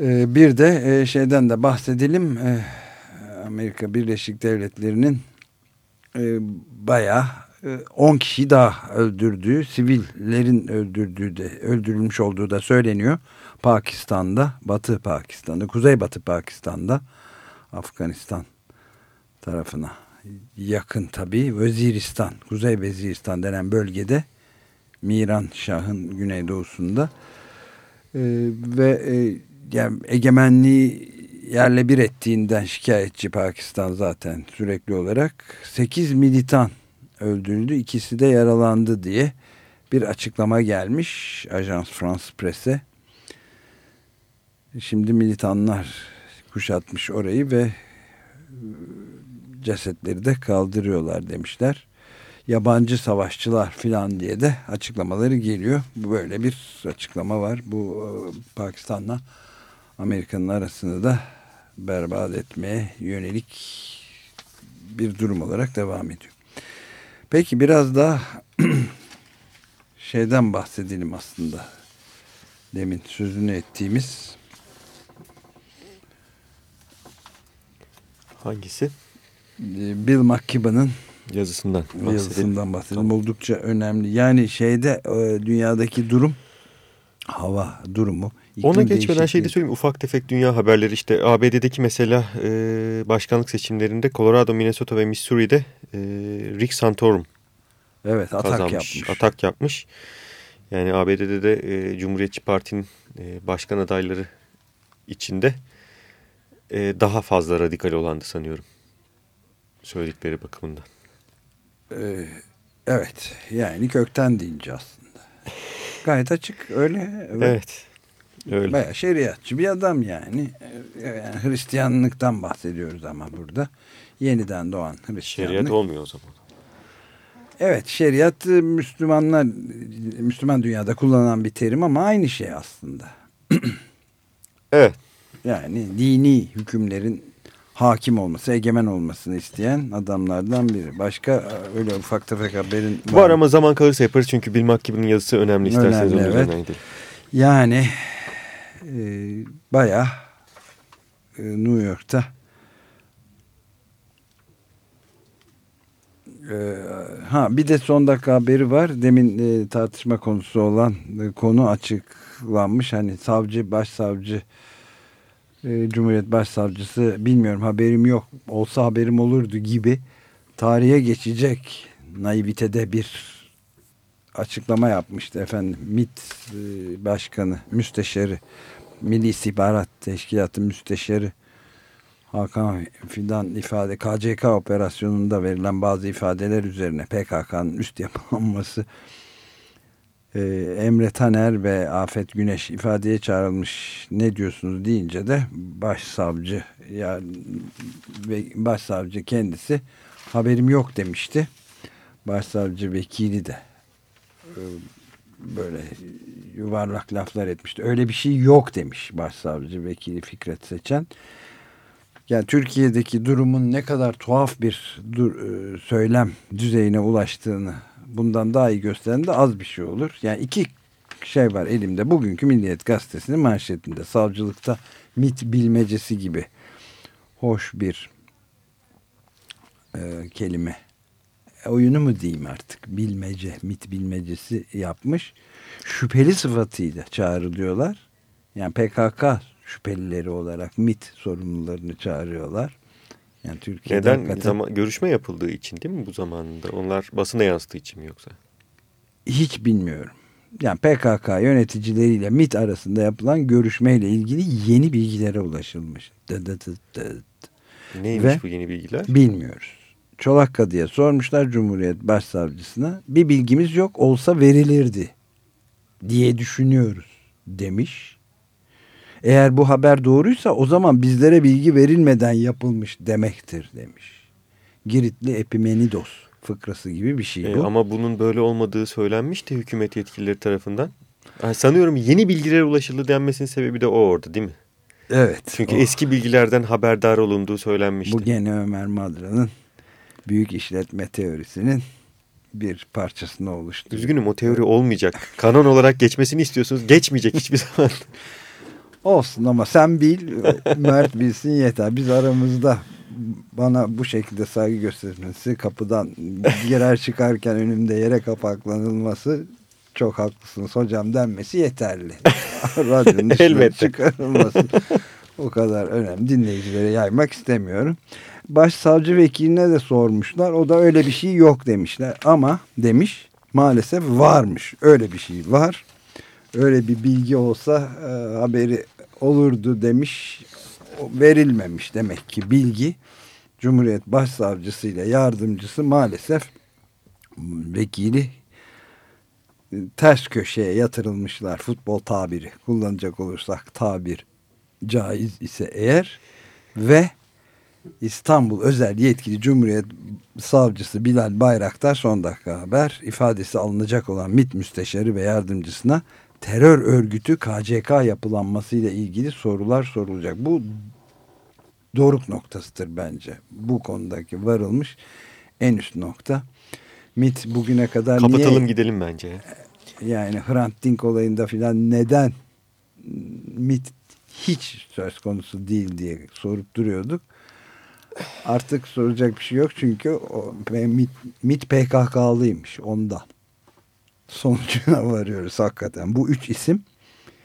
Ee, bir de e, şeyden de bahsedelim. Ee, Amerika Birleşik Devletleri'nin e, bayağı 10 e, kişi daha öldürdüğü, sivillerin öldürdüğü de öldürülmüş olduğu da söyleniyor. Pakistan'da, Batı Pakistan'da, Kuzey Batı Pakistan'da Afganistan tarafına. Yakın tabii Veziristan, Kuzey Veziristan denen bölgede Miran Şah'ın güneydoğusunda. Ee, ve e, yani egemenliği yerle bir ettiğinden şikayetçi Pakistan zaten sürekli olarak. 8 militan öldürüldü ikisi de yaralandı diye bir açıklama gelmiş Ajans France Presse. Şimdi militanlar kuşatmış orayı ve cesetleri de kaldırıyorlar demişler. Yabancı savaşçılar filan diye de açıklamaları geliyor. Böyle bir açıklama var. Bu e, Pakistan'la Amerika'nın arasını da berbat etmeye yönelik bir durum olarak devam ediyor. Peki biraz daha <clears throat> şeyden bahsedelim aslında. Demin sözünü ettiğimiz Hangisi? Ee, Bill McKibben'ın yazısından bahsedelim. Yazısından bahsedelim. Tamam. Oldukça önemli. Yani şeyde e, dünyadaki durum hava durumu. Ona geçmeden şey de söyleyeyim. Ufak tefek dünya haberleri işte ABD'deki mesela e, başkanlık seçimlerinde Colorado, Minnesota ve Missouri'de e, Rick Santorum evet, atak kazanmış. Yapmış. Atak yapmış. Yani ABD'de de e, Cumhuriyetçi Parti'nin e, başkan adayları içinde e, daha fazla radikal olandı sanıyorum söyledikleri bakımından. Ee, evet yani kökten deyince aslında. Gayet açık öyle. Evet. Öyle. Baya şeriatçı bir adam yani. yani. Hristiyanlıktan bahsediyoruz ama burada. Yeniden doğan Hristiyanlık. Şeriat olmuyor o zaman. Evet şeriat Müslümanlar Müslüman dünyada kullanılan bir terim ama aynı şey aslında. <clears throat> evet. Yani dini hükümlerin hakim olması, egemen olmasını isteyen adamlardan biri. Başka e, öyle ufak tefek haberin var. Var ama zaman kalırsa yaparız çünkü Bill McKibben'in yazısı önemli isterseniz önemli, evet. Yani e, bayağı e, New York'ta e, ha bir de son dakika haberi var. Demin e, tartışma konusu olan e, konu açıklanmış. Hani savcı, başsavcı e, Cumhuriyet Başsavcısı bilmiyorum haberim yok olsa haberim olurdu gibi tarihe geçecek naivitede bir açıklama yapmıştı efendim. MİT e, Başkanı Müsteşarı Milli İstihbarat Teşkilatı Müsteşarı Hakan Fidan ifade KCK operasyonunda verilen bazı ifadeler üzerine PKK'nın üst yapılması e, Emre Taner ve Afet Güneş ifadeye çağrılmış ne diyorsunuz deyince de başsavcı ya ve başsavcı kendisi haberim yok demişti. Başsavcı vekili de e, böyle yuvarlak laflar etmişti. Öyle bir şey yok demiş başsavcı vekili Fikret Seçen. Yani Türkiye'deki durumun ne kadar tuhaf bir dur, e, söylem düzeyine ulaştığını bundan daha iyi gösteren de az bir şey olur. Yani iki şey var elimde. Bugünkü Milliyet Gazetesi'nin manşetinde. Savcılıkta mit bilmecesi gibi. Hoş bir e, kelime. Oyunu mu diyeyim artık? Bilmece mit bilmecesi yapmış. Şüpheli sıfatıyla çağrılıyorlar. Yani PKK şüphelileri olarak MIT sorumlularını çağırıyorlar yani Türkiye'de Neden? Hakikaten... Zaman, görüşme yapıldığı için değil mi bu zamanında? Onlar basına yansıtığı için mi yoksa? Hiç bilmiyorum. Yani PKK yöneticileriyle MIT arasında yapılan görüşmeyle ilgili yeni bilgilere ulaşılmış. Dı dı dı dı. Neymiş Ve bu yeni bilgiler? Bilmiyoruz. Çolakka diye sormuşlar Cumhuriyet Başsavcısına. Bir bilgimiz yok olsa verilirdi diye düşünüyoruz demiş. Eğer bu haber doğruysa o zaman bizlere bilgi verilmeden yapılmış demektir demiş. Giritli Epimenidos fıkrası gibi bir şey bu. E, ama bunun böyle olmadığı söylenmişti hükümet yetkilileri tarafından. Sanıyorum yeni bilgilere ulaşıldı denmesinin sebebi de o orada değil mi? Evet. Çünkü o. eski bilgilerden haberdar olunduğu söylenmişti. Bu gene Ömer Madra'nın büyük işletme teorisinin bir parçasını oluştu. Üzgünüm o teori olmayacak. Kanon olarak geçmesini istiyorsunuz. Geçmeyecek hiçbir <laughs> zaman. Olsun ama sen bil, Mert bilsin yeter. Biz aramızda bana bu şekilde saygı göstermesi, kapıdan girer çıkarken önümde yere kapaklanılması çok haklısınız hocam denmesi yeterli. <laughs> Radyonun dışına çıkarılması o kadar önemli. Dinleyicilere yaymak istemiyorum. Başsavcı vekiline de sormuşlar. O da öyle bir şey yok demişler. Ama demiş maalesef varmış. Öyle bir şey var öyle bir bilgi olsa e, haberi olurdu demiş. Verilmemiş demek ki bilgi. Cumhuriyet Başsavcısı ile yardımcısı maalesef vekili e, ters köşeye yatırılmışlar futbol tabiri. Kullanacak olursak tabir caiz ise eğer ve İstanbul özel yetkili Cumhuriyet Savcısı Bilal Bayraktar son dakika haber ifadesi alınacak olan MİT müsteşarı ve yardımcısına terör örgütü KCK yapılanmasıyla ilgili sorular sorulacak. Bu doruk noktasıdır bence. Bu konudaki varılmış en üst nokta. MIT bugüne kadar Kapatalım niye, gidelim bence. Yani Hrant Dink olayında filan neden MIT hiç söz konusu değil diye sorup duruyorduk. Artık soracak bir şey yok çünkü o, MIT, MIT PKK'lıymış ondan sonucuna <laughs> varıyoruz hakikaten. Bu üç isim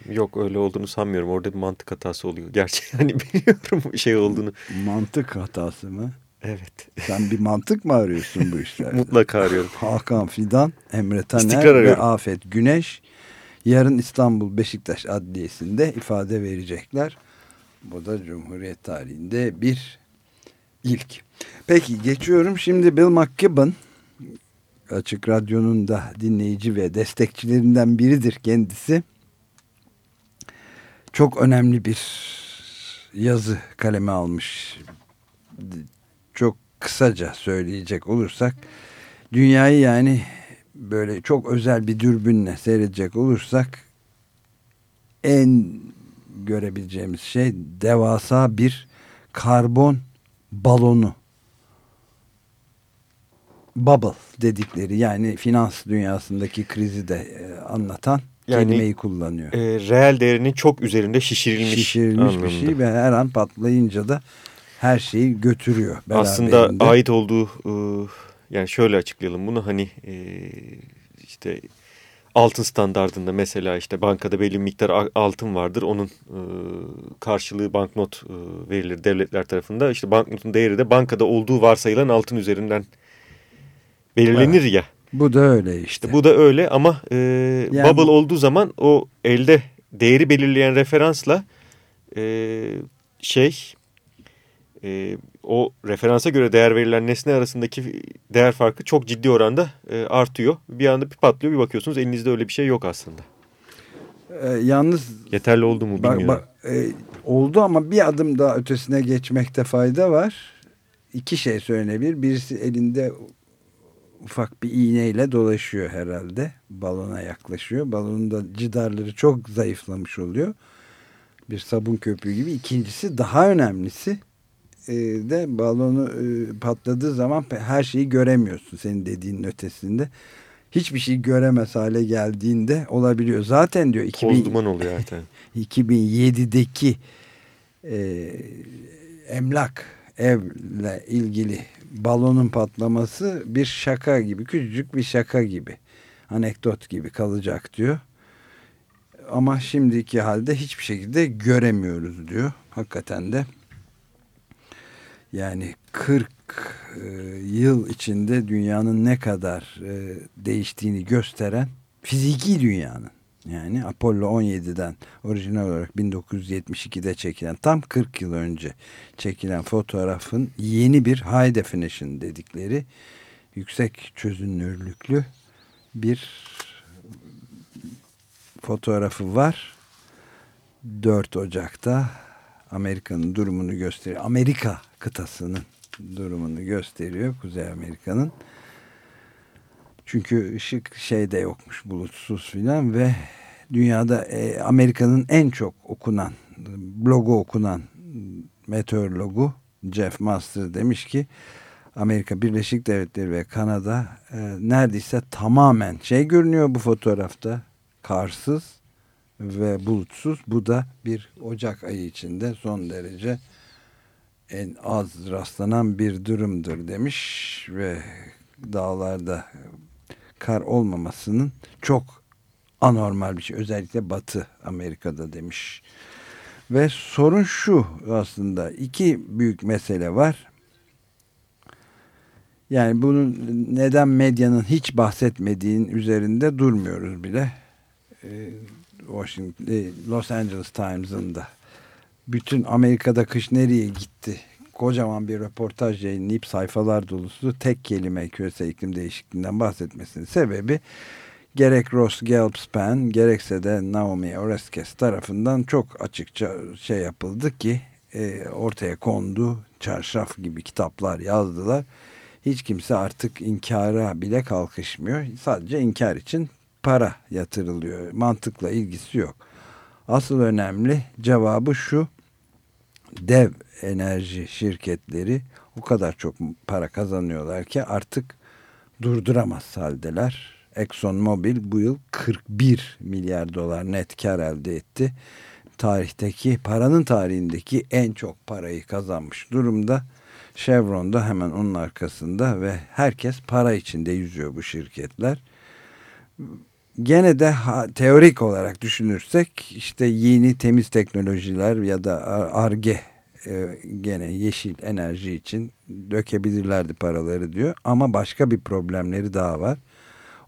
Yok öyle olduğunu sanmıyorum. Orada bir mantık hatası oluyor. Gerçi <laughs> hani biliyorum şey olduğunu. Mantık hatası mı? Evet. Sen bir mantık mı arıyorsun bu <laughs> işlerde? Mutlaka arıyorum. Hakan Fidan, Emre Taner ve Afet Güneş yarın İstanbul Beşiktaş Adliyesi'nde ifade verecekler. Bu da Cumhuriyet tarihinde bir ilk. Peki geçiyorum. Şimdi Bill McKibben Açık Radyo'nun da dinleyici ve destekçilerinden biridir kendisi. Çok önemli bir yazı kaleme almış. Çok kısaca söyleyecek olursak dünyayı yani böyle çok özel bir dürbünle seyredecek olursak en görebileceğimiz şey devasa bir karbon balonu bubble dedikleri yani finans dünyasındaki krizi de e, anlatan yani, kelimeyi kullanıyor. E, reel değerinin çok üzerinde şişirilmiş, şişirilmiş anlamında. bir şey ve her an patlayınca da her şeyi götürüyor. Aslında ait olduğu e, yani şöyle açıklayalım bunu hani e, işte altın standartında mesela işte bankada belli bir miktar altın vardır. Onun e, karşılığı banknot e, verilir devletler tarafında. İşte banknotun değeri de bankada olduğu varsayılan altın üzerinden belirlenir evet. ya. Bu da öyle işte. Bu da öyle ama e, yani, bubble olduğu zaman o elde değeri belirleyen referansla e, şey e, o referansa göre değer verilen nesne arasındaki değer farkı çok ciddi oranda e, artıyor. Bir anda bir patlıyor bir bakıyorsunuz elinizde öyle bir şey yok aslında. E, yalnız yeterli oldu mu bilmiyorum. Bak, bak, e, oldu ama bir adım daha ötesine geçmekte fayda var. İki şey söylenebilir. Birisi elinde ufak bir iğneyle dolaşıyor herhalde. Balona yaklaşıyor. Balonun da cidarları çok zayıflamış oluyor. Bir sabun köpüğü gibi. İkincisi daha önemlisi e, de balonu e, patladığı zaman her şeyi göremiyorsun senin dediğinin ötesinde. Hiçbir şey göremez hale geldiğinde olabiliyor. Zaten diyor 2000, duman oluyor zaten. <laughs> 2007'deki e, emlak evle ilgili balonun patlaması bir şaka gibi küçücük bir şaka gibi anekdot gibi kalacak diyor. Ama şimdiki halde hiçbir şekilde göremiyoruz diyor. Hakikaten de yani 40 e, yıl içinde dünyanın ne kadar e, değiştiğini gösteren fiziki dünyanın yani Apollo 17'den orijinal olarak 1972'de çekilen tam 40 yıl önce çekilen fotoğrafın yeni bir high definition dedikleri yüksek çözünürlüklü bir fotoğrafı var. 4 Ocak'ta Amerika'nın durumunu gösteriyor. Amerika kıtasının durumunu gösteriyor. Kuzey Amerika'nın. Çünkü ışık şeyde yokmuş bulutsuz filan ve dünyada e, Amerika'nın en çok okunan blogu okunan meteorologu Jeff Master demiş ki Amerika Birleşik Devletleri ve Kanada e, neredeyse tamamen şey görünüyor bu fotoğrafta karsız ve bulutsuz. Bu da bir Ocak ayı içinde son derece en az rastlanan bir durumdur demiş ve dağlarda kar olmamasının çok anormal bir şey. Özellikle Batı Amerika'da demiş. Ve sorun şu aslında iki büyük mesele var. Yani bunun neden medyanın hiç bahsetmediğin üzerinde durmuyoruz bile. Ee, Washington, e, Los Angeles Times'ın da bütün Amerika'da kış nereye gitti? Kocaman bir röportaj yayınlayıp sayfalar dolusu tek kelime küresel iklim değişikliğinden bahsetmesinin sebebi gerek Ross Gelbspan gerekse de Naomi Oreskes tarafından çok açıkça şey yapıldı ki e, ortaya kondu. Çarşaf gibi kitaplar yazdılar. Hiç kimse artık inkara bile kalkışmıyor. Sadece inkar için para yatırılıyor. Mantıkla ilgisi yok. Asıl önemli cevabı şu. Dev enerji şirketleri o kadar çok para kazanıyorlar ki artık durduramaz haldeler. Exxon Mobil bu yıl 41 milyar dolar net kar elde etti. Tarihteki paranın tarihindeki en çok parayı kazanmış durumda. Chevron da hemen onun arkasında ve herkes para içinde yüzüyor bu şirketler gene de ha, teorik olarak düşünürsek işte yeni temiz teknolojiler ya da arge e, gene yeşil enerji için dökebilirlerdi paraları diyor. Ama başka bir problemleri daha var.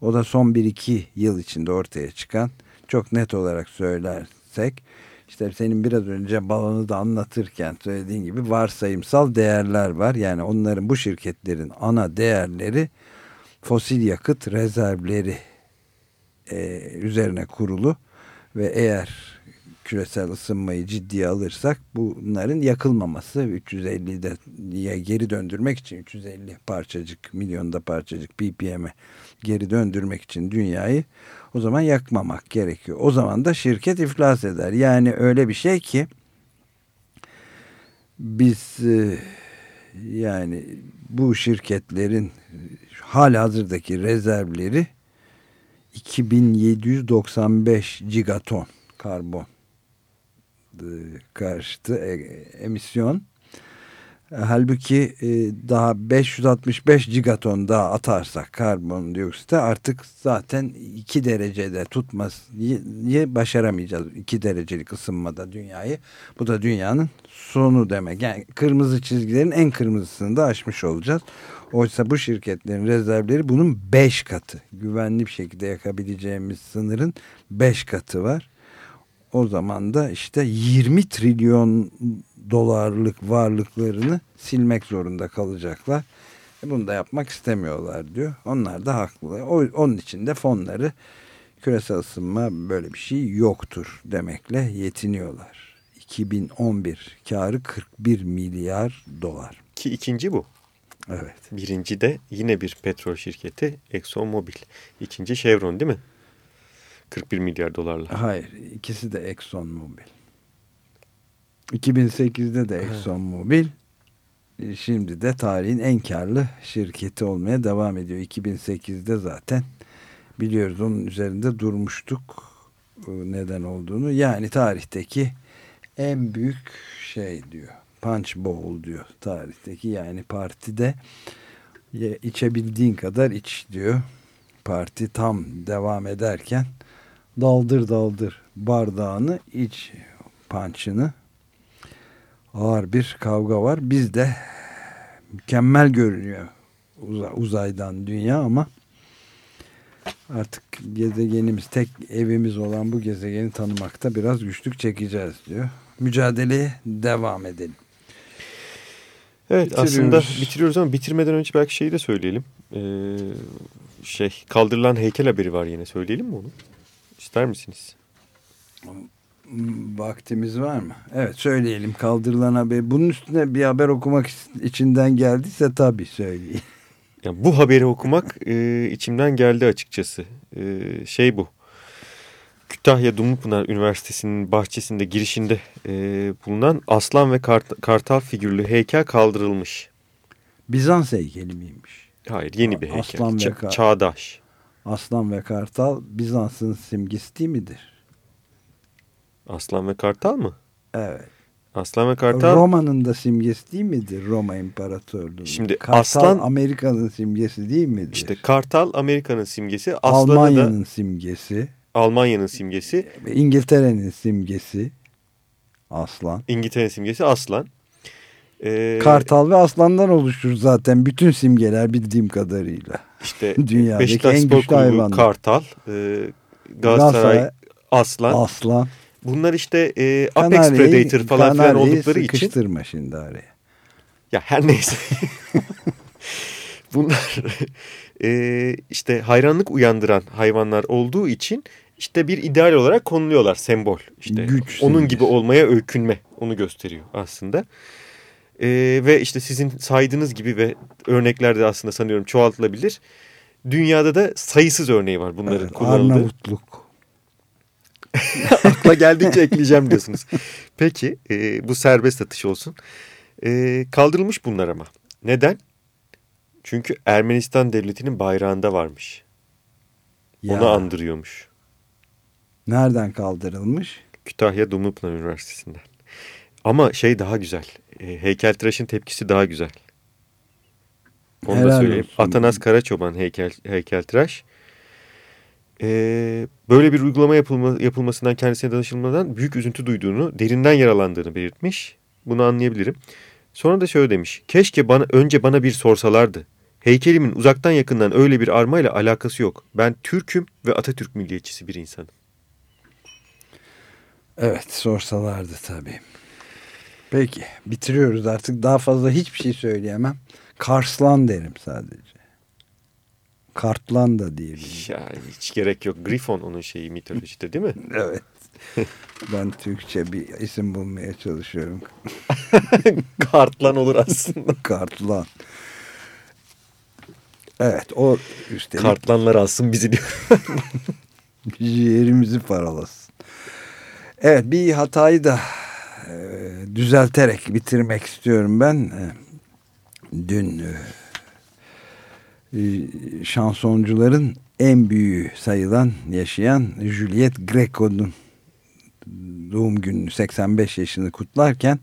O da son 1-2 yıl içinde ortaya çıkan çok net olarak söylersek işte senin biraz önce balonu da anlatırken söylediğin gibi varsayımsal değerler var. Yani onların bu şirketlerin ana değerleri fosil yakıt rezervleri e, üzerine kurulu ve eğer küresel ısınmayı ciddiye alırsak bunların yakılmaması 350'de geri döndürmek için 350 parçacık milyonda parçacık ppm'e geri döndürmek için dünyayı o zaman yakmamak gerekiyor. O zaman da şirket iflas eder. Yani öyle bir şey ki biz e, Yani bu şirketlerin hala hazırdaki rezervleri 2795 gigaton karbon karşıtı e, emisyon. Halbuki e, daha 565 gigaton daha atarsak karbondioksite artık zaten 2 derecede tutmayı başaramayacağız. 2 derecelik ısınmada dünyayı. Bu da dünyanın sonu demek. Yani kırmızı çizgilerin en kırmızısını da aşmış olacağız. Oysa bu şirketlerin rezervleri bunun 5 katı. Güvenli bir şekilde yakabileceğimiz sınırın 5 katı var. O zaman da işte 20 trilyon dolarlık varlıklarını silmek zorunda kalacaklar. E, bunu da yapmak istemiyorlar diyor. Onlar da haklı. Onun için de fonları küresel ısınma böyle bir şey yoktur demekle yetiniyorlar. 2011 karı 41 milyar dolar. Ki ikinci bu. Evet. Birinci de yine bir petrol şirketi Exxon Mobil. İkinci Chevron değil mi? 41 milyar dolarla. Hayır ikisi de Exxon Mobil. 2008'de de Exxon Mobil e, şimdi de tarihin en karlı şirketi olmaya devam ediyor. 2008'de zaten biliyoruz onun üzerinde durmuştuk e, neden olduğunu. Yani tarihteki en büyük şey diyor. Punch Bowl diyor tarihteki yani partide içebildiğin kadar iç diyor. Parti tam devam ederken daldır daldır bardağını iç punch'ını ağır bir kavga var. Biz de mükemmel görünüyor uzaydan dünya ama artık gezegenimiz tek evimiz olan bu gezegeni tanımakta biraz güçlük çekeceğiz diyor. Mücadeleye devam edelim. Evet bitiriyoruz. aslında bitiriyoruz ama bitirmeden önce belki şeyi de söyleyelim. Ee, şey kaldırılan heykel haberi var yine söyleyelim mi onu? İster misiniz? Vaktimiz var mı? Evet söyleyelim kaldırılan haber. Bunun üstüne bir haber okumak içinden geldiyse tabii söyleyeyim. <laughs> Yani bu haberi okumak e, içimden geldi açıkçası. E, şey bu. Kütahya Dumlupınar Üniversitesi'nin bahçesinde girişinde e, bulunan aslan ve kart, kartal figürlü heykel kaldırılmış. Bizans heykeli miymiş? Hayır yeni bir heykel. Aslan ve kar Çağdaş. Aslan ve kartal Bizans'ın simgesi değil midir? Aslan ve kartal mı? Evet. Aslan ve kartal. Roma'nın da simgesi değil midir? Roma İmparatorluğu. Şimdi kartal aslan Amerika'nın simgesi değil midir? İşte kartal Amerika'nın simgesi. Almanya'nın simgesi. Almanya'nın simgesi. İngiltere'nin simgesi. Aslan. İngiltere'nin simgesi aslan. Ee, Kartal ve aslandan oluşur zaten bütün simgeler bildiğim kadarıyla. İşte <laughs> Dünyadaki Beşiktaş en güçlü hayvanlar. Kartal, e, Galatasaray, aslan. Aslan. Bunlar işte e, Apex Predator falan filan oldukları için. sıkıştırma şimdi araya. Ya her neyse. <laughs> Bunlar e, işte hayranlık uyandıran hayvanlar olduğu için işte bir ideal olarak konuluyorlar sembol. İşte Güç onun simgesi. gibi olmaya öykünme onu gösteriyor aslında. E, ve işte sizin saydığınız gibi ve örneklerde aslında sanıyorum çoğaltılabilir. Dünyada da sayısız örneği var bunların evet, kullanıldığı. Arnavutluk. <laughs> Akla geldikçe ekleyeceğim diyorsunuz. Peki e, bu serbest atış olsun. E, kaldırılmış bunlar ama. Neden? Çünkü Ermenistan devletinin bayrağında varmış. Ya. Onu andırıyormuş. Nereden kaldırılmış? Kütahya Dumlupınar Üniversitesi'nden. Ama şey daha güzel. E, heykeltıraşın tepkisi daha güzel. Onu Helal da söyleyeyim. Olsun. Atanas Karaçoban heykel, heykeltıraş. E, böyle bir uygulama yapılma, yapılmasından kendisine danışılmadan büyük üzüntü duyduğunu, derinden yaralandığını belirtmiş. Bunu anlayabilirim. Sonra da şöyle demiş. Keşke bana önce bana bir sorsalardı. Heykelimin uzaktan yakından öyle bir armayla alakası yok. Ben Türk'üm ve Atatürk milliyetçisi bir insanım. Evet sorsalardı tabii. Peki bitiriyoruz artık. Daha fazla hiçbir şey söyleyemem. Karslan derim sadece. Kartlan da diyebilirim. Ya hiç gerek yok. Grifon onun şeyi mitolojide değil mi? <laughs> evet. ben Türkçe bir isim bulmaya çalışıyorum. <laughs> Kartlan olur aslında. <laughs> Kartlan. Evet o üstelik. Kartlanlar alsın bizi diyor. Yerimizi paralasın. Evet bir hatayı da düzelterek bitirmek istiyorum ben. E, dün e, e, şansoncuların en büyüğü sayılan yaşayan Juliet Greco'nun doğum gününü 85 yaşını kutlarken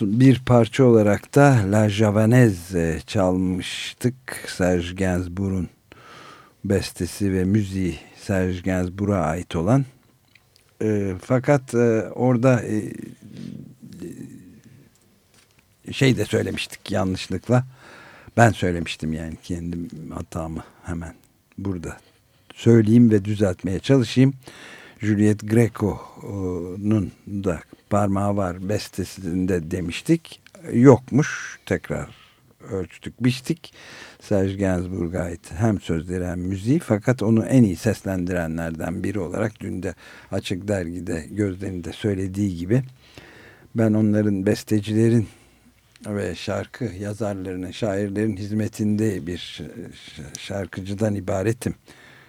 bir parça olarak da La Javanaise çalmıştık. Serge Gainsbourg'un bestesi ve müziği Serge Gainsbourg'a ait olan. E, fakat e, orada e, şey de söylemiştik yanlışlıkla. Ben söylemiştim yani kendim hatamı hemen burada söyleyeyim ve düzeltmeye çalışayım. Juliet Greco'nun da parmağı var bestesinde demiştik. Yokmuş. Tekrar ölçtük, biçtik. Serge Gainsbourg'a ait hem sözleri hem müziği fakat onu en iyi seslendirenlerden biri olarak dün de Açık Dergi'de Gözde'nin de söylediği gibi ben onların bestecilerin ve şarkı yazarlarının, şairlerin hizmetinde bir şarkıcıdan ibaretim.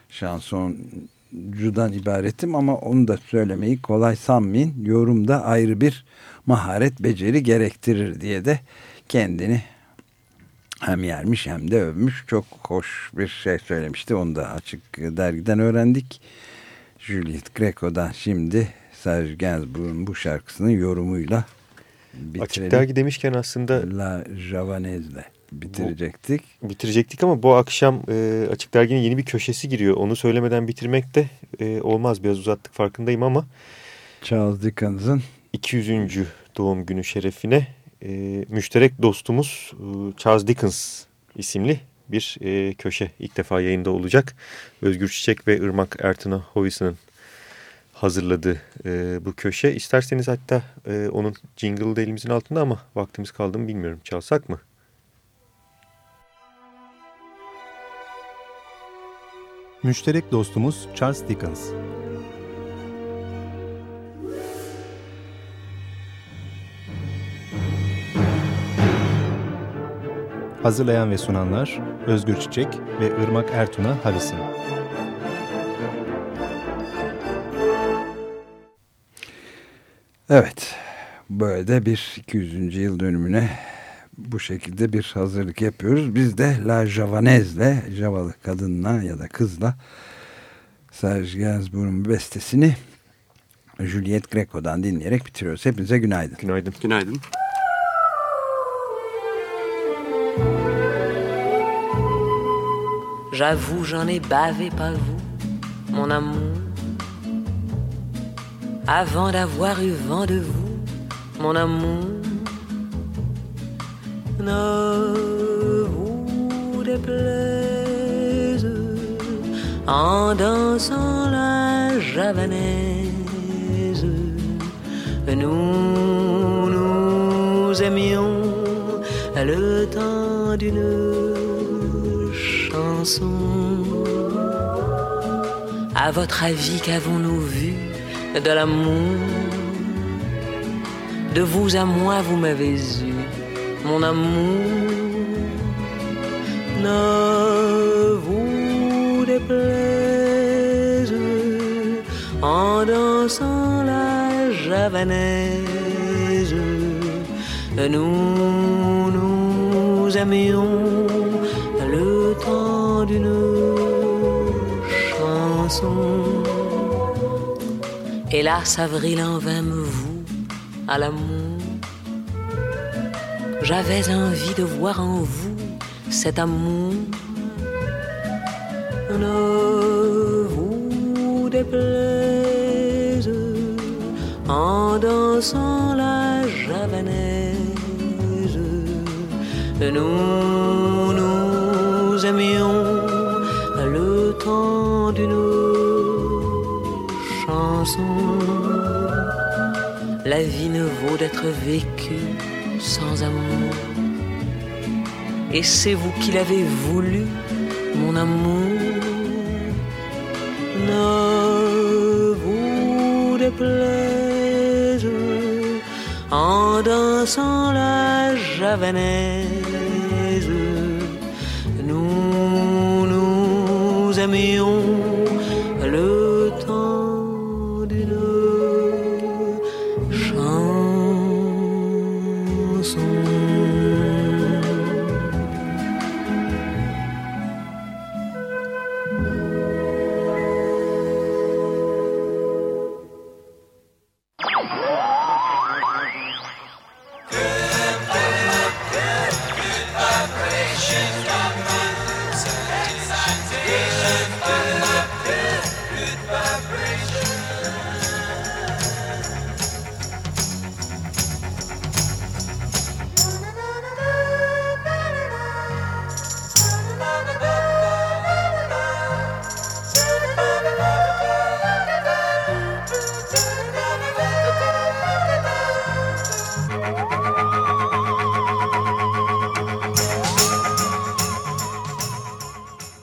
Şansoncudan ibaretim ama onu da söylemeyi kolay sanmayın. Yorumda ayrı bir maharet, beceri gerektirir diye de kendini hem yermiş hem de övmüş. Çok hoş bir şey söylemişti. Onu da açık dergiden öğrendik. Juliet Greco'dan şimdi Serge Gainsbourg'un bu şarkısının yorumuyla bitirelim. Açık dergi demişken aslında La Javanese'le bitirecektik. Bu, bitirecektik ama bu akşam e, Açık Dergi'nin yeni bir köşesi giriyor. Onu söylemeden bitirmek de e, olmaz. Biraz uzattık farkındayım ama Charles Dickens'ın 200. doğum günü şerefine e, müşterek dostumuz e, Charles Dickens isimli bir e, köşe ilk defa yayında olacak. Özgür Çiçek ve Irmak Ertına Hovisa'nın hazırladığı e, bu köşe. İsterseniz hatta e, onun jingle'ı da elimizin altında ama vaktimiz kaldı mı bilmiyorum. Çalsak mı? Müşterek dostumuz Charles Dickens Hazırlayan ve sunanlar Özgür Çiçek ve Irmak Ertuna Harrison. Evet, böyle de bir 200. yıl dönümüne bu şekilde bir hazırlık yapıyoruz. Biz de La Javanes'le, Javalı kadınla ya da kızla Serge Gainsbourg'un bestesini Juliet Greco'dan dinleyerek bitiriyoruz. Hepinize günaydın. Günaydın. Günaydın. J'avoue, j'en ai bavé, pas vous, mon amour. Avant d'avoir eu vent de vous, mon amour. Ne vous déplaise en dansant la javanaise. Nous nous aimions le temps d'une à votre avis, qu'avons-nous vu de l'amour? De vous à moi, vous m'avez eu, mon amour. Ne vous déplaise en dansant la javanaise. Nous nous aimions d'une chanson. Hélas, avril en vain me voue à l'amour. J'avais envie de voir en vous cet amour. Ne vous déplaise en dansant la javanaise. Nous le temps d'une chanson. La vie ne vaut d'être vécue sans amour. Et c'est vous qui l'avez voulu, mon amour. Ne vous déplaise en dansant la javanaise